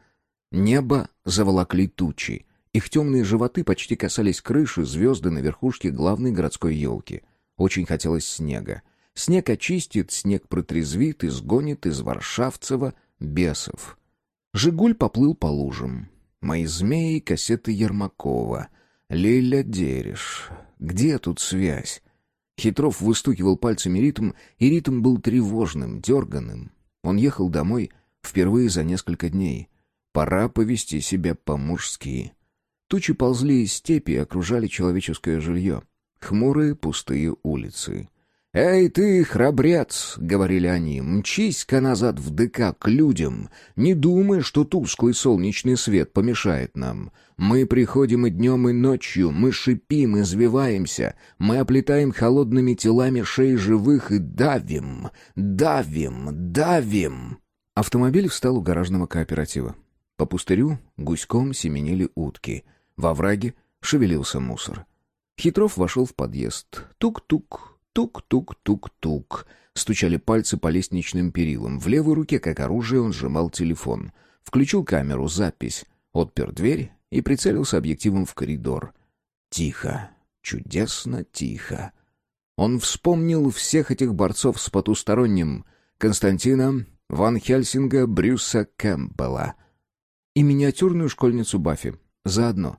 Speaker 2: Небо заволокли тучи. Их темные животы почти касались крыши, звезды на верхушке главной городской елки. Очень хотелось снега. Снег очистит, снег протрезвит, изгонит из Варшавцева бесов. «Жигуль» поплыл по лужам. «Мои змеи» — кассеты Ермакова. «Лиля Дереш». Где тут связь? Хитров выстукивал пальцами ритм, и ритм был тревожным, дерганым. Он ехал домой впервые за несколько дней. Пора повести себя по-мужски. Тучи ползли из степи и окружали человеческое жилье. Хмурые пустые улицы. «Эй ты, храбрец!» — говорили они. «Мчись-ка назад в ДК к людям. Не думай, что тусклый солнечный свет помешает нам. Мы приходим и днем, и ночью. Мы шипим, извиваемся. Мы оплетаем холодными телами шеи живых и давим, давим, давим!» Автомобиль встал у гаражного кооператива. По пустырю гуськом семенили утки. Во враге шевелился мусор. Хитров вошел в подъезд. Тук-тук, Тук-тук-тук-тук. Стучали пальцы по лестничным перилам. В левой руке, как оружие, он сжимал телефон. Включил камеру, запись. Отпер дверь и прицелился объективом в коридор. Тихо. Чудесно тихо. Он вспомнил всех этих борцов с потусторонним. Константина, Ван Хельсинга, Брюса Кэмпбелла. И миниатюрную школьницу Баффи. Заодно.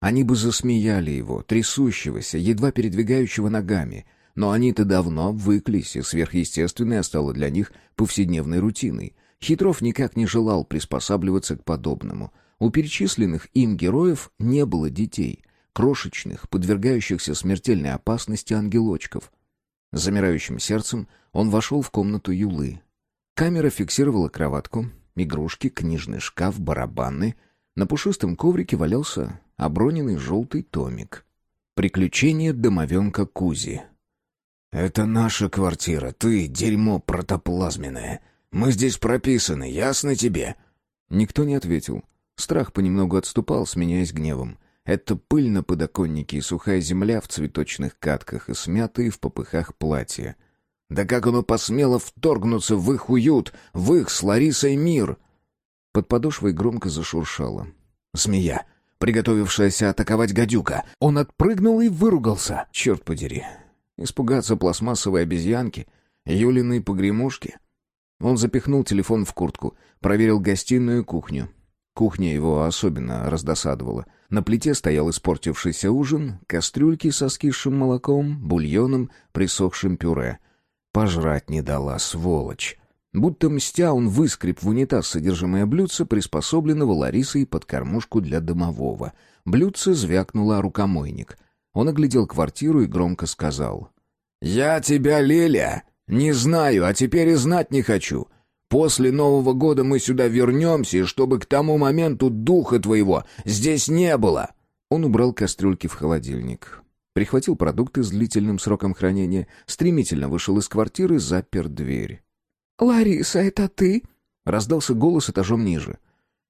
Speaker 2: Они бы засмеяли его, трясущегося, едва передвигающего ногами — но они-то давно выклись, и сверхъестественное стало для них повседневной рутиной. Хитров никак не желал приспосабливаться к подобному. У перечисленных им героев не было детей, крошечных, подвергающихся смертельной опасности ангелочков. Замирающим сердцем он вошел в комнату Юлы. Камера фиксировала кроватку, игрушки, книжный шкаф, барабаны. На пушистом коврике валялся оброненный желтый томик. «Приключения домовенка Кузи».
Speaker 1: «Это наша квартира, ты — дерьмо протоплазменное. Мы здесь прописаны, ясно тебе?»
Speaker 2: Никто не ответил. Страх понемногу отступал, сменяясь гневом. Это пыль на подоконнике и сухая земля в цветочных катках и смятые в попыхах платья.
Speaker 1: «Да как оно посмело вторгнуться в их уют, в их с Ларисой мир!»
Speaker 2: Под подошвой громко зашуршало.
Speaker 1: «Змея!» Приготовившаяся атаковать гадюка. Он отпрыгнул и выругался.
Speaker 2: «Черт подери, Испугаться пластмассовой обезьянки, Юлиной погремушки. Он запихнул телефон в куртку, проверил гостиную и кухню. Кухня его особенно раздосадовала. На плите стоял испортившийся ужин, кастрюльки со скисшим молоком, бульоном, присохшим пюре. Пожрать не дала, сволочь. Будто мстя, он выскреб в унитаз содержимое блюдца, приспособленного Ларисой под кормушку для домового. Блюдце звякнуло о рукомойник. Он оглядел квартиру и громко сказал.
Speaker 1: «Я тебя, Леля, не знаю, а теперь и знать не хочу. После Нового года мы сюда вернемся, и чтобы к тому моменту духа твоего здесь не было».
Speaker 2: Он убрал кастрюльки в холодильник. Прихватил продукты с длительным сроком хранения, стремительно вышел из квартиры, запер дверь.
Speaker 3: «Лариса, это ты?»
Speaker 2: — раздался голос этажом ниже.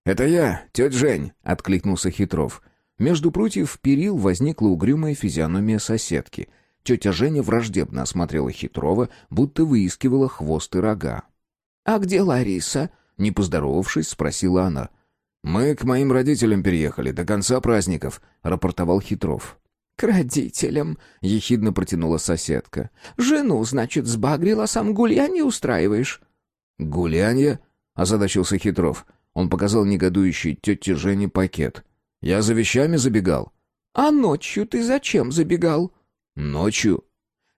Speaker 1: «Это я, тетя Жень», — откликнулся Хитров.
Speaker 2: Между прутьев перил возникла угрюмая физиономия соседки. Тетя Женя враждебно осмотрела Хитрова, будто выискивала хвост и рога.
Speaker 3: «А где Лариса?»
Speaker 2: — не поздоровавшись, спросила она.
Speaker 1: «Мы к моим родителям переехали до конца праздников», — рапортовал Хитров.
Speaker 3: «К родителям», — ехидно протянула соседка. «Жену, значит, сбагрила, сам гулянье устраиваешь?»
Speaker 2: «Гулянье?» — озадачился Хитров. Он показал негодующей тете Жене пакет. Я за вещами забегал.
Speaker 3: А ночью ты зачем забегал?
Speaker 2: Ночью?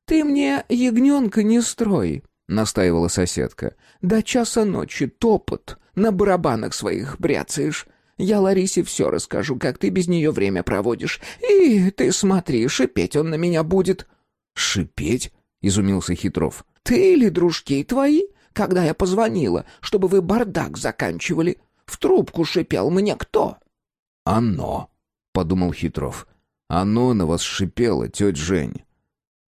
Speaker 3: Ты мне ягненка не строй, настаивала соседка. До часа ночи топот, на барабанах своих бряцаешь. Я Ларисе все расскажу, как ты без нее время проводишь. И ты смотри, шипеть он на меня будет.
Speaker 2: Шипеть? — изумился Хитров. Ты или дружки твои, когда я позвонила, чтобы вы бардак заканчивали? В трубку шипел мне кто?»
Speaker 1: «Оно», — подумал Хитров. «Оно на вас шипело, тетя Жень».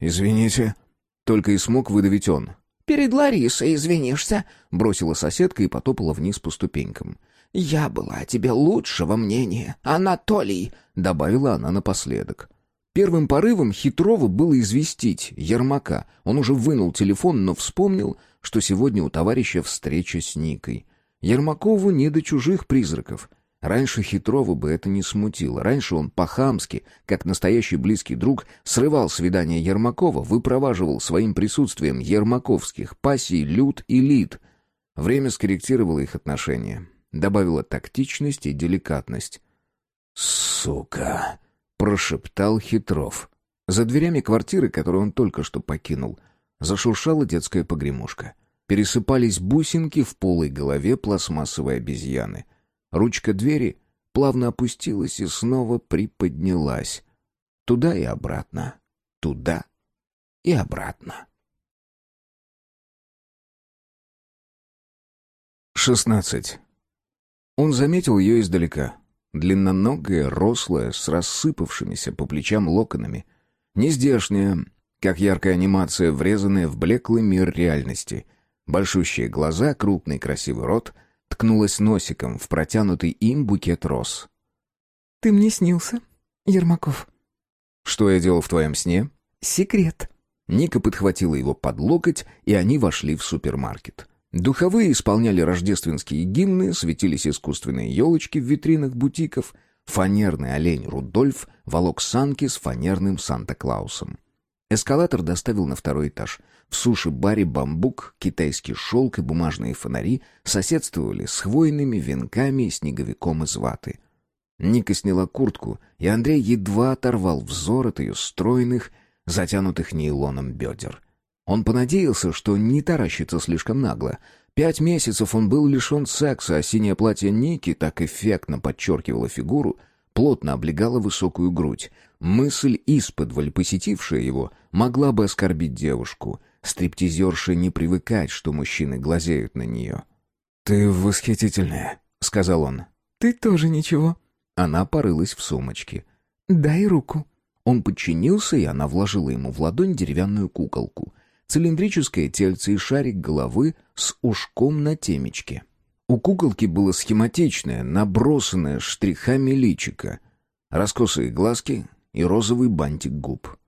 Speaker 1: «Извините», — только и смог выдавить он.
Speaker 2: «Перед Ларисой извинишься», — бросила соседка и потопала вниз по ступенькам. «Я была о тебе лучшего мнения, Анатолий», — добавила она напоследок.
Speaker 1: Первым порывом Хитрова было известить Ермака. Он уже вынул телефон, но вспомнил, что сегодня у товарища встреча с Никой. Ермакову не до чужих призраков. Раньше Хитрова бы это не смутило. Раньше он по-хамски, как настоящий близкий друг, срывал свидание Ермакова, выпроваживал своим присутствием ермаковских пассий, люд и лид. Время скорректировало их отношения. Добавило тактичность и деликатность. «Сука!» — прошептал Хитров. За дверями квартиры, которую он только что покинул, зашуршала детская погремушка. Пересыпались бусинки в полой голове пластмассовой обезьяны. Ручка двери плавно опустилась и снова приподнялась. Туда и обратно. Туда и обратно. Шестнадцать. Он заметил ее издалека. Длинноногая, рослая, с рассыпавшимися по плечам локонами. Нездешняя, как яркая анимация, врезанная в блеклый мир реальности — Большущие глаза, крупный красивый рот, ткнулась носиком в протянутый им букет роз.
Speaker 3: «Ты мне снился, Ермаков».
Speaker 1: «Что я делал в твоем сне?»
Speaker 3: «Секрет».
Speaker 1: Ника подхватила его под локоть, и они вошли в супермаркет. Духовые исполняли рождественские гимны, светились искусственные елочки в витринах бутиков, фанерный олень Рудольф волок санки с фанерным Санта-Клаусом. Эскалатор доставил на второй этаж. В суши-баре бамбук, китайский шелк и бумажные фонари соседствовали с хвойными венками и снеговиком из ваты. Ника сняла куртку, и Андрей едва оторвал взор от ее стройных, затянутых нейлоном бедер. Он понадеялся, что не таращится слишком нагло. Пять месяцев он был лишен секса, а синее платье Ники так эффектно подчеркивало фигуру, плотно облегало высокую грудь. Мысль, исподволь посетившая его, могла бы оскорбить девушку. Стриптизерши не привыкать, что мужчины глазеют на нее. «Ты восхитительная», — сказал он.
Speaker 3: «Ты тоже ничего».
Speaker 1: Она порылась в сумочке.
Speaker 3: «Дай руку».
Speaker 1: Он подчинился, и она вложила ему в ладонь деревянную куколку. Цилиндрическое тельце и шарик головы с ушком на темечке. У куколки было схематичное, набросанное штрихами личико. Раскосые глазки и розовый бантик губ.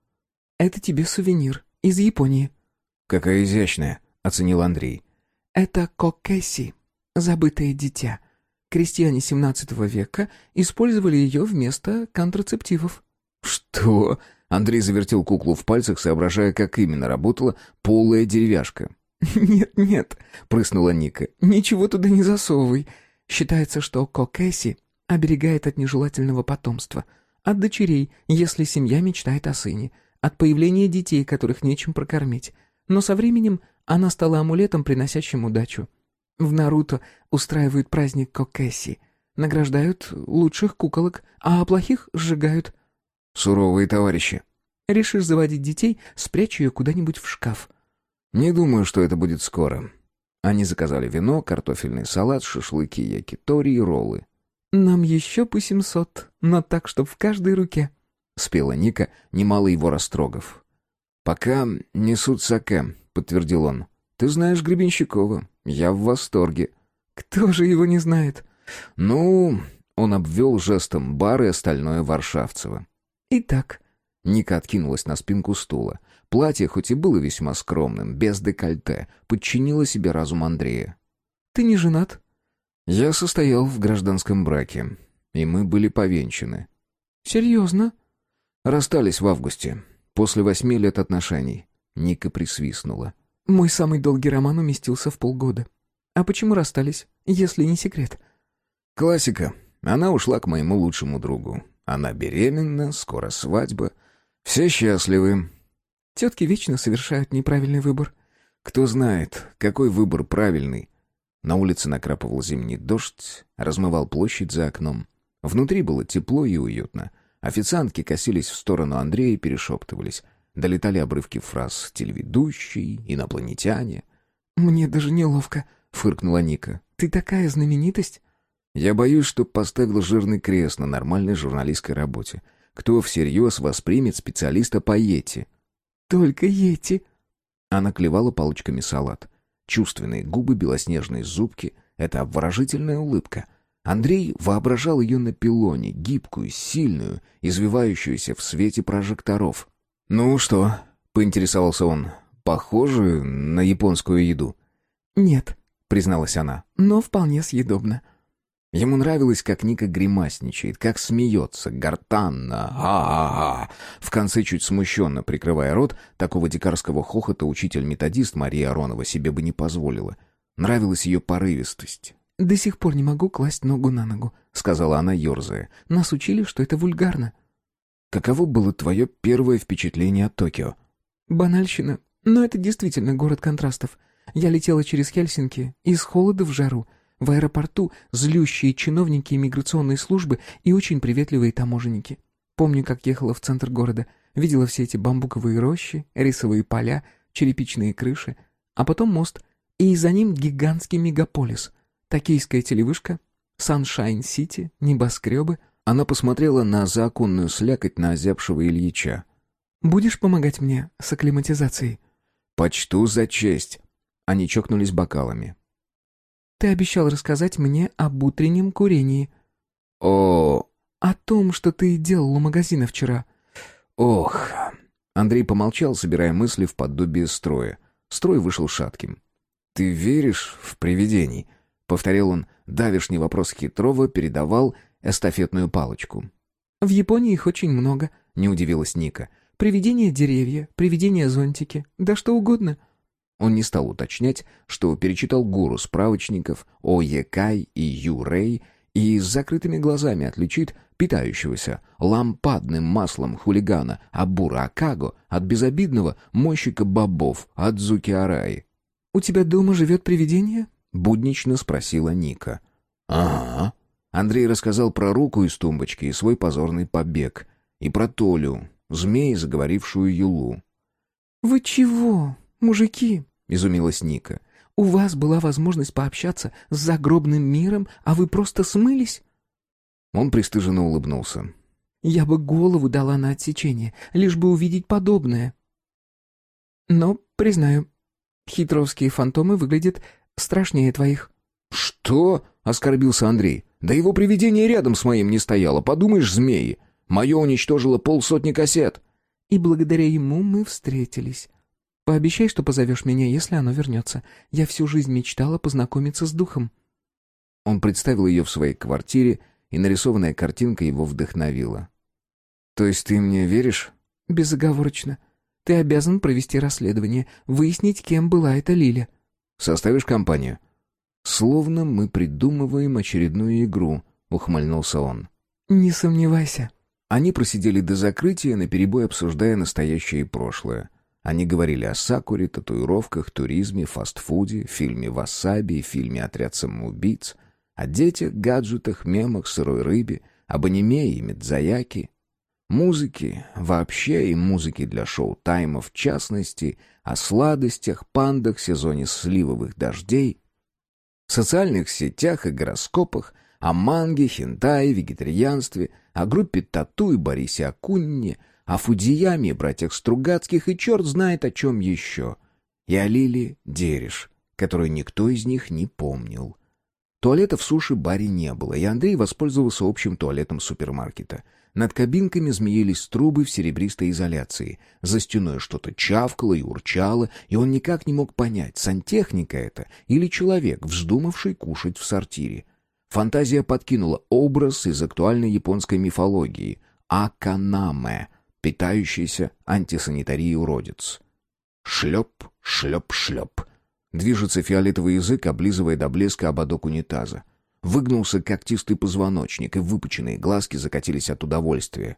Speaker 3: «Это тебе сувенир из Японии».
Speaker 1: «Какая изящная», — оценил Андрей.
Speaker 3: «Это кокеси, забытое дитя. Крестьяне XVII века использовали ее вместо контрацептивов».
Speaker 1: «Что?» — Андрей завертел куклу в пальцах, соображая, как именно работала полая деревяшка.
Speaker 3: «Нет, нет», — прыснула Ника, — «ничего туда не засовывай. Считается, что кокеси оберегает от нежелательного потомства, от дочерей, если семья мечтает о сыне, от появления детей, которых нечем прокормить. Но со временем она стала амулетом, приносящим удачу. В Наруто устраивают праздник Кокэси, награждают лучших куколок, а плохих сжигают.
Speaker 1: Суровые товарищи.
Speaker 3: Решишь заводить детей, спрячь ее куда-нибудь в шкаф.
Speaker 1: Не думаю, что это будет скоро. Они заказали вино, картофельный салат, шашлыки, якитори и роллы.
Speaker 3: «Нам еще по семьсот, но так, чтоб в каждой руке», —
Speaker 1: спела Ника, немало его растрогав. «Пока несут саке», — подтвердил он. «Ты знаешь Гребенщикова. Я в восторге».
Speaker 3: «Кто же его не знает?»
Speaker 1: «Ну...» — он обвел жестом бар и остальное Варшавцево.
Speaker 3: «Итак...»
Speaker 1: Ника откинулась на спинку стула. Платье, хоть и было весьма скромным, без декольте, подчинило себе разум Андрея.
Speaker 3: «Ты не женат?»
Speaker 1: «Я состоял в гражданском браке, и мы были повенчаны».
Speaker 3: «Серьезно?»
Speaker 1: «Расстались в августе. После восьми лет отношений. Ника присвистнула.
Speaker 3: Мой самый долгий роман уместился в полгода. А почему расстались, если не секрет?
Speaker 1: Классика. Она ушла к моему лучшему другу. Она беременна, скоро свадьба. Все счастливы.
Speaker 3: Тетки вечно совершают неправильный выбор.
Speaker 1: Кто знает, какой выбор правильный. На улице накрапывал зимний дождь, размывал площадь за окном. Внутри было тепло и уютно. Официантки косились в сторону Андрея и перешептывались. Долетали обрывки фраз «телеведущий», «инопланетяне».
Speaker 3: «Мне даже неловко», — фыркнула Ника. «Ты такая знаменитость?»
Speaker 1: «Я боюсь, что поставил жирный крест на нормальной журналистской работе. Кто всерьез воспримет специалиста по Йети?»
Speaker 3: «Только Йети».
Speaker 1: Она клевала палочками салат. Чувственные губы, белоснежные зубки — это обворожительная улыбка. Андрей воображал ее на пилоне, гибкую, сильную, извивающуюся в свете прожекторов. «Ну что?» — поинтересовался он. «Похоже на японскую еду?»
Speaker 3: «Нет», —
Speaker 1: призналась она.
Speaker 3: «Но вполне съедобно».
Speaker 1: Ему нравилось, как Ника гримасничает, как смеется, гортанно, а а а В конце чуть смущенно прикрывая рот, такого дикарского хохота учитель-методист Мария Аронова себе бы не позволила. Нравилась ее порывистость.
Speaker 3: «До сих пор не могу класть ногу на ногу», — сказала она, ерзая. «Нас учили, что это вульгарно».
Speaker 1: «Каково было твое первое впечатление от Токио?»
Speaker 3: «Банальщина. Но это действительно город контрастов. Я летела через Хельсинки, из холода в жару». В аэропорту злющие чиновники иммиграционной службы и очень приветливые таможенники. Помню, как ехала в центр города, видела все эти бамбуковые рощи, рисовые поля, черепичные крыши, а потом мост, и за ним гигантский мегаполис. Токийская телевышка, Саншайн-Сити, небоскребы.
Speaker 1: Она посмотрела на заоконную слякоть на озябшего Ильича.
Speaker 3: «Будешь помогать мне с акклиматизацией?»
Speaker 1: «Почту за честь». Они чокнулись бокалами.
Speaker 3: Ты обещал рассказать мне об утреннем курении.
Speaker 1: О,
Speaker 3: о том, что ты делал у магазина вчера.
Speaker 1: Ох. Андрей помолчал, собирая мысли в подобие строя. Строй вышел шатким. Ты веришь в привидений? повторил он. Давишний вопрос хитрого передавал эстафетную палочку.
Speaker 3: В Японии их очень много, не удивилась Ника. Привидения деревья, привидения зонтики, да что угодно.
Speaker 1: Он не стал уточнять, что перечитал гуру справочников о Екай и Юрей и с закрытыми глазами отличит питающегося лампадным маслом хулигана Абура Акаго от безобидного мойщика бобов Адзуки Араи.
Speaker 3: «У тебя дома живет привидение?»
Speaker 1: — буднично спросила Ника. «Ага». Андрей рассказал про руку из тумбочки и свой позорный побег. И про Толю, змеи, заговорившую Юлу.
Speaker 3: «Вы чего, мужики?»
Speaker 1: Изумилась Ника.
Speaker 3: «У вас была возможность пообщаться с загробным миром, а вы просто смылись?»
Speaker 1: Он пристыженно улыбнулся.
Speaker 3: «Я бы голову дала на отсечение, лишь бы увидеть подобное. Но, признаю, хитровские фантомы выглядят страшнее твоих».
Speaker 1: «Что?» — оскорбился Андрей. «Да его привидение рядом с моим не стояло, подумаешь, змеи. Мое уничтожило полсотни кассет».
Speaker 3: «И благодаря ему мы встретились. Пообещай, что позовешь меня, если оно вернется. Я всю жизнь мечтала познакомиться с духом».
Speaker 1: Он представил ее в своей квартире, и нарисованная картинка его вдохновила. «То есть ты мне веришь?»
Speaker 3: «Безоговорочно. Ты обязан провести расследование, выяснить, кем была эта Лиля».
Speaker 1: «Составишь компанию?» «Словно мы придумываем очередную игру», — ухмыльнулся он.
Speaker 3: «Не сомневайся».
Speaker 1: Они просидели до закрытия, наперебой обсуждая настоящее и прошлое. Они говорили о сакуре, татуировках, туризме, фастфуде, фильме «Васаби» и фильме «Отряд самоубийц», о детях, гаджетах, мемах, сырой рыбе, об аниме и медзаяке, музыке вообще и музыке для шоу-тайма в частности, о сладостях, пандах, сезоне сливовых дождей, социальных сетях и гороскопах, о манге, хентае, вегетарианстве, о группе Тату и Борисе Акунне — о Фудзияме, братьях Стругацких и черт знает о чем еще. И о Лиле Дереш, которую никто из них не помнил. Туалета в суши-баре не было, и Андрей воспользовался общим туалетом супермаркета. Над кабинками змеились трубы в серебристой изоляции. За стеной что-то чавкало и урчало, и он никак не мог понять, сантехника это или человек, вздумавший кушать в сортире. Фантазия подкинула образ из актуальной японской мифологии — Аканаме, питающийся антисанитарией уродец. Шлеп, шлеп, шлеп. Движется фиолетовый язык, облизывая до блеска ободок унитаза. Выгнулся когтистый позвоночник, и выпученные глазки закатились от удовольствия.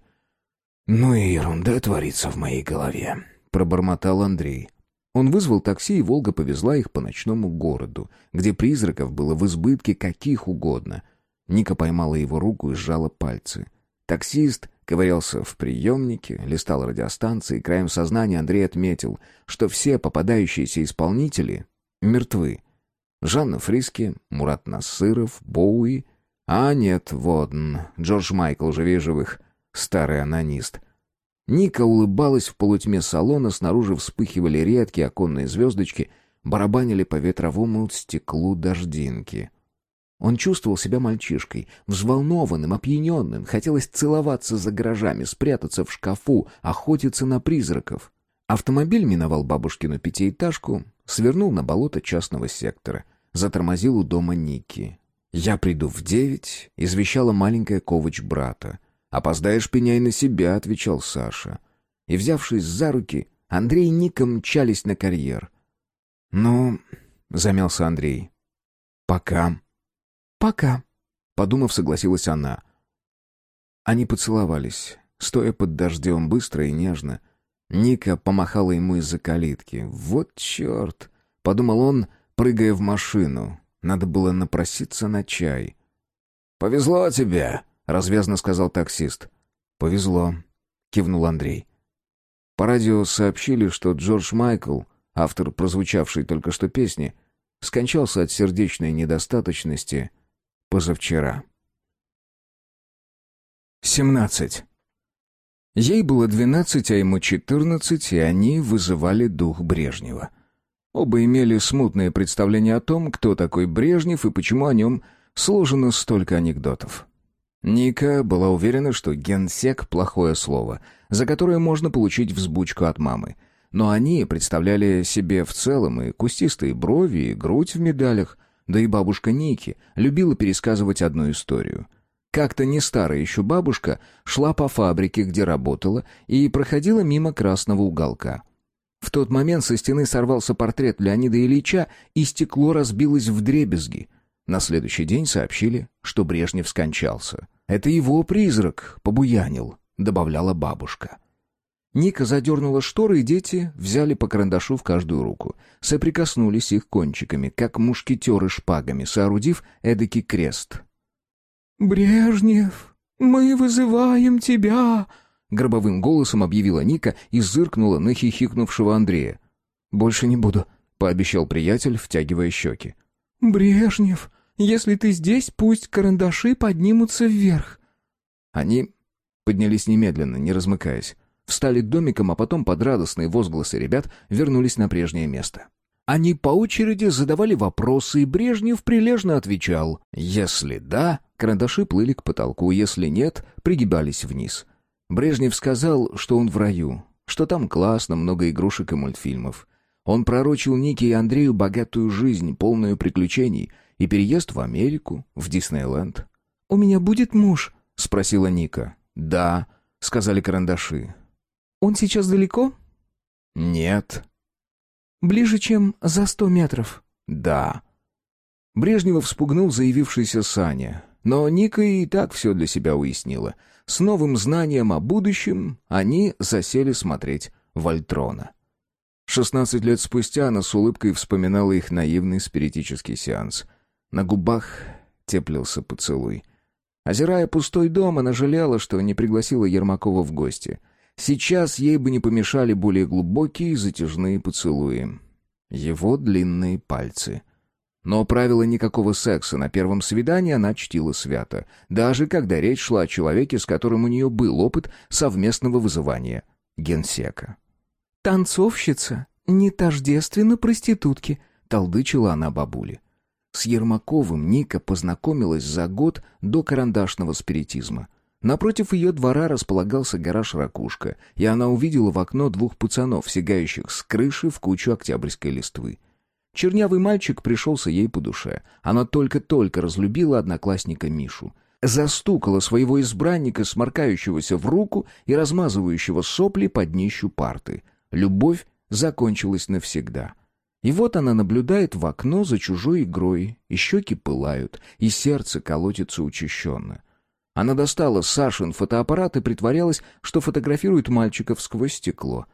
Speaker 1: «Ну и ерунда творится в моей голове», — пробормотал Андрей. Он вызвал такси, и «Волга» повезла их по ночному городу, где призраков было в избытке каких угодно. Ника поймала его руку и сжала пальцы. Таксист
Speaker 2: ковырялся в приемнике, листал радиостанции, краем сознания Андрей отметил, что все попадающиеся исполнители мертвы. Жанна Фриски, Мурат Насыров, Боуи. А нет, Водн, Джордж Майкл, живее живых, старый анонист. Ника улыбалась в полутьме салона, снаружи вспыхивали редкие оконные звездочки, барабанили по ветровому стеклу дождинки. Он чувствовал себя мальчишкой, взволнованным, опьяненным. Хотелось целоваться за гаражами, спрятаться в шкафу, охотиться на призраков. Автомобиль миновал бабушкину пятиэтажку, свернул на болото частного сектора. Затормозил у дома Ники. «Я приду в девять», — извещала маленькая Ковач брата. «Опоздаешь, пеняй на себя», — отвечал Саша. И, взявшись за руки, Андрей и Ника мчались на карьер. «Ну...» — замялся Андрей. «Пока».
Speaker 3: «Пока», —
Speaker 2: подумав, согласилась она. Они поцеловались, стоя под дождем быстро и нежно. Ника помахала ему из-за калитки. «Вот черт!» — подумал он, прыгая в машину. Надо было напроситься на чай. «Повезло тебе!» — развязно сказал таксист. «Повезло», — кивнул Андрей. По радио сообщили, что Джордж Майкл, автор прозвучавшей только что песни, скончался от сердечной недостаточности — позавчера. 17. Ей было 12, а ему 14, и они вызывали дух Брежнева. Оба имели смутное представление о том, кто такой Брежнев и почему о нем сложено столько анекдотов. Ника была уверена, что генсек — плохое слово, за которое можно получить взбучку от мамы. Но они представляли себе в целом и кустистые брови, и грудь в медалях, да и бабушка Ники любила пересказывать одну историю. Как-то не старая еще бабушка шла по фабрике, где работала, и проходила мимо красного уголка. В тот момент со стены сорвался портрет Леонида Ильича, и стекло разбилось в дребезги. На следующий день сообщили, что Брежнев скончался. «Это его призрак побуянил», — добавляла бабушка. Ника задернула шторы, и дети взяли по карандашу в каждую руку. Соприкоснулись их кончиками, как мушкетеры шпагами, соорудив эдакий крест.
Speaker 3: «Брежнев, мы вызываем тебя!»
Speaker 2: Гробовым голосом объявила Ника и зыркнула на хихикнувшего Андрея. «Больше не буду», — пообещал приятель, втягивая щеки.
Speaker 3: «Брежнев, если ты здесь, пусть карандаши поднимутся вверх».
Speaker 2: Они поднялись немедленно, не размыкаясь встали домиком, а потом под радостные возгласы ребят вернулись на прежнее место. Они по очереди задавали вопросы, и Брежнев прилежно отвечал. Если да, карандаши плыли к потолку, если нет, пригибались вниз. Брежнев сказал, что он в раю, что там классно, много игрушек и мультфильмов. Он пророчил Нике и Андрею богатую жизнь, полную приключений, и переезд в Америку, в Диснейленд.
Speaker 3: «У меня будет муж?»
Speaker 2: — спросила Ника. «Да», — сказали карандаши.
Speaker 3: Он сейчас далеко?
Speaker 2: Нет.
Speaker 3: Ближе, чем за сто метров?
Speaker 2: Да. Брежнева вспугнул заявившийся Саня. Но Ника и так все для себя уяснила. С новым знанием о будущем они засели смотреть Вольтрона. Шестнадцать лет спустя она с улыбкой вспоминала их наивный спиритический сеанс. На губах теплился поцелуй. Озирая пустой дом, она жалела, что не пригласила Ермакова в гости — Сейчас ей бы не помешали более глубокие затяжные поцелуи. Его длинные пальцы. Но правила никакого секса на первом свидании она чтила свято, даже когда речь шла о человеке, с которым у нее был опыт совместного вызывания генсека.
Speaker 3: «Танцовщица не тождественно проститутке», —
Speaker 2: толдычила она бабуле. С Ермаковым Ника познакомилась за год до карандашного спиритизма. Напротив ее двора располагался гараж «Ракушка», и она увидела в окно двух пацанов, сигающих с крыши в кучу октябрьской листвы. Чернявый мальчик пришелся ей по душе. Она только-только разлюбила одноклассника Мишу. Застукала своего избранника, сморкающегося в руку и размазывающего сопли под днищу парты. Любовь закончилась навсегда. И вот она наблюдает в окно за чужой игрой, и щеки пылают, и сердце колотится учащенно. Она достала Сашин фотоаппарат и притворялась, что фотографирует мальчиков сквозь стекло.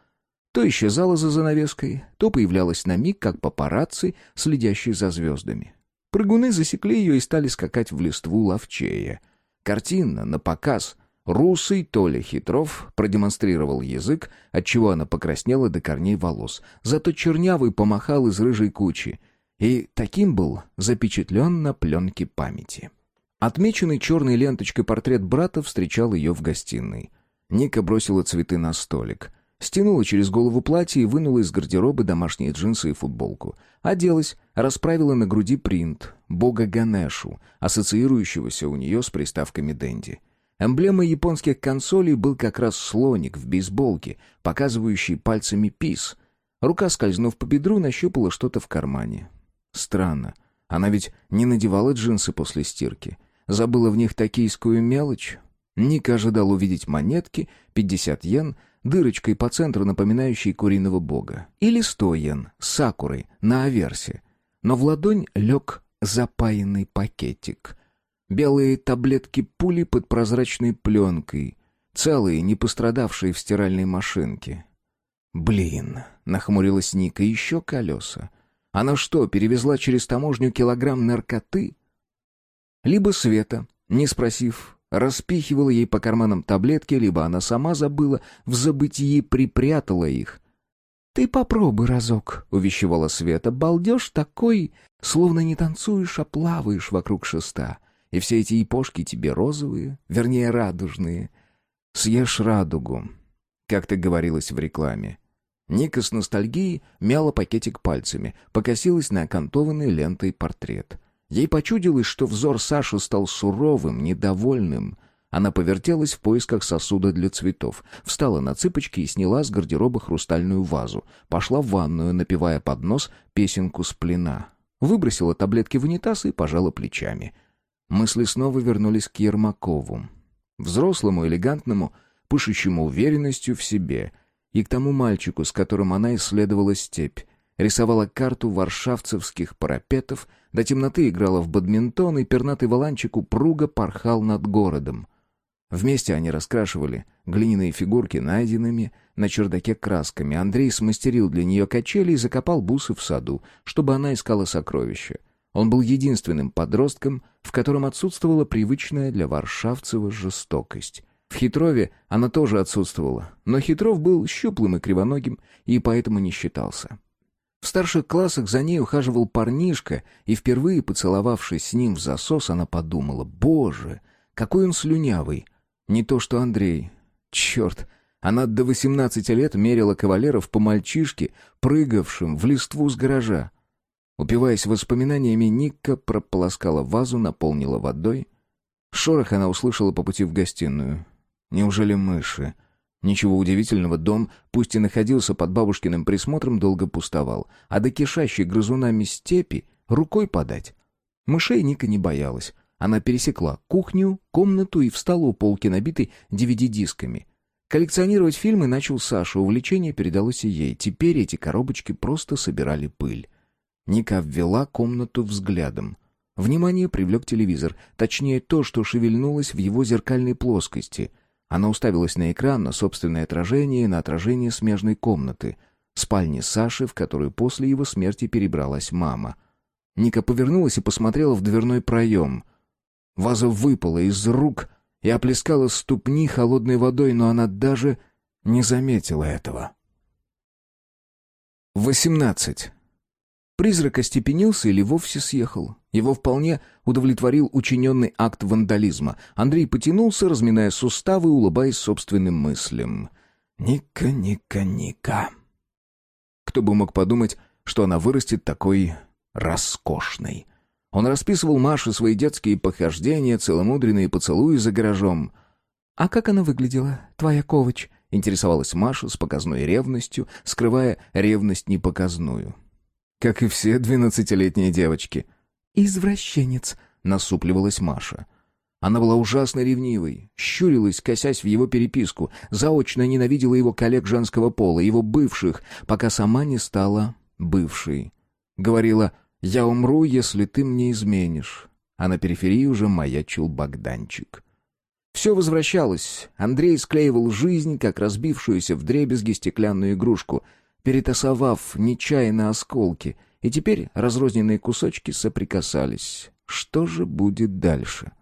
Speaker 2: То исчезала за занавеской, то появлялась на миг, как папарацци, следящий за звездами. Прыгуны засекли ее и стали скакать в листву ловчее. Картинно, на показ,
Speaker 1: Русый Толя Хитров продемонстрировал язык, отчего она покраснела до корней волос. Зато чернявый помахал из рыжей кучи. И таким был запечатлен на пленке памяти. Отмеченный черной ленточкой портрет брата встречал ее в гостиной. Ника бросила цветы на столик. Стянула через голову платье и вынула из гардероба домашние джинсы и футболку. Оделась, расправила на груди принт, бога Ганешу, ассоциирующегося у нее с приставками Дэнди. Эмблемой японских консолей был как раз слоник в бейсболке, показывающий пальцами пис. Рука, скользнув по бедру, нащупала что-то в кармане. Странно. Она ведь не надевала джинсы после стирки. Забыла в них токийскую мелочь. Ника ожидал увидеть монетки, 50 йен, дырочкой по центру, напоминающей куриного бога. Или 100 йен, с сакурой, на аверсе. Но в ладонь лег запаянный пакетик. Белые таблетки пули под прозрачной пленкой, целые, не пострадавшие в стиральной машинке. «Блин!» — нахмурилась Ника. «Еще колеса. Она что, перевезла через таможню килограмм наркоты?» Либо Света, не спросив, распихивала ей по карманам таблетки, либо она сама забыла, в забытии припрятала их. «Ты попробуй разок», — увещевала Света. «Балдеж такой, словно не танцуешь, а плаваешь вокруг шеста. И все эти ипошки тебе розовые, вернее, радужные. Съешь радугу, как ты говорилось в рекламе. Ника с ностальгией мяла пакетик пальцами, покосилась на окантованный лентой портрет. Ей почудилось, что взор Саши стал суровым, недовольным. Она повертелась в поисках сосуда для цветов, встала на цыпочки и сняла с гардероба хрустальную вазу, пошла в ванную, напевая под нос песенку с плена. Выбросила таблетки в унитаз и пожала плечами — Мысли снова вернулись к Ермакову. Взрослому, элегантному, пышущему уверенностью в себе. И к тому мальчику, с которым она исследовала степь. Рисовала карту варшавцевских парапетов, до темноты играла в бадминтон, и пернатый валанчик упруго порхал над городом. Вместе они раскрашивали глиняные фигурки найденными на чердаке красками. Андрей смастерил для нее качели и закопал бусы в саду, чтобы она искала сокровища. Он был единственным подростком, в котором отсутствовала привычная для Варшавцева жестокость. В Хитрове она тоже отсутствовала, но Хитров был щуплым и кривоногим, и поэтому не считался. В старших классах за ней ухаживал парнишка, и впервые, поцеловавшись с ним в засос, она подумала, «Боже, какой он слюнявый!» Не то что Андрей. Черт, она до восемнадцати лет мерила кавалеров по мальчишке, прыгавшим в листву с гаража. Упиваясь воспоминаниями, Никка прополоскала вазу, наполнила водой. Шорох она услышала по пути в гостиную. Неужели мыши? Ничего удивительного, дом, пусть и находился под бабушкиным присмотром, долго пустовал, а до кишащей грызунами степи рукой подать. Мышей Ника не боялась. Она пересекла кухню, комнату и встала у полки, набитой DVD-дисками. Коллекционировать фильмы начал Саша, увлечение передалось и ей. Теперь эти коробочки просто собирали пыль. Ника обвела комнату взглядом. Внимание привлек телевизор, точнее то, что шевельнулось в его зеркальной плоскости. Она уставилась на экран, на собственное отражение и на отражение смежной комнаты. Спальни Саши, в которую после его смерти перебралась мама. Ника повернулась и посмотрела в дверной проем. Ваза выпала из рук и оплескала ступни холодной водой, но она даже не заметила этого. Восемнадцать. Призрак остепенился или вовсе съехал. Его вполне удовлетворил учиненный акт вандализма. Андрей потянулся, разминая суставы, улыбаясь собственным мыслям. «Ника, Ника, Ника». Кто бы мог подумать, что она вырастет такой роскошной. Он расписывал Маше свои детские похождения, целомудренные поцелуи за гаражом. «А как она выглядела, твоя Ковач?» — интересовалась Маша с показной ревностью, скрывая ревность непоказную как и все двенадцатилетние девочки. «Извращенец», — насупливалась Маша. Она была ужасно ревнивой, щурилась, косясь в его переписку, заочно ненавидела его коллег женского пола, его бывших, пока сама не стала бывшей. Говорила «Я умру, если ты мне изменишь». А на периферии уже маячил Богданчик. Все возвращалось. Андрей склеивал жизнь, как разбившуюся в дребезги стеклянную игрушку — перетасовав нечаянно осколки, и теперь разрозненные кусочки соприкасались. Что же будет дальше?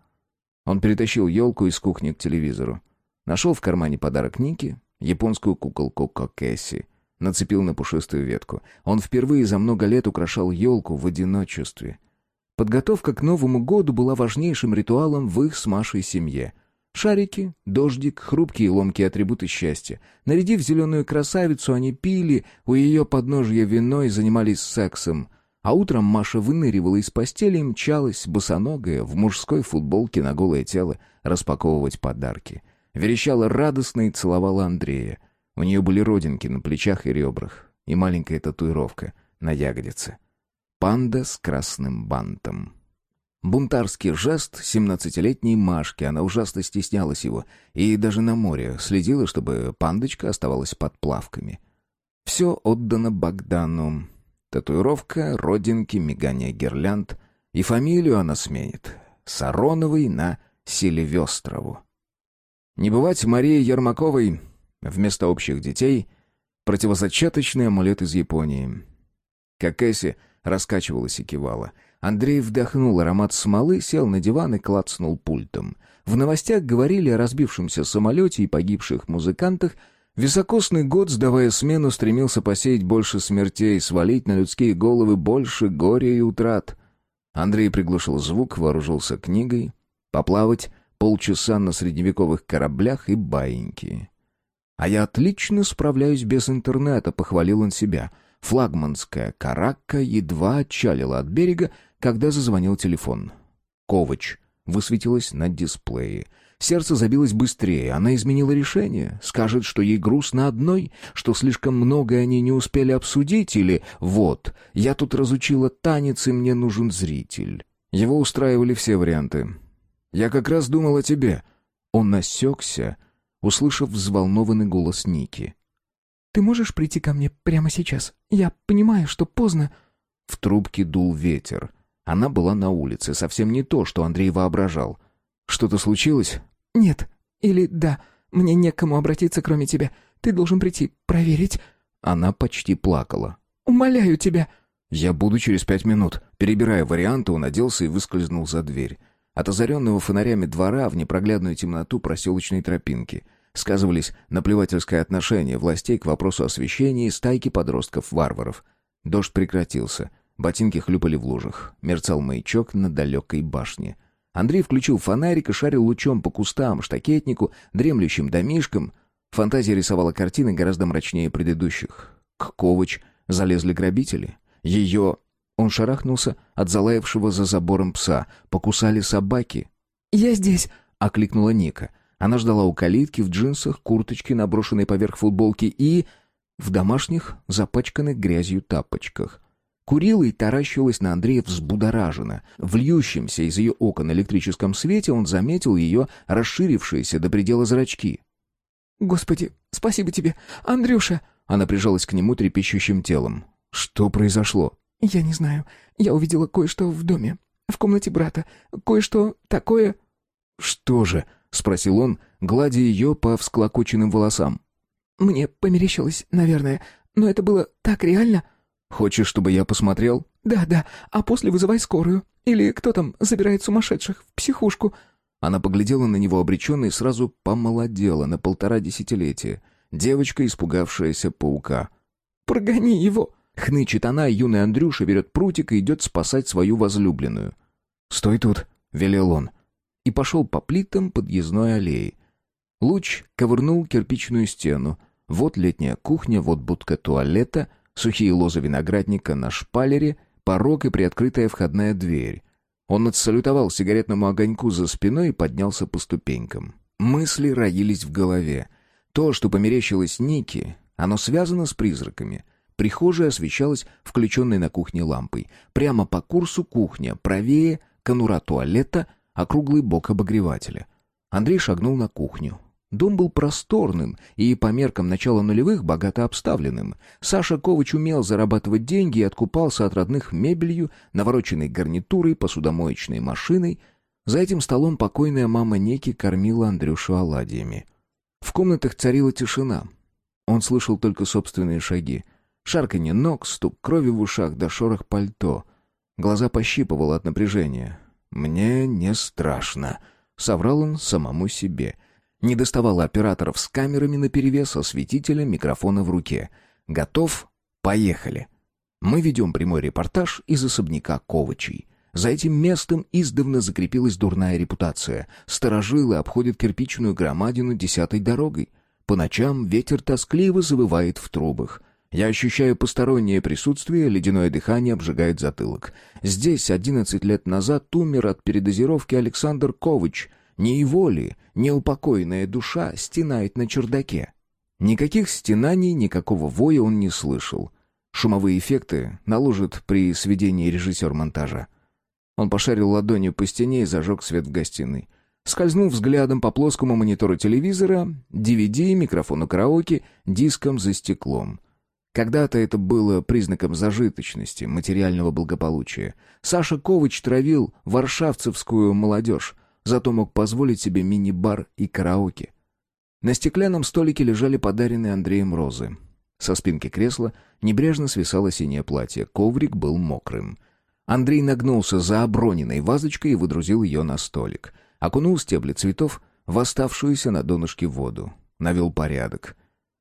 Speaker 1: Он перетащил елку из кухни к телевизору. Нашел в кармане подарок Ники, японскую куколку Кокэсси. Нацепил на пушистую ветку. Он впервые за много лет украшал елку в одиночестве. Подготовка к Новому году была важнейшим ритуалом в их с Машей семье. Шарики, дождик, хрупкие ломкие атрибуты счастья. Нарядив зеленую красавицу, они пили у ее подножья вино и занимались сексом. А утром Маша выныривала из постели и мчалась, босоногая, в мужской футболке на голое тело, распаковывать подарки. Верещала радостно и целовала Андрея. У нее были родинки на плечах и ребрах, и маленькая татуировка на ягодице. Панда с красным бантом. Бунтарский жест семнадцатилетней Машки, она ужасно стеснялась его, и даже на море следила, чтобы пандочка оставалась под плавками. Все отдано Богдану. Татуировка, родинки, мигание гирлянд. И фамилию она сменит. Сароновой на Селивестрову. Не бывать Марии Ермаковой вместо общих детей противозачаточный амулет из Японии. Как Эсси раскачивалась и кивала. Андрей вдохнул аромат смолы, сел на диван и клацнул пультом. В новостях говорили о разбившемся самолете и погибших музыкантах. Високосный год, сдавая смену, стремился посеять больше смертей, свалить на людские головы больше горя и утрат. Андрей приглушил звук, вооружился книгой. Поплавать полчаса на средневековых кораблях и баиньки. «А я отлично справляюсь без интернета», — похвалил он себя — Флагманская каракка едва отчалила от берега, когда зазвонил телефон. «Ковач» высветилась на дисплее. Сердце забилось быстрее. Она изменила решение. Скажет, что ей грустно одной, что слишком многое они не успели обсудить, или «Вот, я тут разучила танец, и мне нужен зритель». Его устраивали все варианты. «Я как раз думал о тебе». Он насекся, услышав взволнованный голос Ники.
Speaker 3: Ты можешь прийти ко мне прямо сейчас? Я понимаю, что поздно».
Speaker 1: В трубке дул ветер. Она была на улице, совсем не то, что Андрей воображал. «Что-то случилось?»
Speaker 3: «Нет. Или да. Мне некому обратиться, кроме тебя. Ты должен прийти, проверить».
Speaker 1: Она почти плакала.
Speaker 3: «Умоляю тебя».
Speaker 1: «Я буду через пять минут». Перебирая варианты, он оделся и выскользнул за дверь. От озаренного фонарями двора в непроглядную темноту проселочной тропинки — сказывались наплевательское отношение властей к вопросу освещения и стайки подростков-варваров. Дождь прекратился. Ботинки хлюпали в лужах. Мерцал маячок на далекой башне. Андрей включил фонарик и шарил лучом по кустам, штакетнику, дремлющим домишкам. Фантазия рисовала картины гораздо мрачнее предыдущих. К Ковач залезли грабители. Ее... Он шарахнулся от залаявшего за забором пса. Покусали собаки.
Speaker 3: «Я здесь!»
Speaker 1: — окликнула Ника. Она ждала у калитки в джинсах, курточке, наброшенной поверх футболки, и... в домашних, запачканных грязью тапочках. Курила и таращилась на Андрея взбудораженно. В льющемся из ее окон электрическом свете он заметил ее расширившиеся до предела зрачки.
Speaker 3: «Господи, спасибо тебе, Андрюша!»
Speaker 1: Она прижалась к нему трепещущим телом. «Что произошло?»
Speaker 3: «Я не знаю. Я увидела кое-что в доме. В комнате брата. Кое-что такое...»
Speaker 1: «Что же?» — спросил он, гладя ее по всклокоченным волосам.
Speaker 3: «Мне померещилось, наверное, но это было так реально».
Speaker 1: «Хочешь, чтобы я посмотрел?»
Speaker 3: «Да, да, а после вызывай скорую. Или кто там забирает сумасшедших в психушку?»
Speaker 1: Она поглядела на него обреченно и сразу помолодела на полтора десятилетия. Девочка, испугавшаяся паука.
Speaker 3: «Прогони его!»
Speaker 1: Хнычет она, и юный Андрюша берет прутик и идет спасать свою возлюбленную. «Стой тут!» — велел он и пошел по плитам подъездной аллеи. Луч ковырнул кирпичную стену. Вот летняя кухня, вот будка туалета, сухие лозы виноградника на шпалере, порог и приоткрытая входная дверь. Он отсалютовал сигаретному огоньку за спиной и поднялся по ступенькам. Мысли роились в голове. То, что померещилось Нике, оно связано с призраками. Прихожая освещалась включенной на кухне лампой. Прямо по курсу кухня, правее конура туалета — округлый бок обогревателя. Андрей шагнул на кухню. Дом был просторным и, по меркам начала нулевых, богато обставленным. Саша Ковач умел зарабатывать деньги и откупался от родных мебелью, навороченной гарнитурой, посудомоечной машиной. За этим столом покойная мама Неки кормила Андрюшу оладьями. В комнатах царила тишина. Он слышал только собственные шаги. Шарканье ног, стук крови в ушах да шорох пальто. Глаза пощипывало от напряжения. «Мне не страшно», — соврал он самому себе.
Speaker 2: Не доставало операторов с камерами наперевес, осветителя, микрофона в руке. Готов? Поехали. Мы ведем прямой репортаж из особняка Ковачей. За этим местом издавна закрепилась дурная репутация. Сторожилы обходят кирпичную громадину десятой дорогой. По ночам ветер тоскливо завывает в трубах. Я ощущаю постороннее присутствие, ледяное дыхание обжигает затылок. Здесь, одиннадцать лет назад, умер от передозировки Александр Ковыч. Не его ли, неупокоенная душа стенает на чердаке? Никаких стенаний, никакого воя он не слышал. Шумовые эффекты наложит при сведении режиссер монтажа. Он пошарил ладонью по стене и зажег свет в гостиной. Скользнул взглядом по плоскому монитору телевизора, DVD, микрофону караоке, диском за стеклом. Когда-то это было признаком зажиточности, материального благополучия. Саша Ковыч травил варшавцевскую молодежь, зато мог позволить себе мини-бар и караоке. На стеклянном столике лежали подаренные Андреем розы. Со спинки кресла небрежно свисало синее платье, коврик был мокрым. Андрей нагнулся за оброненной вазочкой и выдрузил ее на столик. Окунул стебли цветов в оставшуюся на донышке воду. Навел порядок.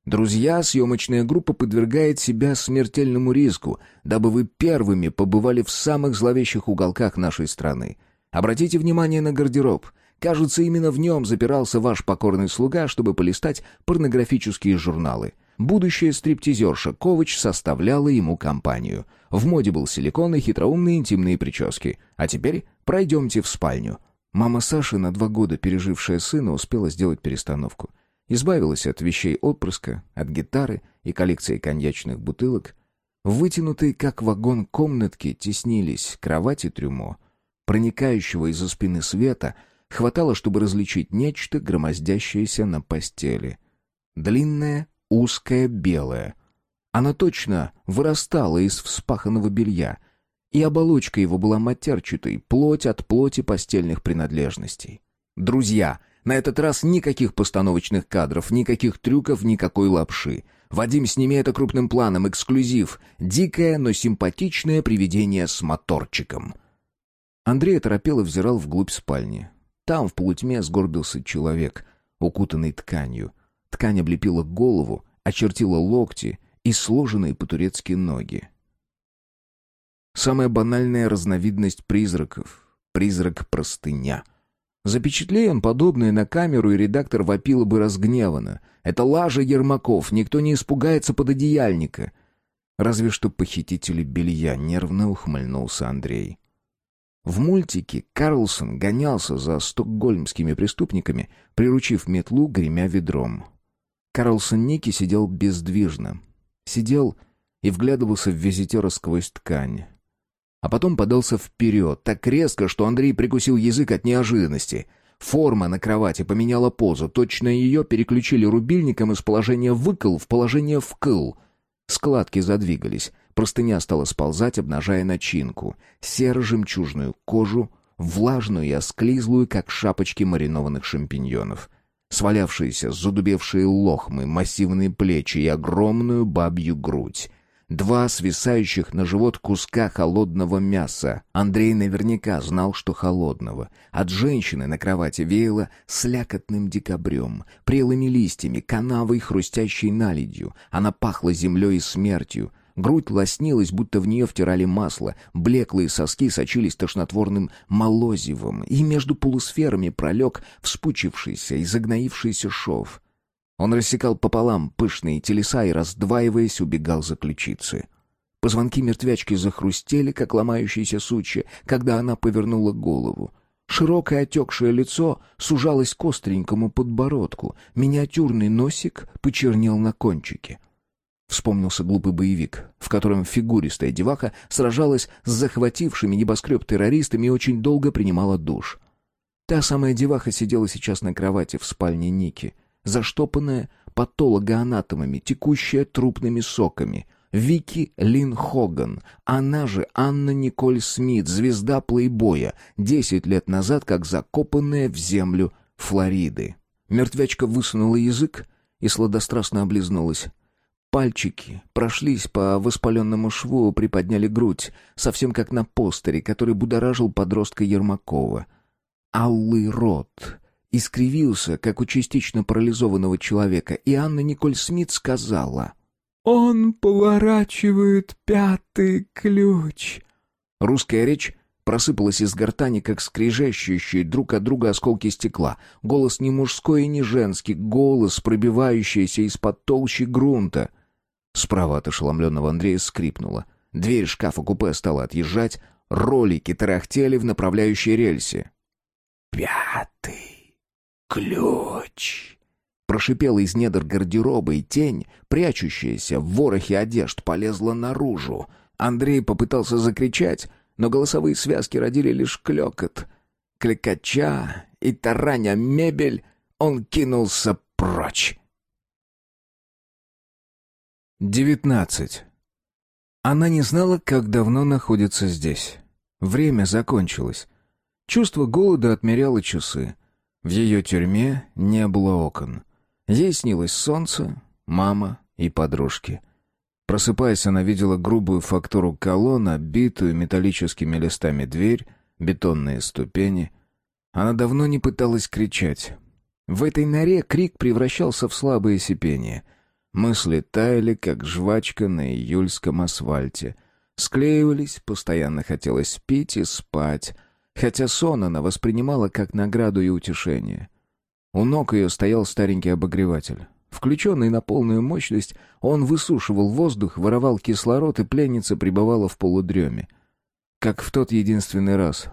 Speaker 2: Друзья, съемочная группа подвергает себя смертельному риску, дабы вы первыми побывали в самых зловещих уголках нашей страны. Обратите внимание на гардероб. Кажется, именно в нем запирался ваш покорный слуга, чтобы полистать порнографические журналы. Будущая стриптизерша Ковач составляла ему компанию — в моде был силикон и хитроумные интимные прически. А теперь пройдемте в спальню. Мама Саши, на два года пережившая сына, успела сделать перестановку. Избавилась от вещей отпрыска, от гитары и коллекции коньячных бутылок. В вытянутой, как вагон, комнатке теснились кровать и трюмо. Проникающего из-за спины света хватало, чтобы различить нечто, громоздящееся на постели. Длинное, узкое, белое — она точно вырастала из вспаханного белья, и оболочка его была матерчатой, плоть от плоти постельных принадлежностей. Друзья, на этот раз никаких постановочных кадров, никаких трюков, никакой лапши. Вадим, сними это крупным планом, эксклюзив. Дикое, но симпатичное привидение с моторчиком. Андрей оторопело взирал вглубь спальни. Там в полутьме сгорбился человек, укутанный тканью. Ткань облепила голову, очертила локти и сложенные по-турецки ноги. Самая банальная разновидность призраков — призрак-простыня. Запечатлей он подобное на камеру, и редактор вопила бы разгневанно. Это лажа Ермаков, никто не испугается пододеяльника. Разве что похитители белья, нервно ухмыльнулся Андрей. В мультике Карлсон гонялся за стокгольмскими преступниками, приручив метлу, гремя ведром. Карлсон Ники сидел бездвижно, Сидел и вглядывался в визитера сквозь ткань. А потом подался вперед, так резко, что Андрей прикусил язык от неожиданности. Форма на кровати поменяла позу, точно ее переключили рубильником из положения «выкл» в положение «вкл». Складки задвигались, простыня стала сползать, обнажая начинку, серо-жемчужную кожу, влажную и осклизлую, как шапочки маринованных шампиньонов — свалявшиеся задубевшие лохмы, массивные плечи и огромную бабью грудь. Два свисающих на живот куска холодного мяса. Андрей наверняка знал, что холодного. От женщины на кровати веяло слякотным декабрем, прелыми листьями, канавой, хрустящей наледью. Она пахла землей и смертью. Грудь лоснилась, будто в нее втирали масло, блеклые соски сочились тошнотворным молозивом, и между полусферами пролег вспучившийся и загноившийся шов. Он рассекал пополам пышные телеса и, раздваиваясь, убегал за ключицы. Позвонки мертвячки захрустели, как ломающиеся сучья, когда она повернула голову. Широкое отекшее лицо сужалось к остренькому подбородку, миниатюрный носик почернел на кончике — Вспомнился глупый боевик, в котором фигуристая деваха сражалась с захватившими небоскреб террористами и очень долго принимала душ. Та самая деваха сидела сейчас на кровати в спальне Ники, заштопанная патологоанатомами, текущая трупными соками. Вики Лин Хоган, она же Анна Николь Смит, звезда плейбоя, десять лет назад как закопанная в землю Флориды. Мертвячка высунула язык и сладострастно облизнулась. Пальчики прошлись по воспаленному шву, приподняли грудь, совсем как на постере, который будоражил подростка Ермакова. Алый рот, искривился, как у частично парализованного человека, и Анна Николь Смит сказала
Speaker 3: «Он поворачивает пятый ключ».
Speaker 2: Русская речь просыпалась из гортани, как скрежещущие друг от друга осколки стекла. Голос не мужской и не женский, голос, пробивающийся из-под толщи грунта. Справа от ошеломленного Андрея скрипнула. Дверь шкафа-купе стала отъезжать, ролики тарахтели в направляющей рельсе. «Пятый ключ!» Прошипела из недр гардероба, и тень, прячущаяся в ворохе одежд, полезла наружу. Андрей попытался закричать, но голосовые связки родили лишь клёкот. Кликача и тараня мебель, он кинулся прочь.
Speaker 1: Девятнадцать. Она не знала, как давно находится здесь. Время закончилось. Чувство голода отмеряло часы. В ее тюрьме не было окон. Ей снилось солнце, мама и подружки. Просыпаясь, она видела грубую фактуру колонн, обитую металлическими листами дверь, бетонные ступени. Она давно не пыталась кричать. В этой норе крик превращался в слабое сипение. Мысли таяли, как жвачка на июльском асфальте. Склеивались, постоянно хотелось пить и спать, хотя сон она воспринимала как награду и утешение. У ног ее стоял старенький обогреватель. Включенный на полную мощность, он высушивал воздух, воровал кислород, и пленница пребывала в полудреме. Как в тот единственный раз,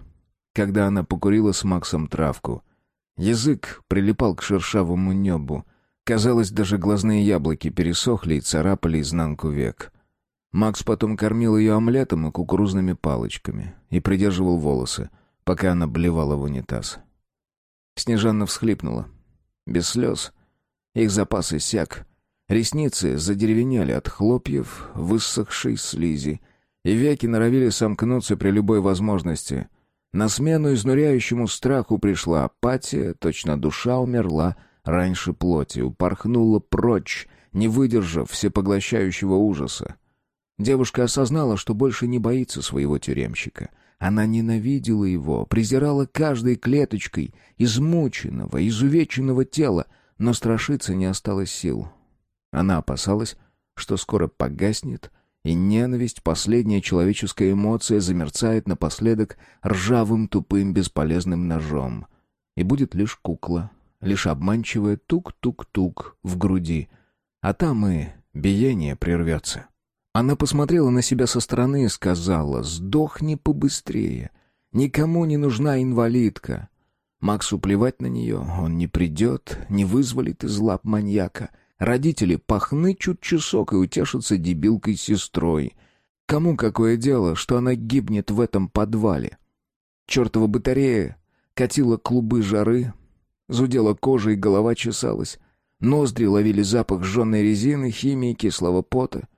Speaker 1: когда она покурила с Максом травку. Язык прилипал к шершавому небу. Казалось, даже глазные яблоки пересохли и царапали изнанку век. Макс потом кормил ее омлетом и кукурузными палочками и придерживал волосы, пока она блевала в унитаз. Снежанна всхлипнула. Без слез — их запас иссяк. Ресницы задеревенели от хлопьев, высохшей слизи, и веки норовили сомкнуться при любой возможности. На смену изнуряющему страху пришла апатия, точно душа умерла раньше плоти, упорхнула прочь, не выдержав всепоглощающего ужаса. Девушка осознала, что больше не боится своего тюремщика. Она ненавидела его, презирала каждой клеточкой измученного, изувеченного тела, но страшиться не осталось сил. Она опасалась, что скоро погаснет, и ненависть, последняя человеческая эмоция, замерцает напоследок ржавым, тупым, бесполезным ножом. И будет лишь кукла, лишь обманчивая тук-тук-тук в груди. А там и биение прервется. Она посмотрела на себя со стороны и сказала «Сдохни побыстрее». Никому не нужна инвалидка. Максу плевать на нее, он не придет, не вызволит из лап маньяка. Родители похнычут часок и утешатся дебилкой-сестрой. Кому какое дело, что она гибнет в этом подвале? Чертова батарея катила клубы жары, зудела кожа и голова чесалась. Ноздри ловили запах жженой резины, химии, кислого пота.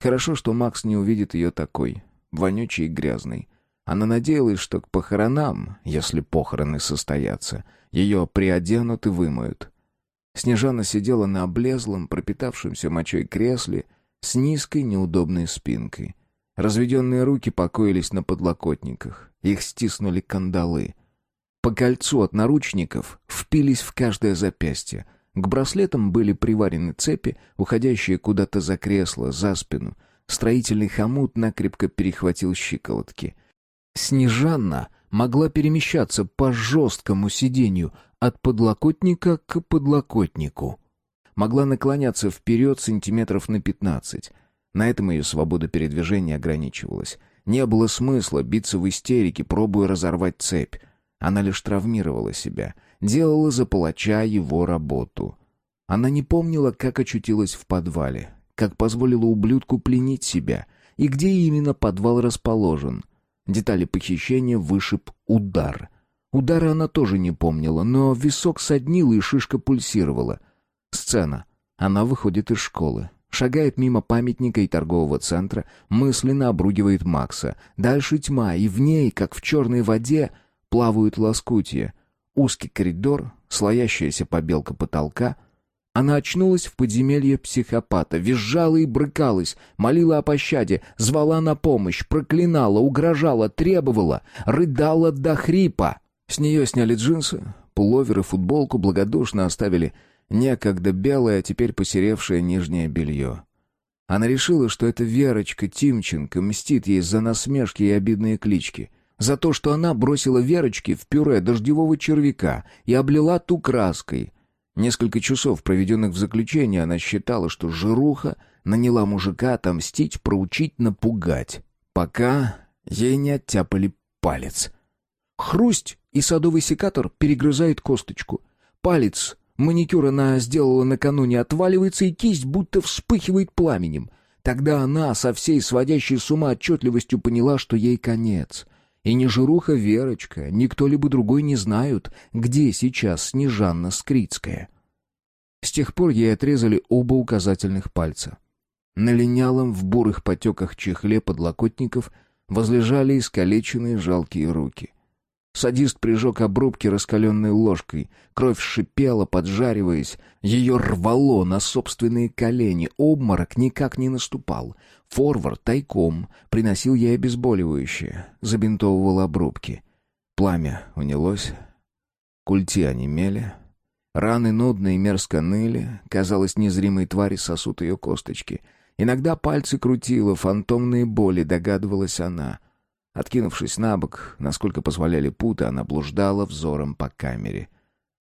Speaker 1: Хорошо, что Макс не увидит ее такой, вонючей и грязной. Она надеялась, что к похоронам, если похороны состоятся, ее приоденут и вымоют. Снежана сидела на облезлом, пропитавшемся мочой кресле с низкой неудобной спинкой. Разведенные руки покоились на подлокотниках, их стиснули кандалы. По кольцу от наручников впились в каждое запястье. К браслетам были приварены цепи, уходящие куда-то за кресло, за спину. Строительный хомут накрепко перехватил щиколотки — Снежанна могла перемещаться по жесткому сиденью от подлокотника к подлокотнику. Могла наклоняться вперед сантиметров на пятнадцать. На этом ее свобода передвижения ограничивалась. Не было смысла биться в истерике, пробуя разорвать цепь. Она лишь травмировала себя, делала за палача его работу. Она не помнила, как очутилась в подвале, как позволила ублюдку пленить себя, и где именно подвал расположен. Детали похищения вышиб удар. Удара она тоже не помнила, но висок соднил и шишка пульсировала. Сцена. Она выходит из школы. Шагает мимо памятника и торгового центра, мысленно обругивает Макса. Дальше тьма, и в ней, как в черной воде, плавают лоскутья. Узкий коридор, слоящаяся побелка потолка — она очнулась в подземелье психопата, визжала и брыкалась, молила о пощаде, звала на помощь, проклинала, угрожала, требовала, рыдала до хрипа. С нее сняли джинсы, пуловер и футболку благодушно оставили некогда белое, а теперь посеревшее нижнее белье. Она решила, что эта Верочка Тимченко мстит ей за насмешки и обидные клички. За то, что она бросила Верочке в пюре дождевого червяка и облила ту краской. Несколько часов, проведенных в заключении, она считала, что жируха наняла мужика отомстить, проучить, напугать. Пока ей не оттяпали палец. Хрусть, и садовый секатор перегрызает косточку. Палец Маникюр она сделала накануне, отваливается, и кисть будто вспыхивает пламенем. Тогда она со всей сводящей с ума отчетливостью поняла, что ей конец. И ни жируха Верочка, ни кто-либо другой не знают, где сейчас Снежанна Скрицкая. С тех пор ей отрезали оба указательных пальца. На линялом в бурых потеках чехле подлокотников возлежали искалеченные жалкие руки — Садист прижег обрубки раскаленной ложкой. Кровь шипела, поджариваясь. Ее рвало на собственные колени. Обморок никак не наступал. Форвард тайком приносил ей обезболивающее. Забинтовывал обрубки. Пламя унялось. Культи онемели. Раны нудно и мерзко ныли. Казалось, незримые твари сосут ее косточки. Иногда пальцы крутило, фантомные боли, догадывалась она — Откинувшись на бок, насколько позволяли путы, она блуждала взором по камере.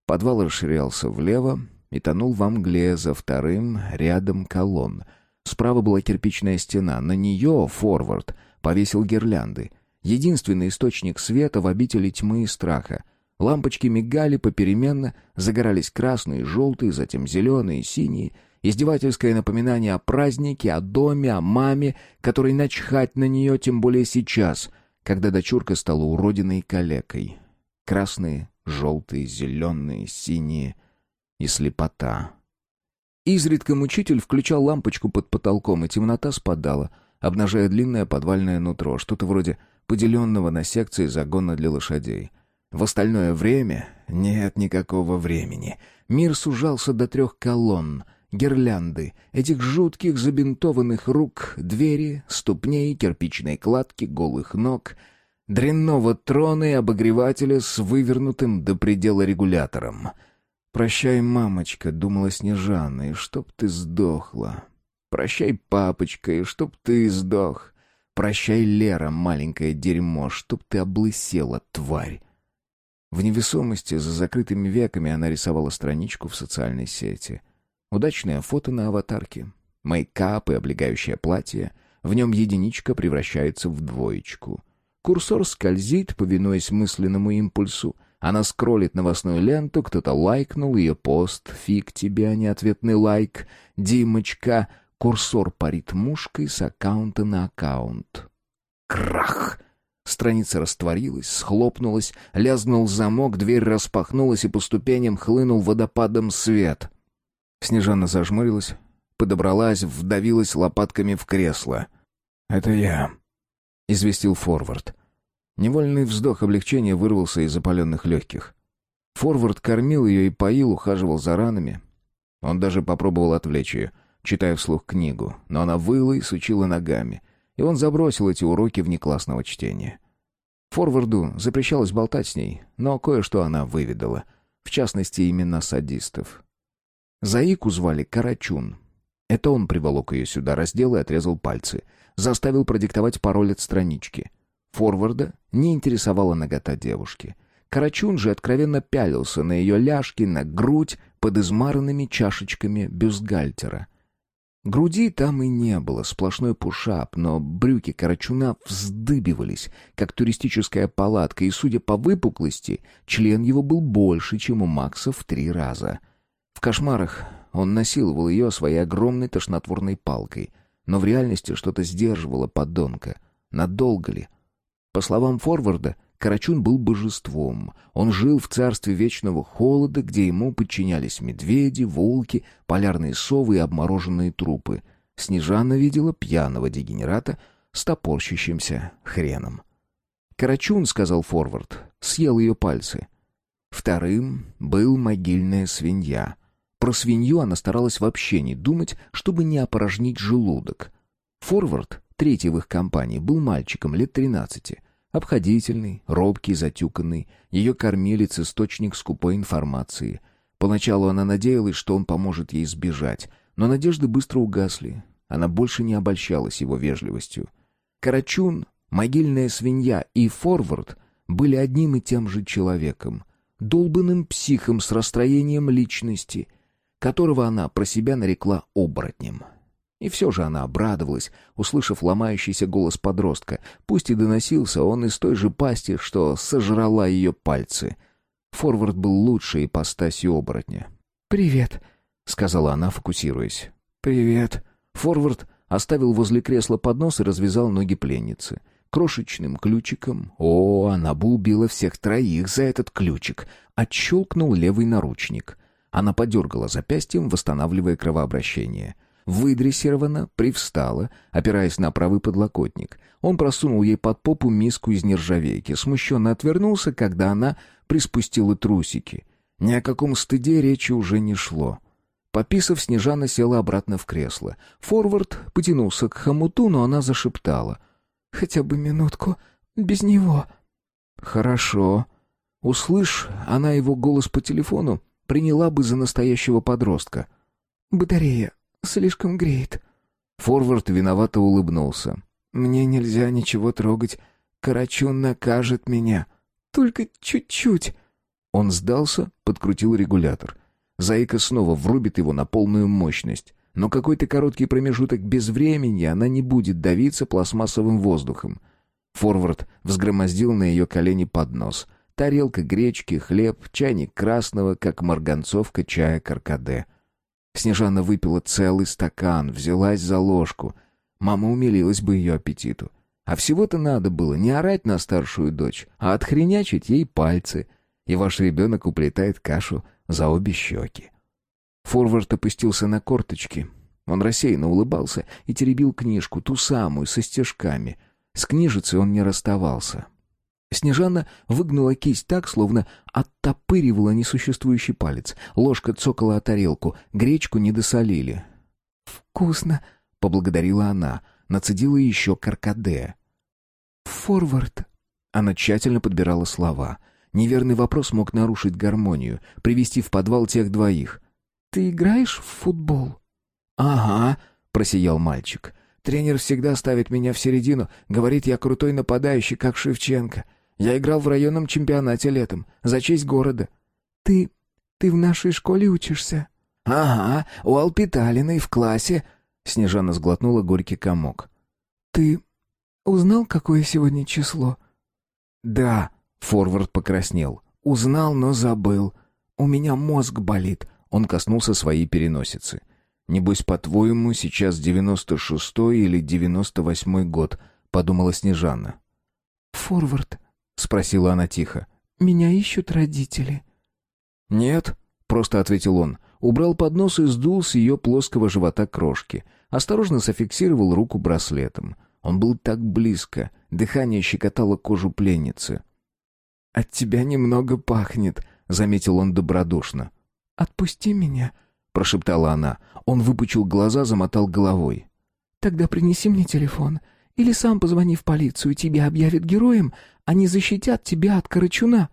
Speaker 1: Подвал расширялся влево и тонул во мгле за вторым рядом колонн. Справа была кирпичная стена, на нее форвард повесил гирлянды. Единственный источник света в обители тьмы и страха. Лампочки мигали попеременно, загорались красные, желтые, затем зеленые, синие — Издевательское напоминание о празднике, о доме, о маме, которой начхать на нее, тем более сейчас, когда дочурка стала уродиной и калекой. Красные, желтые, зеленые, синие и слепота. Изредка мучитель включал лампочку под потолком, и темнота спадала, обнажая длинное подвальное нутро, что-то вроде поделенного на секции загона для лошадей. В остальное время нет никакого времени. Мир сужался до трех колонн — гирлянды, этих жутких забинтованных рук, двери, ступней, кирпичной кладки, голых ног, дрянного трона и обогревателя с вывернутым до предела регулятором. «Прощай, мамочка», — думала Снежана, — «и чтоб ты сдохла». «Прощай, папочка, и чтоб ты сдох». «Прощай, Лера, маленькое дерьмо, чтоб ты облысела, тварь». В невесомости за закрытыми веками она рисовала страничку в социальной сети — Удачное фото на аватарке. Мейкап и облегающее платье. В нем единичка превращается в двоечку. Курсор скользит, повинуясь мысленному импульсу. Она скроллит новостную ленту, кто-то лайкнул ее пост. Фиг тебе, а не ответный лайк. Димочка. Курсор парит мушкой с аккаунта на аккаунт. Крах! Страница растворилась, схлопнулась, лязнул замок, дверь распахнулась, и по ступеням хлынул водопадом свет — Снежана зажмурилась, подобралась, вдавилась лопатками в кресло. «Это я», — известил Форвард. Невольный вздох облегчения вырвался из запаленных легких. Форвард кормил ее и поил, ухаживал за ранами. Он даже попробовал отвлечь ее, читая вслух книгу, но она выла и сучила ногами, и он забросил эти уроки внеклассного чтения. Форварду запрещалось болтать с ней, но кое-что она выведала, в частности, именно садистов. Заику звали Карачун. Это он приволок ее сюда, раздел и отрезал пальцы. Заставил продиктовать пароль от странички. Форварда не интересовала нагота девушки. Карачун же откровенно пялился на ее ляжки, на грудь под измаранными чашечками бюстгальтера. Груди там и не было, сплошной пушап, но брюки Карачуна вздыбивались, как туристическая палатка, и, судя по выпуклости, член его был больше, чем у Макса в три раза — в кошмарах он насиловал ее своей огромной тошнотворной палкой, но в реальности что-то сдерживало подонка. Надолго ли? По словам Форварда, Карачун был божеством. Он жил в царстве вечного холода, где ему подчинялись медведи, волки, полярные совы и обмороженные трупы. Снежана видела пьяного дегенерата с топорщащимся хреном. «Карачун», — сказал Форвард, — съел ее пальцы. Вторым был могильная свинья, про свинью она старалась вообще не думать, чтобы не опорожнить желудок. Форвард, третий в их компании, был мальчиком лет тринадцати.
Speaker 2: Обходительный, робкий, затюканный, ее кормилец — источник скупой информации. Поначалу она надеялась, что он поможет ей сбежать, но надежды быстро угасли. Она больше не обольщалась его вежливостью. Карачун, могильная свинья и форвард были одним и тем же человеком, долбанным психом с расстроением личности, которого она про себя нарекла оборотнем. И все же она обрадовалась, услышав ломающийся голос подростка. Пусть и доносился он из той же пасти, что сожрала ее пальцы. Форвард был лучшей ипостасью оборотня.
Speaker 3: «Привет», —
Speaker 2: сказала она, фокусируясь.
Speaker 3: «Привет».
Speaker 2: Форвард оставил возле кресла поднос и развязал ноги пленницы. Крошечным ключиком, о, она бы убила всех троих за этот ключик, отщелкнул левый наручник. Она подергала запястьем, восстанавливая кровообращение — выдрессирована, привстала, опираясь на правый подлокотник. Он просунул ей под попу миску из нержавейки, смущенно отвернулся, когда она приспустила трусики. Ни о каком стыде речи уже не шло. Пописав, Снежана села обратно в кресло. Форвард потянулся к хомуту, но она зашептала.
Speaker 3: «Хотя бы минутку. Без него».
Speaker 2: «Хорошо». Услышь, она его голос по телефону, приняла бы за настоящего подростка.
Speaker 3: «Батарея Слишком греет».
Speaker 2: Форвард виновато улыбнулся.
Speaker 3: «Мне нельзя ничего трогать. Карачун накажет меня. Только чуть-чуть».
Speaker 2: Он сдался, подкрутил регулятор. Заика снова врубит его на полную мощность. Но какой-то короткий промежуток без времени она не будет давиться пластмассовым воздухом. Форвард взгромоздил на ее колени поднос. Тарелка гречки, хлеб, чайник красного, как марганцовка чая каркаде — Снежана выпила целый стакан, взялась за ложку. Мама умилилась бы ее аппетиту. А всего-то надо было не орать на старшую дочь, а отхренячить ей пальцы. И ваш ребенок уплетает кашу за обе щеки. Форвард опустился на корточки. Он рассеянно улыбался и теребил книжку, ту самую, со стежками. С книжицей он не расставался. Снежана выгнула кисть так, словно оттопыривала несуществующий палец. Ложка цокала о тарелку, гречку не досолили.
Speaker 3: «Вкусно!»
Speaker 2: — поблагодарила она. Нацедила еще каркаде.
Speaker 3: «Форвард!»
Speaker 2: Она тщательно подбирала слова. Неверный вопрос мог нарушить гармонию, привести в подвал тех двоих.
Speaker 3: «Ты играешь в футбол?»
Speaker 2: «Ага», — просиял мальчик. «Тренер всегда ставит меня в середину, говорит, я крутой нападающий, как Шевченко. Я играл в районном чемпионате летом, за честь города».
Speaker 3: «Ты... ты в нашей школе учишься?»
Speaker 2: «Ага, у Алпиталиной в классе». Снежана сглотнула горький комок.
Speaker 3: «Ты узнал, какое сегодня число?»
Speaker 2: «Да», — Форвард покраснел. «Узнал, но забыл. У меня мозг болит». Он коснулся своей переносицы. «Небось, по-твоему, сейчас девяносто шестой или девяносто восьмой год», — подумала Снежана.
Speaker 3: «Форвард, —
Speaker 2: спросила она тихо.
Speaker 3: «Меня ищут родители».
Speaker 2: «Нет», — просто ответил он. Убрал поднос и сдул с ее плоского живота крошки. Осторожно зафиксировал руку браслетом. Он был так близко. Дыхание щекотало кожу пленницы.
Speaker 3: «От тебя немного пахнет», — заметил он добродушно. «Отпусти меня», — прошептала она.
Speaker 2: Он выпучил глаза, замотал головой.
Speaker 3: «Тогда принеси мне телефон. Или сам позвони в полицию, тебя объявят героем, они защитят тебя от Карачуна».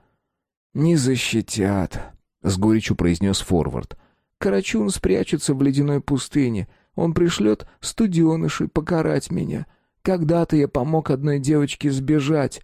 Speaker 2: «Не защитят», — с горечью произнес Форвард.
Speaker 3: «Карачун спрячется в ледяной пустыне. Он пришлет студенышей покарать меня. Когда-то я помог одной девочке сбежать».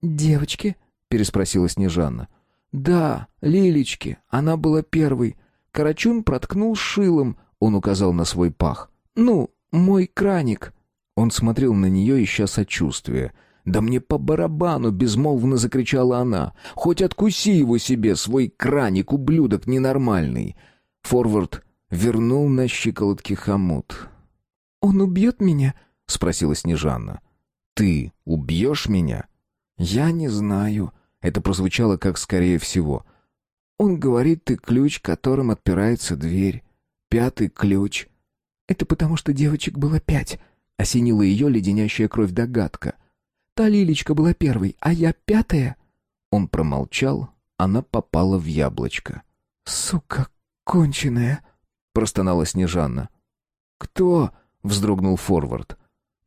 Speaker 3: «Девочке?» — переспросила Снежанна. «Да, Лилечке. Она была первой. Карачун проткнул шилом», — он указал на свой пах. «Ну, мой краник».
Speaker 2: Он смотрел на нее, ища сочувствия. «Да мне по барабану!» — безмолвно закричала она. «Хоть откуси его себе, свой краник, ублюдок ненормальный!» Форвард вернул на щиколотки хомут.
Speaker 3: «Он убьет меня?»
Speaker 2: — спросила Снежанна. «Ты убьешь меня?» «Я не знаю». Это прозвучало как «скорее всего».
Speaker 3: «Он говорит, ты ключ, которым отпирается дверь. Пятый ключ». «Это потому, что девочек было пять», Осенила ее леденящая кровь догадка. «Та Лилечка была первой, а я пятая?»
Speaker 2: Он промолчал, она попала в яблочко.
Speaker 3: «Сука конченая!»
Speaker 2: — простонала Снежанна.
Speaker 3: «Кто?»
Speaker 2: — вздрогнул Форвард.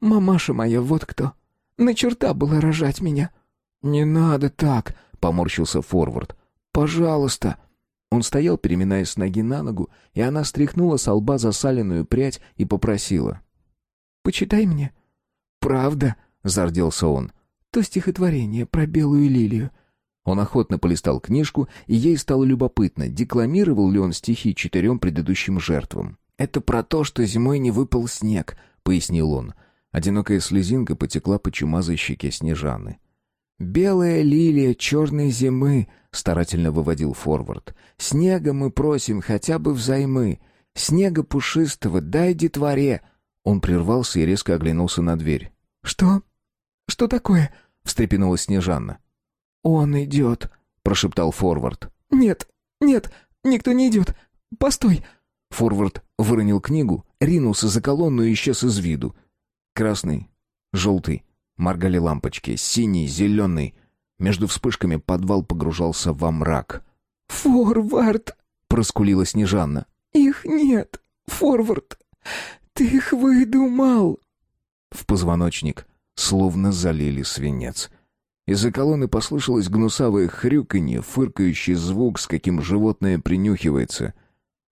Speaker 3: «Мамаша моя, вот кто. На черта было рожать меня».
Speaker 2: «Не надо так», — поморщился Форвард. «Пожалуйста». Он стоял, переминаясь с ноги на ногу, и она стряхнула с лба засаленную прядь и попросила.
Speaker 3: «Почитай мне».
Speaker 2: «Правда?» — зарделся он.
Speaker 3: «То стихотворение про белую лилию.
Speaker 2: Он охотно полистал книжку, и ей стало любопытно, декламировал ли он стихи четырем предыдущим жертвам. «Это про то, что зимой не выпал снег», — пояснил он. Одинокая слезинка потекла по чумазой щеке Снежаны.
Speaker 3: «Белая лилия черной зимы», — старательно выводил форвард. «Снега мы просим хотя бы взаймы. Снега пушистого дай детворе».
Speaker 2: Он прервался и резко оглянулся на дверь.
Speaker 3: «Что? Что такое?»
Speaker 2: — встрепенулась Снежанна.
Speaker 3: «Он идет», —
Speaker 2: прошептал Форвард.
Speaker 3: «Нет, нет, никто не идет. Постой!»
Speaker 2: Форвард выронил книгу, ринулся за колонну и исчез из виду. Красный, желтый, моргали лампочки, синий, зеленый. Между вспышками подвал погружался во мрак.
Speaker 3: «Форвард!»
Speaker 2: — проскулила Снежанна.
Speaker 3: «Их нет, Форвард! Ты их выдумал!»
Speaker 2: В позвоночник словно залили свинец — из-за колонны послышалось гнусавое хрюканье, фыркающий звук, с каким животное принюхивается.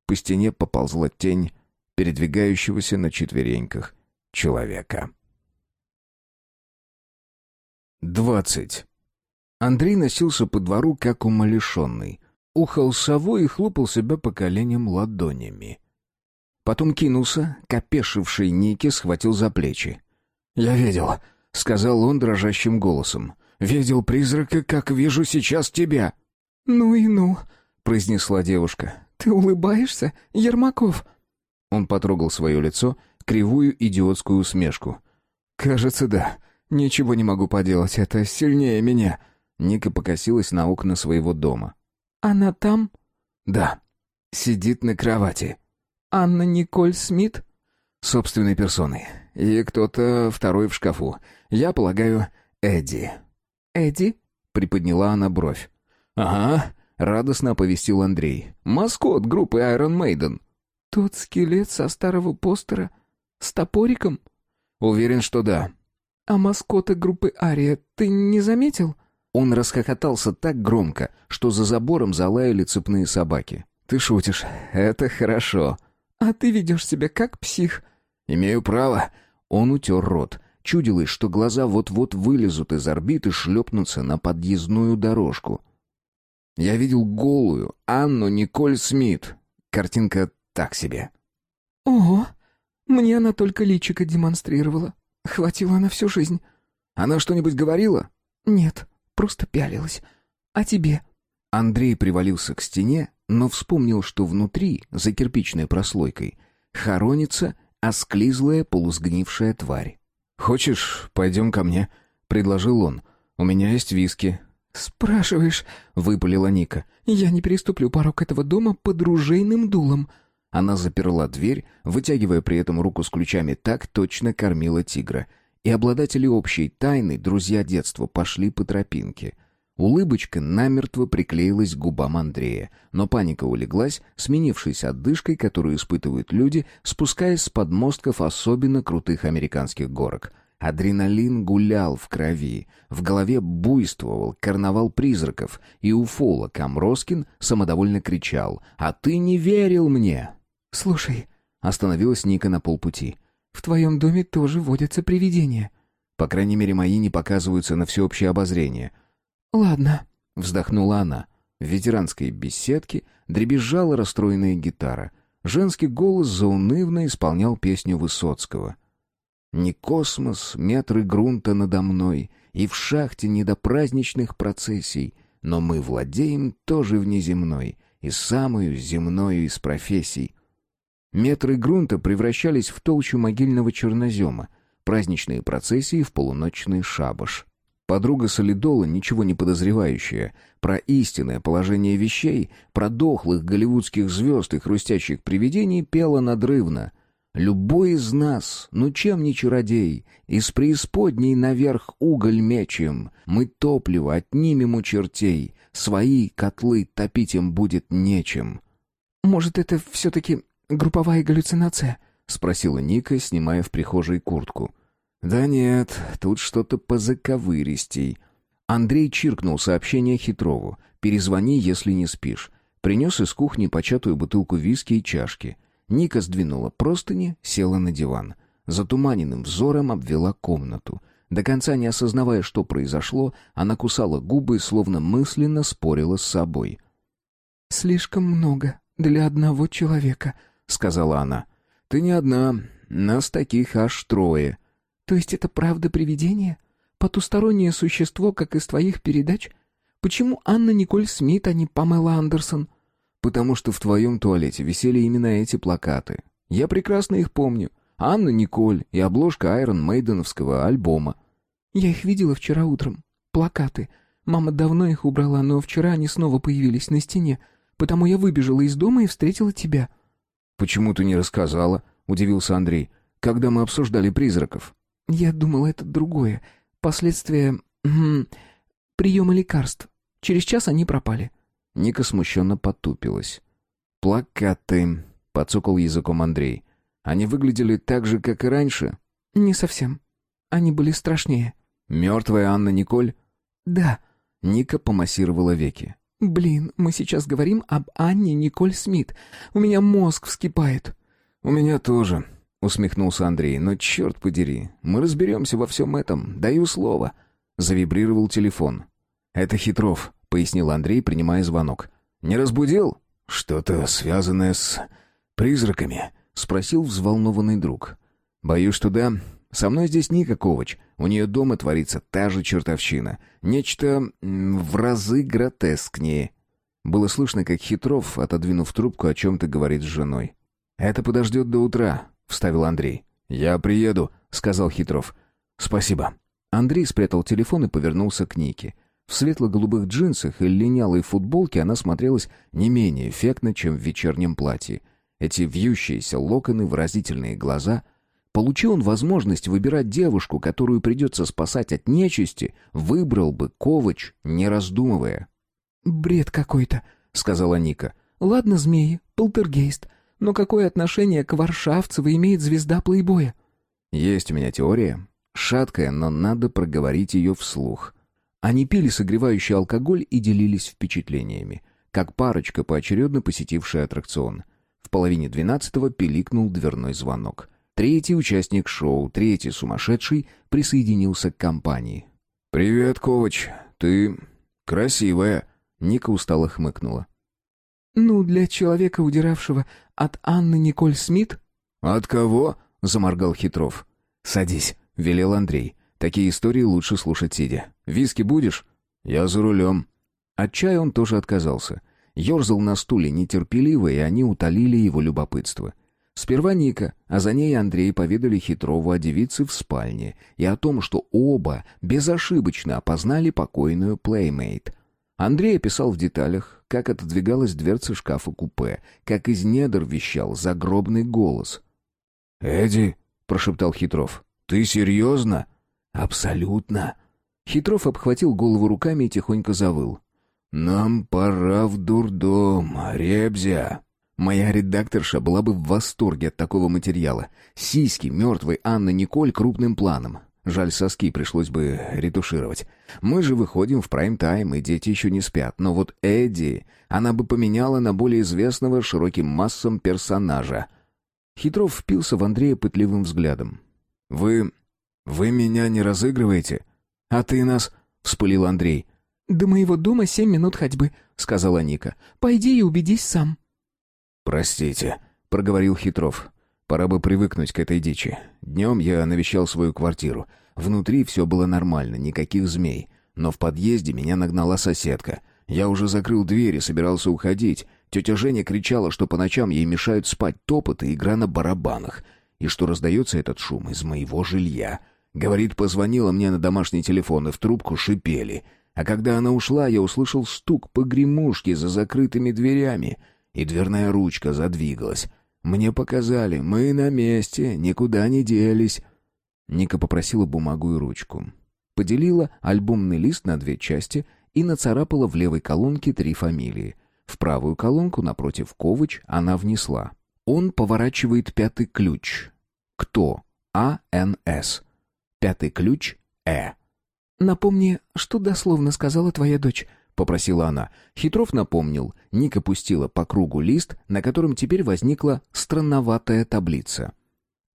Speaker 2: По стене поползла тень передвигающегося на четвереньках человека. Двадцать. Андрей носился по двору, как умалишенный. Ухал совой и хлопал себя по коленям ладонями. Потом кинулся, к опешившей Нике схватил за плечи. «Я видел», — сказал он дрожащим голосом. Видел призрака, как вижу сейчас тебя».
Speaker 3: «Ну и ну», — произнесла девушка. «Ты улыбаешься, Ермаков?»
Speaker 2: Он потрогал свое лицо, кривую идиотскую усмешку. «Кажется, да. Ничего не могу поделать, это сильнее меня». Ника покосилась на окна своего дома.
Speaker 3: «Она там?»
Speaker 2: «Да. Сидит на кровати».
Speaker 3: «Анна Николь Смит?»
Speaker 2: «Собственной персоной. И кто-то второй в шкафу. Я полагаю, Эдди».
Speaker 3: Эдди?»
Speaker 2: — приподняла она бровь. «Ага», — радостно оповестил Андрей. «Маскот группы Iron Maiden».
Speaker 3: «Тот скелет со старого постера? С топориком?»
Speaker 2: «Уверен, что да».
Speaker 3: «А маскота группы Ария ты не заметил?»
Speaker 2: Он расхохотался так громко, что за забором залаяли цепные собаки. «Ты шутишь. Это хорошо».
Speaker 3: «А ты ведешь себя как псих».
Speaker 2: «Имею право». Он утер рот. Чудилось, что глаза вот-вот вылезут из орбит и шлепнутся на подъездную дорожку. Я видел голую Анну Николь Смит. Картинка так себе.
Speaker 3: «Ого! Мне она только личико демонстрировала. Хватило на всю жизнь».
Speaker 2: «Она что-нибудь говорила?»
Speaker 3: «Нет, просто пялилась. А тебе?»
Speaker 2: Андрей привалился к стене, но вспомнил, что внутри, за кирпичной прослойкой, хоронится осклизлая полусгнившая тварь. «Хочешь, пойдем ко мне?» — предложил он. «У меня есть виски».
Speaker 3: «Спрашиваешь?» — выпалила Ника. «Я не переступлю порог этого дома под ружейным дулом».
Speaker 2: Она заперла дверь, вытягивая при этом руку с ключами так точно кормила тигра. И обладатели общей тайны, друзья детства, пошли по тропинке — Улыбочка намертво приклеилась к губам Андрея, но паника улеглась, сменившись отдышкой, которую испытывают люди, спускаясь с подмостков особенно крутых американских горок. Адреналин гулял в крови, в голове буйствовал карнавал призраков, и уфолог Амроскин самодовольно кричал «А ты не верил мне!»
Speaker 3: «Слушай», —
Speaker 2: остановилась Ника на полпути, —
Speaker 3: «в твоем доме тоже водятся привидения».
Speaker 2: «По крайней мере, мои не показываются на всеобщее обозрение».
Speaker 3: «Ладно», —
Speaker 2: вздохнула она. В ветеранской беседке дребезжала расстроенная гитара. Женский голос заунывно исполнял песню Высоцкого. «Не космос, метры грунта надо мной, и в шахте не до праздничных процессий, но мы владеем тоже внеземной, и самую земною из профессий». Метры грунта превращались в толщу могильного чернозема, праздничные процессии в полуночный шабаш. Подруга Солидола, ничего не подозревающая, про истинное положение вещей, про дохлых голливудских звезд и хрустящих привидений пела надрывно. «Любой из нас, ну чем не чародей, из преисподней наверх уголь мечем, мы топливо отнимем у чертей, свои котлы топить им будет нечем».
Speaker 3: «Может, это все-таки групповая галлюцинация?»
Speaker 2: — спросила Ника, снимая в прихожей куртку.
Speaker 1: Да нет, тут что-то позаковыристей. Андрей чиркнул сообщение Хитрову. «Перезвони, если не спишь». Принес из кухни початую бутылку виски и чашки. Ника сдвинула простыни, села на диван. Затуманенным взором обвела комнату. До конца не осознавая, что произошло, она кусала губы, словно мысленно спорила с собой.
Speaker 3: «Слишком много для одного человека», — сказала она.
Speaker 1: «Ты не одна. Нас таких аж трое».
Speaker 3: «То есть это правда привидение? Потустороннее существо, как из твоих передач? Почему Анна Николь Смит, а не Памела Андерсон?»
Speaker 1: «Потому что в твоем туалете висели именно эти плакаты. Я прекрасно их помню. Анна Николь и обложка Айрон Мейденовского альбома.
Speaker 3: Я их видела вчера утром. Плакаты. Мама давно их убрала, но вчера они снова появились на стене. Потому я выбежала из дома и встретила тебя.
Speaker 1: Почему ты не рассказала? удивился Андрей. Когда мы обсуждали призраков.
Speaker 3: Я думала, это другое. Последствия приема лекарств. Через час они пропали.
Speaker 1: Ника смущенно потупилась. Плакаты, подсокал языком Андрей. Они выглядели так же, как и раньше?
Speaker 3: Не совсем. Они были страшнее.
Speaker 1: Мертвая Анна Николь?
Speaker 3: Да.
Speaker 1: Ника помассировала веки.
Speaker 3: Блин, мы сейчас говорим об Анне Николь Смит. У меня мозг вскипает.
Speaker 1: У меня тоже, усмехнулся Андрей. Но черт подери, мы разберемся во всем этом. Даю слово. Завибрировал телефон. Это Хитров, пояснил Андрей, принимая звонок. Не разбудил? Что-то связанное с призраками. Спросил взволнованный друг. «Боюсь, что да. Со мной здесь Ника Ковач. У нее дома творится та же чертовщина. Нечто в разы гротескнее». Было слышно, как Хитров, отодвинув трубку, о чем-то говорит с женой. «Это подождет до утра», — вставил Андрей. «Я приеду», — сказал Хитров. «Спасибо». Андрей спрятал телефон и повернулся к Нике. В светло-голубых джинсах и линялой футболке она смотрелась не менее эффектно, чем в вечернем платье. Эти вьющиеся локоны, выразительные глаза. Получи он возможность выбирать девушку, которую придется спасать от нечисти, выбрал бы Ковач, не раздумывая.
Speaker 3: «Бред какой-то», — сказала Ника. «Ладно, змеи, полтергейст, но какое отношение к Варшавцеву имеет звезда плейбоя?»
Speaker 1: «Есть у меня теория. Шаткая, но надо проговорить ее вслух». Они пили согревающий алкоголь и делились впечатлениями, как парочка, поочередно посетившая аттракцион. В половине двенадцатого пиликнул дверной звонок. Третий участник шоу, третий сумасшедший, присоединился к компании. «Привет, Ковач. Ты красивая», — Ника устало хмыкнула.
Speaker 3: «Ну, для человека, удиравшего от Анны Николь Смит...»
Speaker 1: «От кого?» — заморгал Хитров. «Садись», — велел Андрей. «Такие истории лучше слушать сидя. Виски будешь?» «Я за рулем». От чая он тоже отказался ерзал на стуле нетерпеливо, и они утолили его любопытство. Сперва Ника, а за ней Андрей поведали Хитрову о девице в спальне и о том, что оба безошибочно опознали покойную Плеймейт. Андрей описал в деталях, как отодвигалась дверца шкафа-купе, как из недр вещал загробный голос. «Эдди», — прошептал Хитров, — «ты серьезно?» «Абсолютно». Хитров обхватил голову руками и тихонько завыл. «Нам пора в дурдом, Ребзя». Моя редакторша была бы в восторге от такого материала. Сиськи мертвой Анны Николь крупным планом. Жаль, соски пришлось бы ретушировать. Мы же выходим в прайм-тайм, и дети еще не спят. Но вот Эдди она бы поменяла на более известного широким массам персонажа. Хитров впился в Андрея пытливым взглядом. «Вы... вы меня не разыгрываете?» «А ты нас...» — вспылил Андрей.
Speaker 3: «До моего дома семь минут ходьбы», — сказала Ника. «Пойди и убедись сам».
Speaker 1: «Простите», — проговорил Хитров. «Пора бы привыкнуть к этой дичи. Днем я навещал свою квартиру. Внутри все было нормально, никаких змей. Но в подъезде меня нагнала соседка. Я уже закрыл дверь и собирался уходить. Тетя Женя кричала, что по ночам ей мешают спать топот и игра на барабанах, и что раздается этот шум из моего жилья. Говорит, позвонила мне на домашний телефон, и в трубку шипели — а когда она ушла, я услышал стук погремушки за закрытыми дверями, и дверная ручка задвигалась. Мне показали, мы на месте, никуда не делись. Ника попросила бумагу и ручку. Поделила альбомный лист на две части и нацарапала в левой колонке три фамилии. В правую колонку напротив Ковыч она внесла. Он поворачивает пятый ключ. Кто? А.Н.С.
Speaker 2: Пятый ключ — Э.
Speaker 3: «Напомни, что дословно сказала твоя дочь?»
Speaker 2: — попросила она. Хитров напомнил. Ника пустила по кругу лист, на котором теперь возникла странноватая таблица.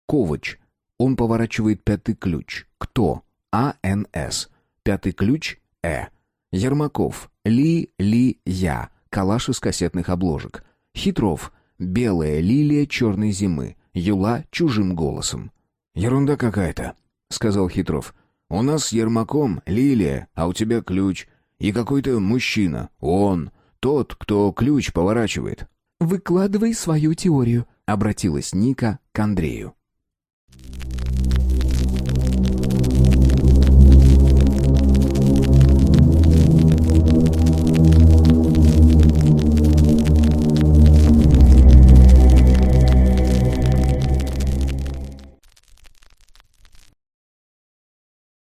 Speaker 2: Ковач. Он поворачивает пятый ключ. Кто? А-Н-С. Пятый ключ — Э. Ермаков. Ли-ли-я. Калаш из кассетных обложек. Хитров. Белая лилия черной зимы. Юла чужим голосом.
Speaker 1: «Ерунда какая-то», — сказал Хитров. «У нас с Ермаком лилия, а у тебя ключ. И какой-то мужчина. Он. Тот, кто ключ поворачивает».
Speaker 3: «Выкладывай свою теорию», —
Speaker 2: обратилась Ника к Андрею.